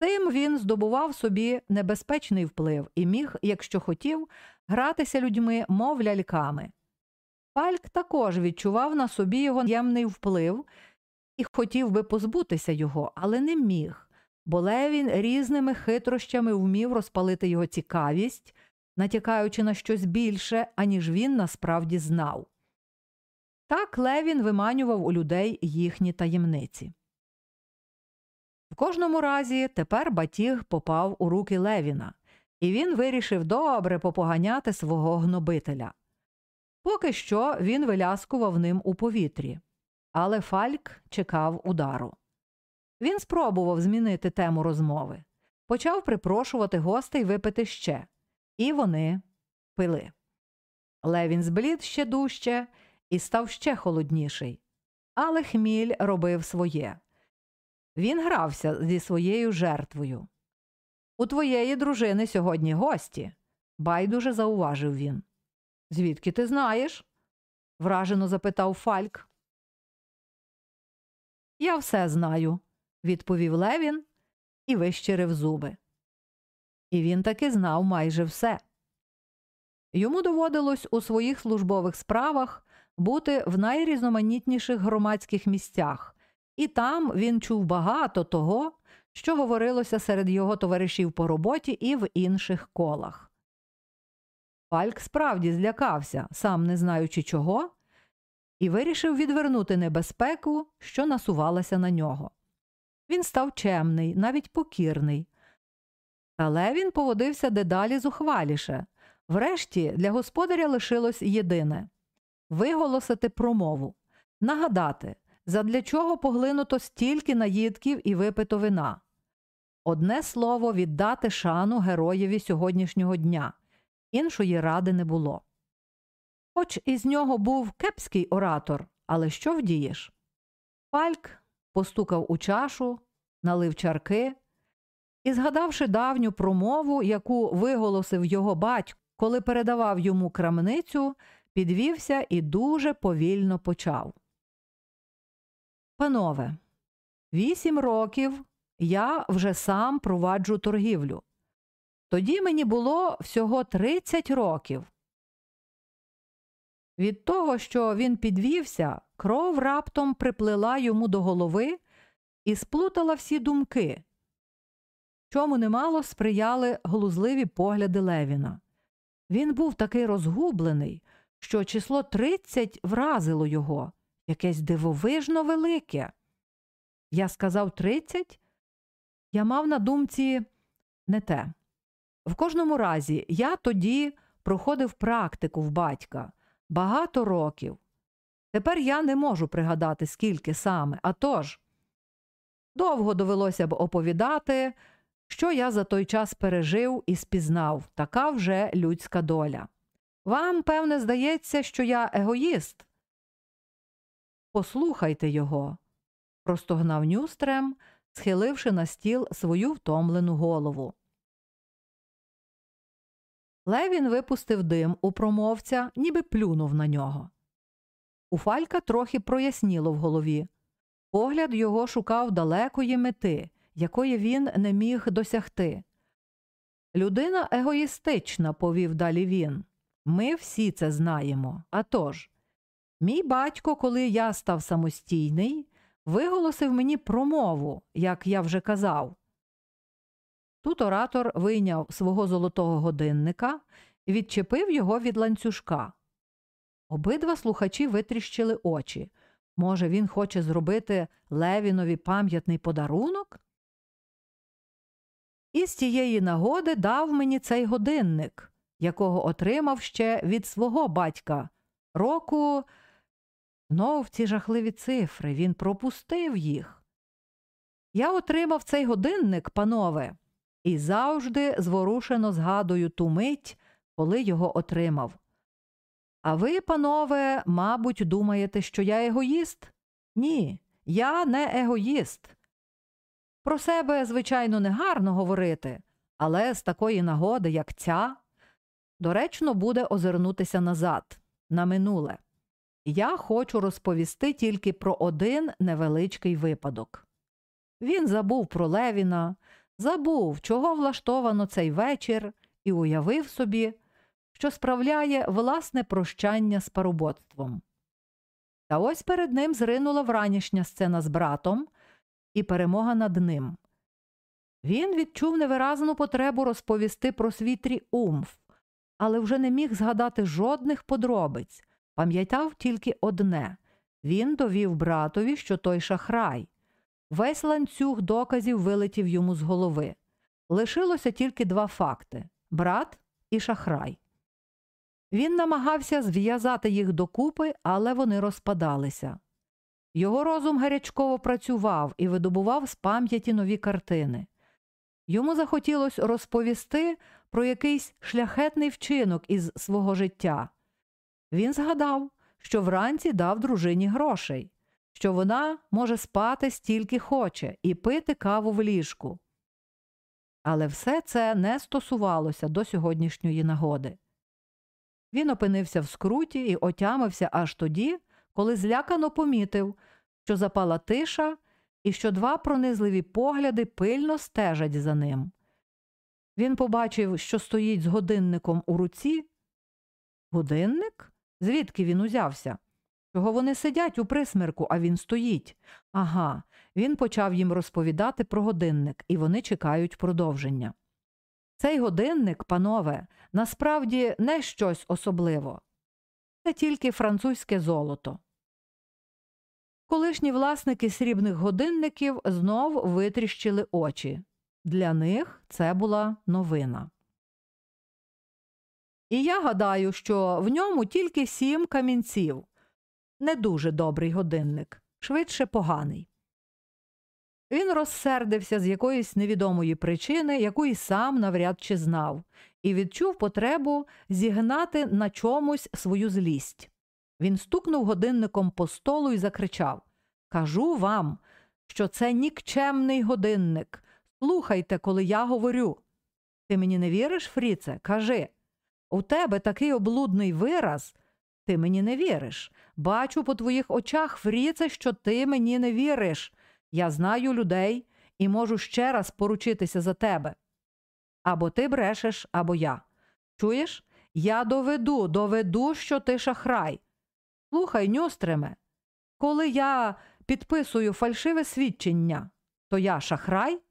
Тим він здобував собі небезпечний вплив і міг, якщо хотів, гратися людьми, мов ляльками. Фальк також відчував на собі його ємний вплив і хотів би позбутися його, але не міг, бо Левін різними хитрощами вмів розпалити його цікавість, натякаючи на щось більше, аніж він насправді знав. Так Левін виманював у людей їхні таємниці. В кожному разі тепер батіг попав у руки Левіна, і він вирішив добре попоганяти свого гнобителя. Поки що він виляскував ним у повітрі, але Фальк чекав удару. Він спробував змінити тему розмови, почав припрошувати гостей випити ще, і вони пили. Левін зблід ще дужче і став ще холодніший, але хміль робив своє. Він грався зі своєю жертвою. У твоєї дружини сьогодні гості, байдуже зауважив він. Звідки ти знаєш? вражено запитав Фальк. Я все знаю, відповів Левін і вищирив зуби. І він таки знав майже все. Йому доводилось у своїх службових справах бути в найрізноманітніших громадських місцях, і там він чув багато того, що говорилося серед його товаришів по роботі і в інших колах. Фальк справді злякався, сам не знаючи чого, і вирішив відвернути небезпеку, що насувалася на нього. Він став чемний, навіть покірний. Але він поводився дедалі зухваліше. Врешті для господаря лишилось єдине виголосити промову, нагадати, задля чого поглинуто стільки наїдків і випито вина. Одне слово віддати шану героєві сьогоднішнього дня, іншої ради не було. Хоч із нього був кепський оратор, але що вдієш? Фальк постукав у чашу, налив чарки і, згадавши давню промову, яку виголосив його батько, коли передавав йому крамницю, підвівся і дуже повільно почав. Панове, вісім років я вже сам проваджу торгівлю. Тоді мені було всього 30 років. Від того, що він підвівся, кров раптом приплила йому до голови і сплутала всі думки, чому немало сприяли глузливі погляди Левіна. Він був такий розгублений, що число 30 вразило його, якесь дивовижно велике. Я сказав 30? Я мав на думці не те. В кожному разі, я тоді проходив практику в батька багато років. Тепер я не можу пригадати, скільки саме, а тож, довго довелося б оповідати, що я за той час пережив і спізнав така вже людська доля. Вам, певне, здається, що я егоїст. Послухайте його, простогнав нюстрем, схиливши на стіл свою втомлену голову. Левін випустив дим у промовця, ніби плюнув на нього. У Фалька трохи проясніло в голові. Погляд його шукав далекої мети, якої він не міг досягти. Людина егоїстична, повів далі він. Ми всі це знаємо. А тож, мій батько, коли я став самостійний, виголосив мені промову, як я вже казав. Тут оратор вийняв свого золотого годинника і відчепив його від ланцюжка. Обидва слухачі витріщили очі. Може, він хоче зробити Левінові пам'ятний подарунок? І з тієї нагоди дав мені цей годинник, якого отримав ще від свого батька. Року знов ці жахливі цифри, він пропустив їх. Я отримав цей годинник, панове, і завжди зворушено згадую ту мить, коли його отримав. А ви, панове, мабуть, думаєте, що я егоїст? Ні, я не егоїст. Про себе, звичайно, не гарно говорити, але з такої нагоди, як ця, доречно буде озирнутися назад, на минуле. Я хочу розповісти тільки про один невеличкий випадок. Він забув про Левіна, забув, чого влаштовано цей вечір, і уявив собі, що справляє власне прощання з парубоцтвом. Та ось перед ним зринула вранішня сцена з братом і перемога над ним. Він відчув невиразну потребу розповісти про свій тріумф, але вже не міг згадати жодних подробиць, пам'ятав тільки одне він довів братові, що той шахрай. Весь ланцюг доказів вилетів йому з голови. Лишилося тільки два факти брат і шахрай. Він намагався зв'язати їх докупи, але вони розпадалися. Його розум гарячково працював і видобував з пам'яті нові картини. Йому захотілося розповісти про якийсь шляхетний вчинок із свого життя. Він згадав, що вранці дав дружині грошей що вона може спати стільки хоче і пити каву в ліжку. Але все це не стосувалося до сьогоднішньої нагоди. Він опинився в скруті і отямився аж тоді, коли злякано помітив, що запала тиша і що два пронизливі погляди пильно стежать за ним. Він побачив, що стоїть з годинником у руці. Годинник? Звідки він узявся? Чого вони сидять у присмерку, а він стоїть? Ага, він почав їм розповідати про годинник, і вони чекають продовження. Цей годинник, панове, насправді не щось особливо. Це тільки французьке золото. Колишні власники срібних годинників знов витріщили очі. Для них це була новина. І я гадаю, що в ньому тільки сім камінців не дуже добрий годинник, швидше поганий. Він розсердився з якоїсь невідомої причини, яку й сам навряд чи знав, і відчув потребу зігнати на чомусь свою злість. Він стукнув годинником по столу і закричав Кажу вам, що це нікчемний годинник. Слухайте, коли я говорю. Ти мені не віриш, Фріце? Кажи. У тебе такий облудний вираз. Ти мені не віриш. Бачу по твоїх очах, Фріце, що ти мені не віриш. Я знаю людей і можу ще раз поручитися за тебе. Або ти брешеш, або я. Чуєш? Я доведу, доведу, що ти шахрай. Слухай, нюстреме, коли я підписую фальшиве свідчення, то я шахрай?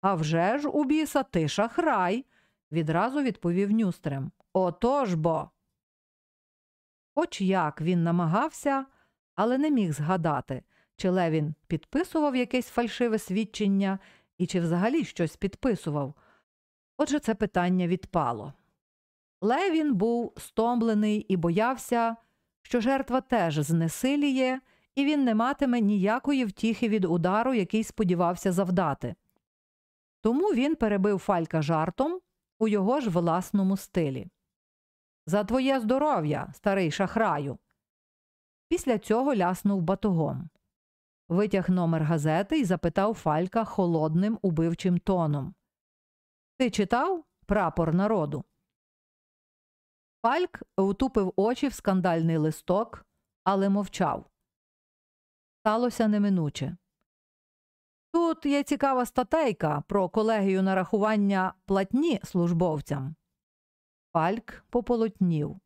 «А вже ж, у біса, ти шахрай, відразу відповів нюстрем. Отож бо. Хоч як він намагався, але не міг згадати, чи Левін підписував якесь фальшиве свідчення і чи взагалі щось підписував. Отже, це питання відпало. Левін був стомлений і боявся, що жертва теж знесиліє, і він не матиме ніякої втіхи від удару, який сподівався завдати. Тому він перебив фалька жартом у його ж власному стилі. За твоє здоров'я, старий шахраю. Після цього ляснув батогом. Витяг номер газети і запитав Фалька холодним убивчим тоном. Ти читав прапор народу? Фальк утупив очі в скандальний листок, але мовчав. Сталося неминуче. Тут є цікава статейка про колегію нарахування платні службовцям. Фальк пополотнів.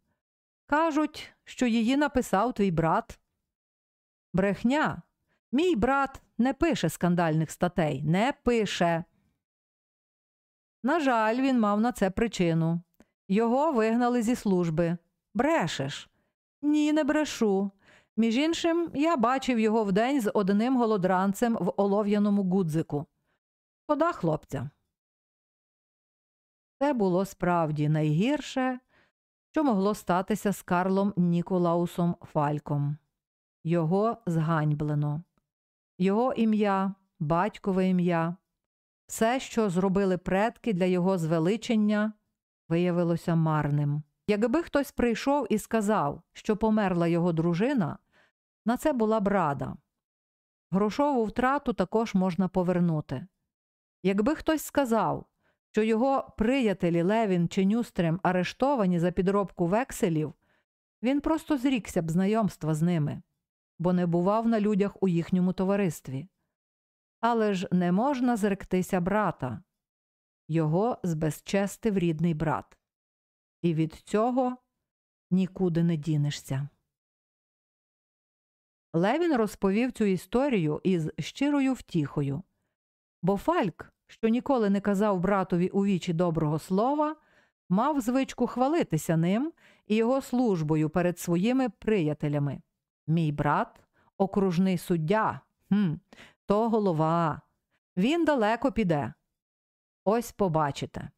Кажуть, що її написав твій брат. Брехня. Мій брат не пише скандальних статей, не пише. На жаль, він мав на це причину. Його вигнали зі служби. Брешеш? Ні, не брешу. Між іншим, я бачив його вдень з одним голодранцем в олов'яному гудзику. Шкода хлопця. Це було справді найгірше, що могло статися з Карлом Ніколаусом Фальком. Його зганьблено, його ім'я, батькове ім'я, все, що зробили предки для його звеличення, виявилося марним. Якби хтось прийшов і сказав, що померла його дружина, на це була б рада. Грошову втрату також можна повернути. Якби хтось сказав, що його приятелі Левін чи Нюстрем арештовані за підробку векселів, він просто зрікся б знайомства з ними, бо не бував на людях у їхньому товаристві. Але ж не можна зректися брата його збезчестив рідний брат, і від цього нікуди не дінешся. Левін розповів цю історію із щирою втіхою, бо Фальк, що ніколи не казав братові у вічі доброго слова, мав звичку хвалитися ним і його службою перед своїми приятелями. Мій брат окружний суддя, хм, то голова. Він далеко піде. Ось побачите.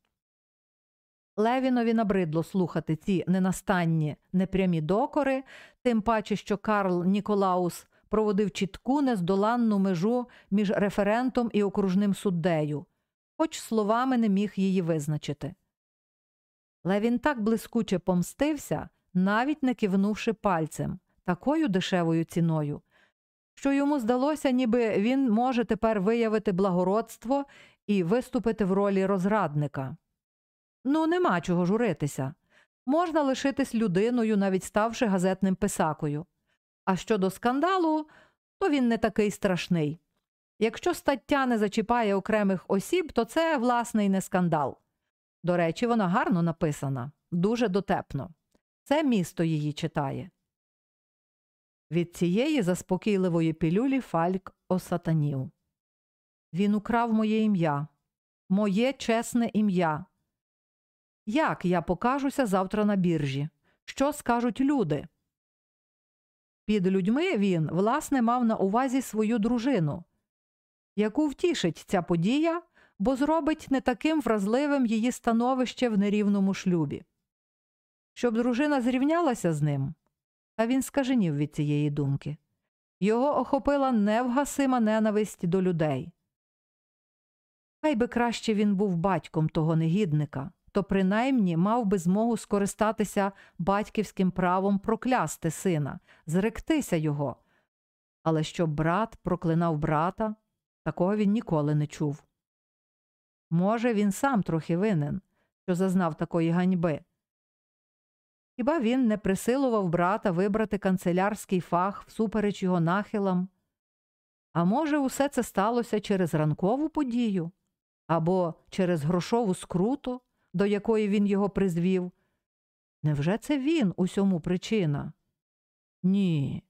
Левінові набридло слухати ці ненастанні непрямі докори, тим паче, що Карл Ніколаус проводив чітку нездоланну межу між референтом і окружним суддею, хоч словами не міг її визначити. Левін так блискуче помстився, навіть не кивнувши пальцем, такою дешевою ціною, що йому здалося, ніби він може тепер виявити благородство і виступити в ролі розрадника. Ну, нема чого журитися. Можна лишитись людиною, навіть ставши газетним писакою. А щодо скандалу, то він не такий страшний. Якщо стаття не зачіпає окремих осіб, то це, власне, і не скандал. До речі, вона гарно написана, дуже дотепно. Це місто її читає. Від цієї заспокійливої пілюлі Фальк осатанів. Він украв моє ім'я, моє чесне ім'я. Як я покажуся завтра на біржі? Що скажуть люди? Під людьми він, власне, мав на увазі свою дружину, яку втішить ця подія, бо зробить не таким вразливим її становище в нерівному шлюбі. Щоб дружина зрівнялася з ним, та він скаженів від цієї думки. Його охопила невгасима ненависть до людей. Хай би краще він був батьком того негідника, то принаймні мав би змогу скористатися батьківським правом проклясти сина, зректися його. Але щоб брат проклинав брата, такого він ніколи не чув. Може, він сам трохи винен, що зазнав такої ганьби. Хіба він не присилував брата вибрати канцелярський фах всупереч його нахилам? А може, усе це сталося через ранкову подію або через грошову скруту, до якої він його призвів? Невже це він усьому причина? Ні,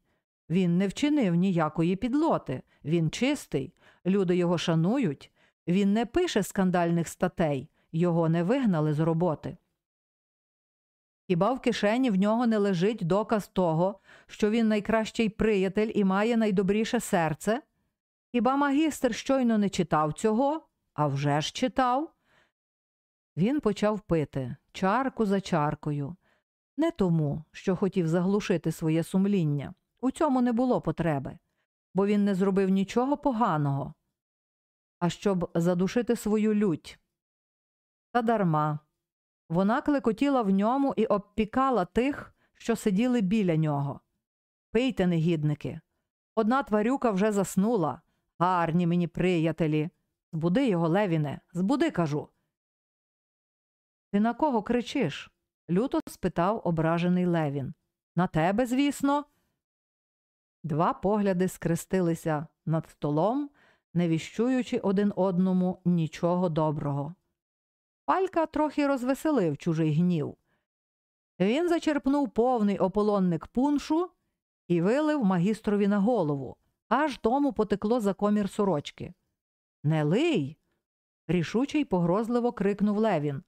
він не вчинив ніякої підлоти, він чистий, люди його шанують, він не пише скандальних статей, його не вигнали з роботи. Хіба в кишені в нього не лежить доказ того, що він найкращий приятель і має найдобріше серце? Хіба магістр щойно не читав цього? А вже ж читав? Він почав пити чарку за чаркою. Не тому, що хотів заглушити своє сумління. У цьому не було потреби, бо він не зробив нічого поганого, а щоб задушити свою лють. Та дарма. Вона клекотіла в ньому і обпікала тих, що сиділи біля нього. Пийте, негідники. Одна тварюка вже заснула. Гарні мені приятелі. Збуди його, Левіне, збуди, кажу. Ти на кого кричиш? люто спитав ображений Левін. На тебе, звісно. Два погляди скрестилися над столом, не віщуючи один одному нічого доброго. Палька трохи розвеселив чужий гнів. Він зачерпнув повний ополонник пуншу і вилив магістрові на голову, аж тому потекло за комір сорочки. Не лий. рішуче й погрозливо крикнув Левін.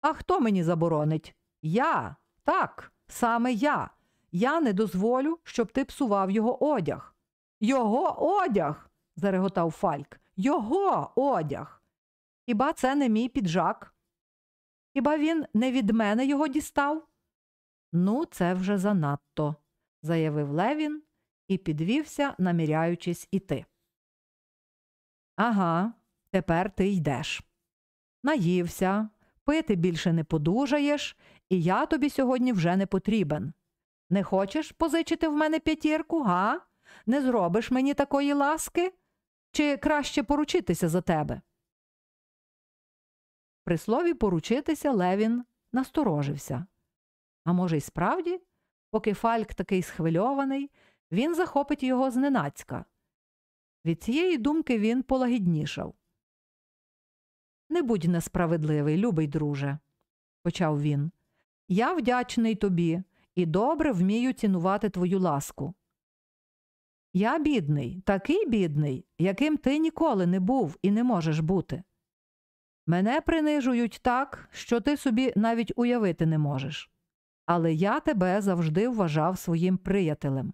А хто мені заборонить? Я. Так, саме я. Я не дозволю, щоб ти псував його одяг. Його одяг. зареготав Фальк. Його одяг. Хіба це не мій піджак? Хіба він не від мене його дістав? Ну, це вже занадто, заявив Левін і підвівся, наміряючись іти. Ага, тепер ти йдеш. Наївся, пити більше не подужаєш, і я тобі сьогодні вже не потрібен. Не хочеш позичити в мене п'ятірку, га? Не зробиш мені такої ласки? Чи краще поручитися за тебе? При слові поручитися Левін насторожився. А може, й справді, поки Фальк такий схвильований, він захопить його зненацька. Від цієї думки він полагіднішав. Не будь несправедливий, любий друже, почав він. Я вдячний тобі і добре вмію цінувати твою ласку. Я бідний, такий бідний, яким ти ніколи не був і не можеш бути. Мене принижують так, що ти собі навіть уявити не можеш. Але я тебе завжди вважав своїм приятелем.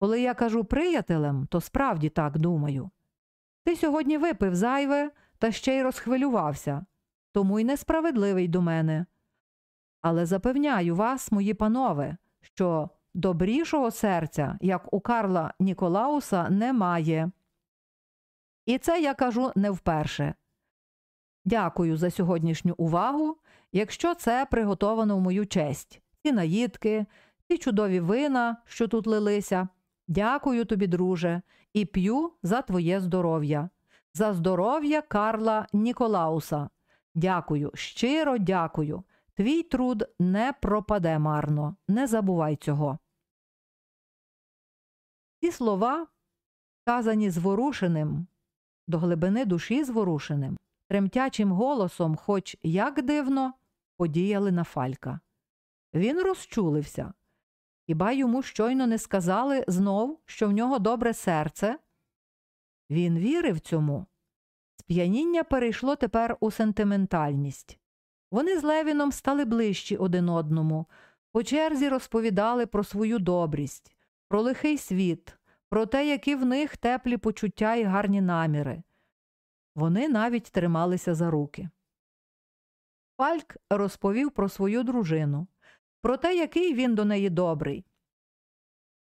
Коли я кажу приятелем, то справді так думаю. Ти сьогодні випив зайве та ще й розхвилювався, тому й несправедливий до мене. Але запевняю вас, мої панове, що добрішого серця, як у Карла Ніколауса, немає. І це я кажу не вперше. Дякую за сьогоднішню увагу, якщо це приготовано в мою честь. Ці наїдки, ці чудові вина, що тут лилися. Дякую тобі, друже, і п'ю за твоє здоров'я, за здоров'я Карла Ніколауса. Дякую, щиро дякую. Твій труд не пропаде марно, не забувай цього. Ці слова, сказані зворушеним, до глибини душі зворушеним, тремтячим голосом, хоч як дивно, подіяли на Фалька. Він розчулився. Хіба йому щойно не сказали знов, що в нього добре серце? Він вірив цьому. Сп'яніння перейшло тепер у сентиментальність. Вони з Левіном стали ближчі один одному, по черзі розповідали про свою добрість, про лихий світ, про те, які в них теплі почуття і гарні наміри. Вони навіть трималися за руки. Фальк розповів про свою дружину, про те, який він до неї добрий.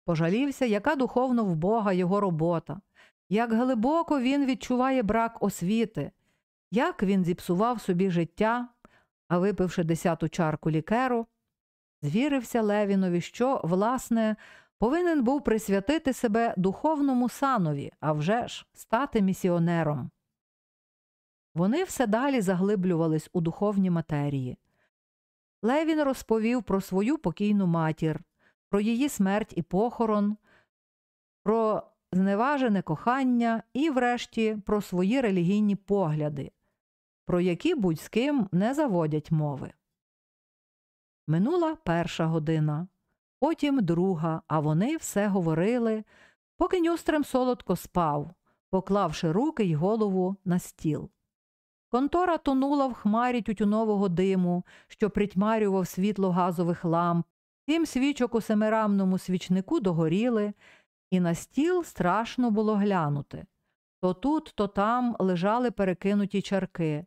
Пожалівся, яка духовно вбога його робота, як глибоко він відчуває брак освіти, як він зіпсував собі життя, А випивши десяту чарку лікеру, звірився Левінові, що, власне, повинен був присвятити себе духовному санові, а вже ж стати місіонером. Вони все далі заглиблювались у духовні матерії. Левін розповів про свою покійну матір, про її смерть і похорон, про зневажене кохання і, врешті, про свої релігійні погляди, про які будь з ким не заводять мови. Минула перша година, потім друга, а вони все говорили, поки Нюстрем солодко спав, поклавши руки й голову на стіл. Контора тонула в хмарі тютюнового диму, що притьмарював світло газових ламп, сім свічок у семирамному свічнику догоріли, і на стіл страшно було глянути. То тут, то там лежали перекинуті чарки.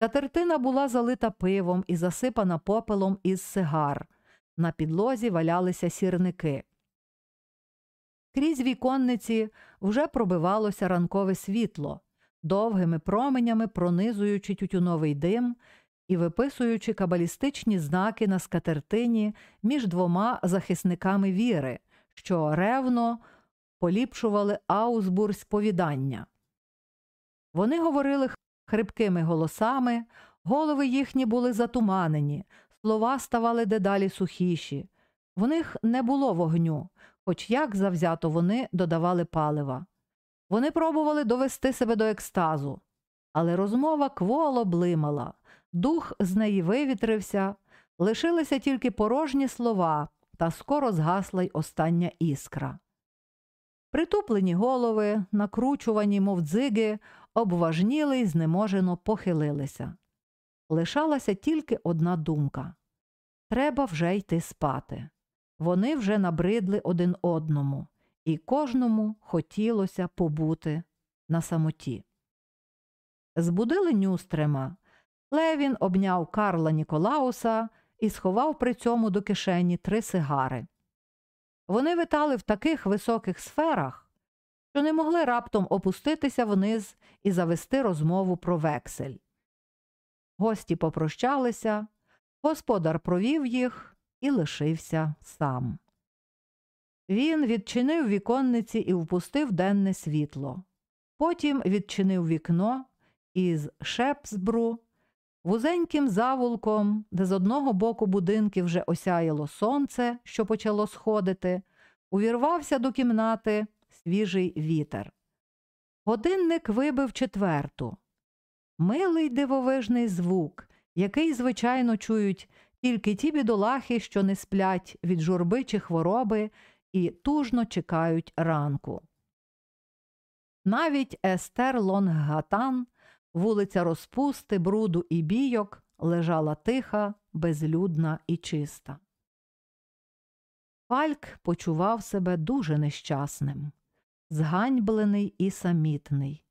Катертина була залита пивом і засипана попелом із сигар. На підлозі валялися сірники. Крізь віконниці вже пробивалося ранкове світло, довгими променями пронизуючи тютюновий дим і виписуючи кабалістичні знаки на скатертині між двома захисниками віри, що ревно поліпшували Аусбурзь повідання. Вони говорили хрипкими голосами, голови їхні були затуманені, слова ставали дедалі сухіші. В них не було вогню, хоч як завзято вони додавали палива. Вони пробували довести себе до екстазу, але розмова кволо блимала, дух з неї вивітрився, лишилися тільки порожні слова, та скоро згасла й остання іскра. Притуплені голови, накручувані, мов дзиги, обважніли й знеможено похилилися. Лишалася тільки одна думка треба вже йти спати. Вони вже набридли один одному, і кожному хотілося побути на самоті. Збудили Нюстрема. Левін обняв Карла Ніколауса і сховав при цьому до кишені три сигари. Вони витали в таких високих сферах, що не могли раптом опуститися вниз і завести розмову про вексель. Гості попрощалися, господар провів їх і лишився сам. Він відчинив віконниці і впустив денне світло. Потім відчинив вікно із Шепсбру, вузеньким завулком, де з одного боку будинки вже осяяло сонце, що почало сходити, увірвався до кімнати свіжий вітер. Годинник вибив четверту. Милий дивовижний звук, який, звичайно, чують тільки ті бідолахи, що не сплять від журби чи хвороби і тужно чекають ранку. Навіть Естер Лонггатан, вулиця розпусти, бруду і бійок, лежала тиха, безлюдна і чиста. Фальк почував себе дуже нещасним, зганьблений і самітний.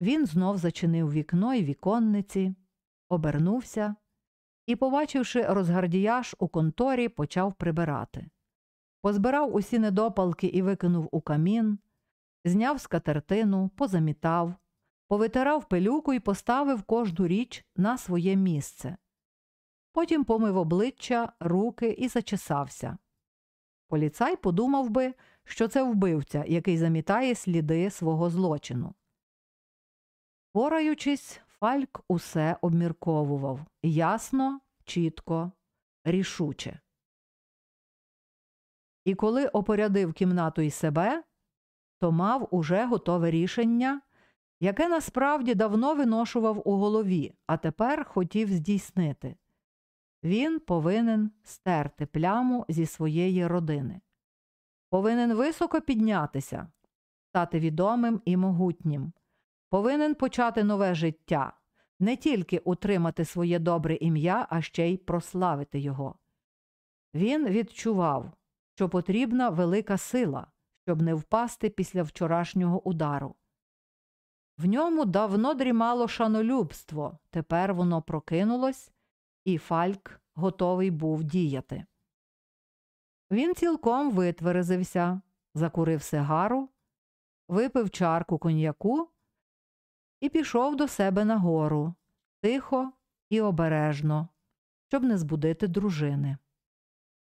Він знов зачинив вікно і віконниці, обернувся і, побачивши розгардіяж у конторі, почав прибирати. Позбирав усі недопалки і викинув у камін, зняв скатертину, позамітав, повитирав пилюку і поставив кожну річ на своє місце. Потім помив обличчя, руки і зачесався. Поліцай подумав би, що це вбивця, який замітає сліди свого злочину. Пораючись, Фальк усе обмірковував ясно, чітко, рішуче. І коли опорядив кімнату і себе, то мав уже готове рішення, яке насправді давно виношував у голові, а тепер хотів здійснити. Він повинен стерти пляму зі своєї родини, повинен високо піднятися, стати відомим і могутнім, повинен почати нове життя, не тільки утримати своє добре ім'я, а ще й прославити його. Він відчував, що потрібна велика сила, щоб не впасти після вчорашнього удару. В ньому давно дрімало шанолюбство, тепер воно прокинулось, і Фальк готовий був діяти. Він цілком витверезився, закурив сигару, випив чарку коньяку і пішов до себе нагору, тихо, і обережно, щоб не збудити дружини.